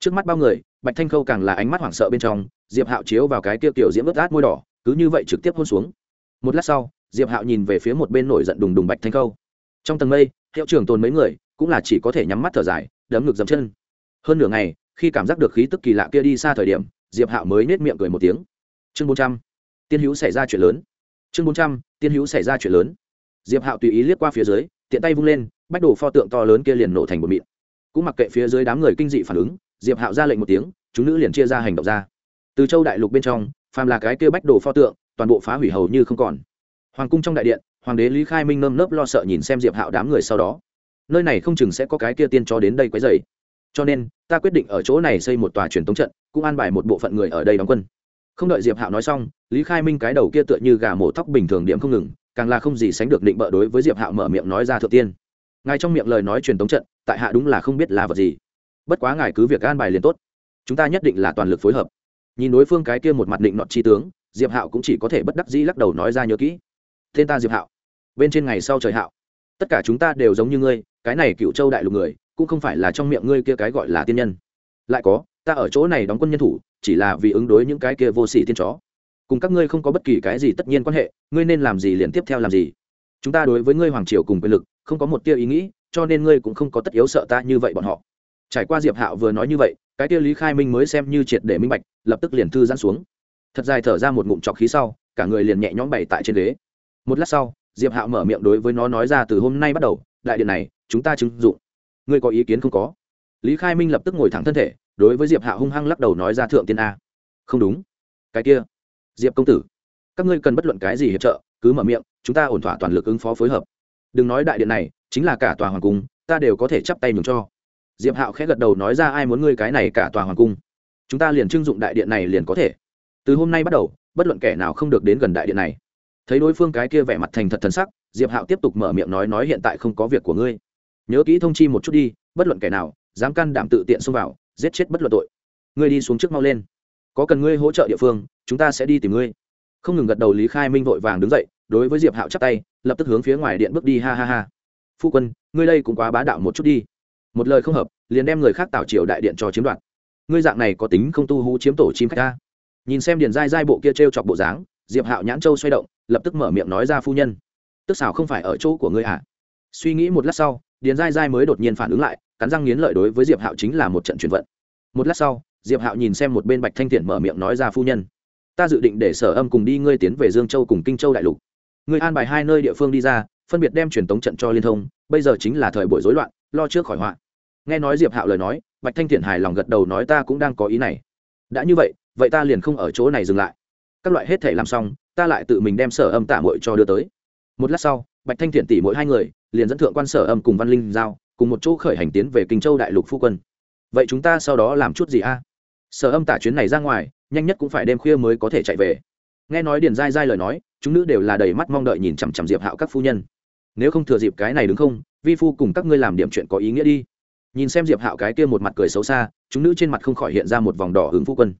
Trước mắt bao người, bạch thanh khâu càng là ánh mắt hoảng sợ bên trong, diệp hạo chiếu vào cái kia kiểu diễm ướt át môi đỏ, cứ như vậy trực tiếp hôn xuống. Một lát sau, diệp hạo nhìn về phía một bên nổi giận đùng đùng bạch thanh khâu. Trong tầng mây, hiệu trưởng tồn mấy người, cũng là chỉ có thể nhắm mắt thở dài, đấm ngực dầm chân hơn nửa ngày, khi cảm giác được khí tức kỳ lạ kia đi xa thời điểm, diệp hạo mới nết miệng cười một tiếng. Chương bốn trăm, tiên hữu xảy ra chuyện lớn. Chương bốn trăm, tiên hữu xảy ra chuyện lớn. Diệp hạo tùy ý liếc qua phía dưới, tiện tay vung lên, bách đổ pho tượng to lớn kia liền nổ thành một mịn. Cũng mặc kệ phía dưới đám người kinh dị phản ứng, diệp hạo ra lệnh một tiếng, chúng nữ liền chia ra hành động ra. Từ châu đại lục bên trong, phàm là cái kia bách đồ pho tượng, toàn bộ phá hủy hầu như không còn. Hoàng cung trong đại điện, hoàng đế lý khai minh nơm nớp lo sợ nhìn xem diệp hạo đám người sau đó. Nơi này không chừng sẽ có cái kia tiên cho đến đây quấy dày cho nên, ta quyết định ở chỗ này xây một tòa truyền thống trận, cũng an bài một bộ phận người ở đây đóng quân. Không đợi diệp hạo nói xong, lý khai minh cái đầu kia tựa như gà mổ tóc bình thường điểm không ngừng, càng là không gì sánh được định bợ đối với diệp hạo mở miệng nói ra thượng tiên. Ngài trong miệng lời nói truyền thống trận, tại hạ đúng là không biết là vật gì. Bất quá ngài cứ việc an bài liền tốt. Chúng ta nhất định là toàn lực phối hợp. Nhìn đối phương cái kia một mặt định nọt chi tướng, diệp hạo cũng chỉ có thể bất đắc dĩ lắc đầu nói ra nhớ kỹ. Tên ta diệp hạo. Bên trên ngày sau trời hạo. Tất cả chúng ta đều giống như ngươi, cái này cựu châu đại lục người cũng không phải là trong miệng ngươi kia cái gọi là tiên nhân. Lại có, ta ở chỗ này đóng quân nhân thủ, chỉ là vì ứng đối những cái kia vô sỉ tiên chó. Cùng các ngươi không có bất kỳ cái gì tất nhiên quan hệ, ngươi nên làm gì liền tiếp theo làm gì. Chúng ta đối với ngươi hoàng triều cùng quyền lực, không có một tia ý nghĩ, cho nên ngươi cũng không có tất yếu sợ ta như vậy bọn họ. Trải qua diệp hạo vừa nói như vậy, cái tia lý khai minh mới xem như triệt để minh bạch, lập tức liền thư giãn xuống. Thật dài thở ra một ngụm trọc khí sau, cả người liền nhẹ nhõm bày tại trên ghế. Một lát sau, diệp hạo mở miệng đối với nó nói ra, từ hôm nay bắt đầu, đại điện này, chúng ta chứng dụng ngươi có ý kiến không có? Lý khai minh lập tức ngồi thẳng thân thể, đối với diệp Hạ hung hăng lắc đầu nói ra thượng tiên a. Không đúng. Cái kia, diệp công tử, các ngươi cần bất luận cái gì hiệp trợ, cứ mở miệng, chúng ta ổn thỏa toàn lực ứng phó phối hợp. Đừng nói đại điện này, chính là cả tòa hoàng cung, ta đều có thể chắp tay mừng cho. Diệp hạo khẽ gật đầu nói ra ai muốn ngươi cái này cả tòa hoàng cung. Chúng ta liền trưng dụng đại điện này liền có thể. Từ hôm nay bắt đầu, bất luận kẻ nào không được đến gần đại điện này. Thấy đối phương cái kia vẻ mặt thành thật thần sắc, diệp hạo tiếp tục mở miệng nói nói hiện tại không có việc của ngươi nhớ kỹ thông chi một chút đi, bất luận kẻ nào, dám can đảm tự tiện xông vào, giết chết bất luận tội. Ngươi đi xuống trước mau lên. Có cần ngươi hỗ trợ địa phương, chúng ta sẽ đi tìm ngươi. Không ngừng gật đầu lý khai minh vội vàng đứng dậy, đối với diệp hạo chắp tay, lập tức hướng phía ngoài điện bước đi, ha ha ha. Phu quân, ngươi đây cũng quá bá đạo một chút đi. Một lời không hợp, liền đem người khác tạo triều đại điện cho chiếm đoạt. Ngươi dạng này có tính không tu hú chiếm tổ chim khách ta? Nhìn xem điền dai dai bộ kia t r e o chọc bộ dáng, diệp hạo nhãn châu xoay động, lập tức mở miệng nói ra phu nhân. Tức xảo không phải ở chỗ của ngươi ạ à. suy nghĩ một lát sau điền dai dai mới đột nhiên phản ứng lại, cắn răng nghiến lợi đối với diệp hạo chính là một trận chuyển vận. Một lát sau, diệp hạo nhìn xem một bên bạch thanh thiện mở miệng nói ra, phu nhân, ta dự định để sở âm cùng đi, ngươi tiến về dương châu cùng kinh châu đại lục. Ngươi an bài hai nơi địa phương đi ra, phân biệt đem truyền tống trận cho liên thông, bây giờ chính là thời buổi rối loạn, lo trước khỏi họa. Nghe nói diệp hạo lời nói, bạch thanh thiện hài lòng gật đầu nói, ta cũng đang có ý này. Đã như vậy vậy ta liền không ở chỗ này dừng lại. Các loại hết thể làm xong, ta lại tự mình đem sở âm tả mội cho đưa tới. Một lát sau bạch thanh thiện tỷ mỗi hai người liền dẫn thượng quan sở âm cùng văn linh giao, cùng một chỗ khởi hành tiến về kinh châu đại lục phu quân. Vậy chúng ta sau đó làm chút gì a? Sở âm tả chuyến này ra ngoài, nhanh nhất cũng phải đêm khuya mới có thể chạy về. Nghe nói điền dai dai lời nói, chúng nữ đều là đầy mắt mong đợi nhìn chằm chằm diệp hạo các phu nhân. Nếu không thừa dịp cái này đứng không, vi phu cùng các ngươi làm điểm chuyện có ý nghĩa đi. Nhìn xem diệp hạo cái kia một mặt cười xấu xa, chúng nữ trên mặt không khỏi hiện ra một vòng đỏ hứng phu quân.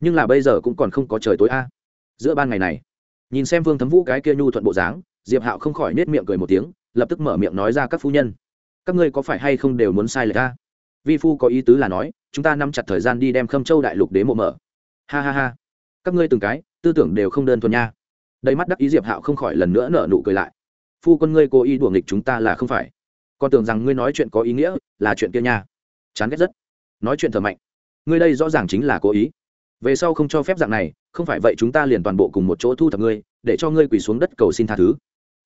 Nhưng là bây giờ cũng còn không có trời tối a. Giữa ban ngày này, nhìn xem vương thấm vũ cái kia nhu thuận bộ dáng diệp hạo không khỏi nết miệng cười một tiếng, lập tức mở miệng nói ra, các phu nhân, các ngươi có phải hay không đều muốn sai lệch ta? Vi phu có ý tứ là nói, chúng ta nắm chặt thời gian đi đem khâm châu đại lục đế mộ mở. Ha ha ha, các ngươi từng cái, tư tưởng đều không đơn thuần nha. Đầy mắt đắc ý diệp hạo không khỏi lần nữa nở nụ cười lại. Phu quân ngươi cố ý đùa nghịch chúng ta là không phải. Con tưởng rằng ngươi nói chuyện có ý nghĩa, là chuyện kia nha. Chán ghét rất. Nói chuyện thở mạnh. Ngươi đây rõ ràng chính là cố ý. Về sau không cho phép dạng này, không phải vậy chúng ta liền toàn bộ cùng một chỗ thu thập ngươi, để cho ngươi quỳ xuống đất cầu xin tha thứ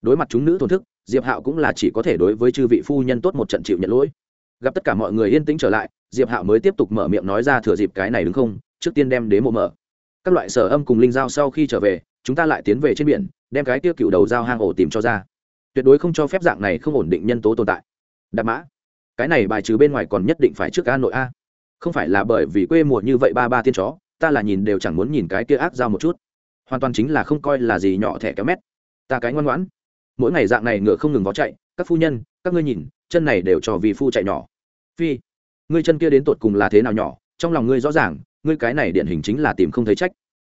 đối mặt chúng nữ thổn thức, diệp hạo cũng là chỉ có thể đối với chư vị phu nhân tốt một trận chịu nhận lỗi. Gặp tất cả mọi người yên tĩnh trở lại, diệp hạo mới tiếp tục mở miệng nói ra thừa dịp cái này đứng không, trước tiên đem đế mộ mở. Các loại sở âm cùng linh giao sau khi trở về, chúng ta lại tiến về trên biển, đem cái tiêu cựu đầu giao hang ổ tìm cho ra. Tuyệt đối không cho phép dạng này không ổn định nhân tố tồn tại. Đạp mã. Cái này bài trừ bên ngoài còn nhất định phải trước ca nội a. Không phải là bởi vì quê mùa như vậy ba ba tiên chó, ta là nhìn đều chẳng muốn nhìn cái kia ác dao một chút. Hoàn toàn chính là không coi là gì nhỏ thẻ kéo mét. Ta cái ngoan ngoãn mỗi ngày dạng này ngựa không ngừng vó chạy, các phu nhân, các ngươi nhìn, chân này đều cho vì phu chạy nhỏ. Phi, ngươi chân kia đến tột cùng là thế nào nhỏ? Trong lòng ngươi rõ ràng, ngươi cái này điển hình chính là tìm không thấy trách.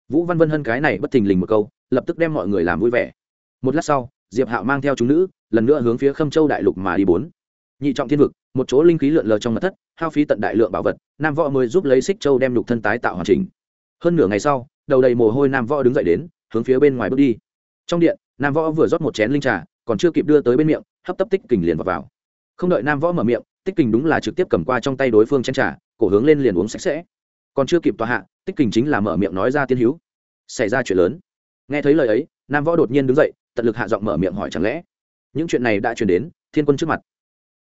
Vũ văn vân hân cái này bất thình lình một câu, lập tức đem mọi người làm vui vẻ. Một lát sau, diệp hạo mang theo chúng nữ, lần nữa hướng phía khâm châu đại lục mà đi bốn. Nhị trọng thiên vực, một chỗ linh khí lượn lờ trong mặt thất, hao phí tận đại lượng bảo vật, nam võ mới giúp lấy xích châu đem lục thân tái tạo hoàn chỉnh. Hơn nửa ngày sau, đầu đầy mồ hôi nam võ đứng dậy đến, hướng phía bên ngoài bước đi. Trong điện nam võ vừa rót một chén linh trà còn chưa kịp đưa tới bên miệng hấp tấp tích kình liền vào, vào. không đợi nam võ mở miệng tích kình đúng là trực tiếp cầm qua trong tay đối phương chén trà cổ hướng lên liền uống sạch sẽ. Còn chưa kịp tòa hạ tích kình chính là mở miệng nói ra tiên hữu. Xảy ra chuyện lớn. Nghe thấy lời ấy nam võ đột nhiên đứng dậy tận lực hạ giọng mở miệng hỏi chẳng lẽ những chuyện này đã chuyển đến thiên quân trước mặt.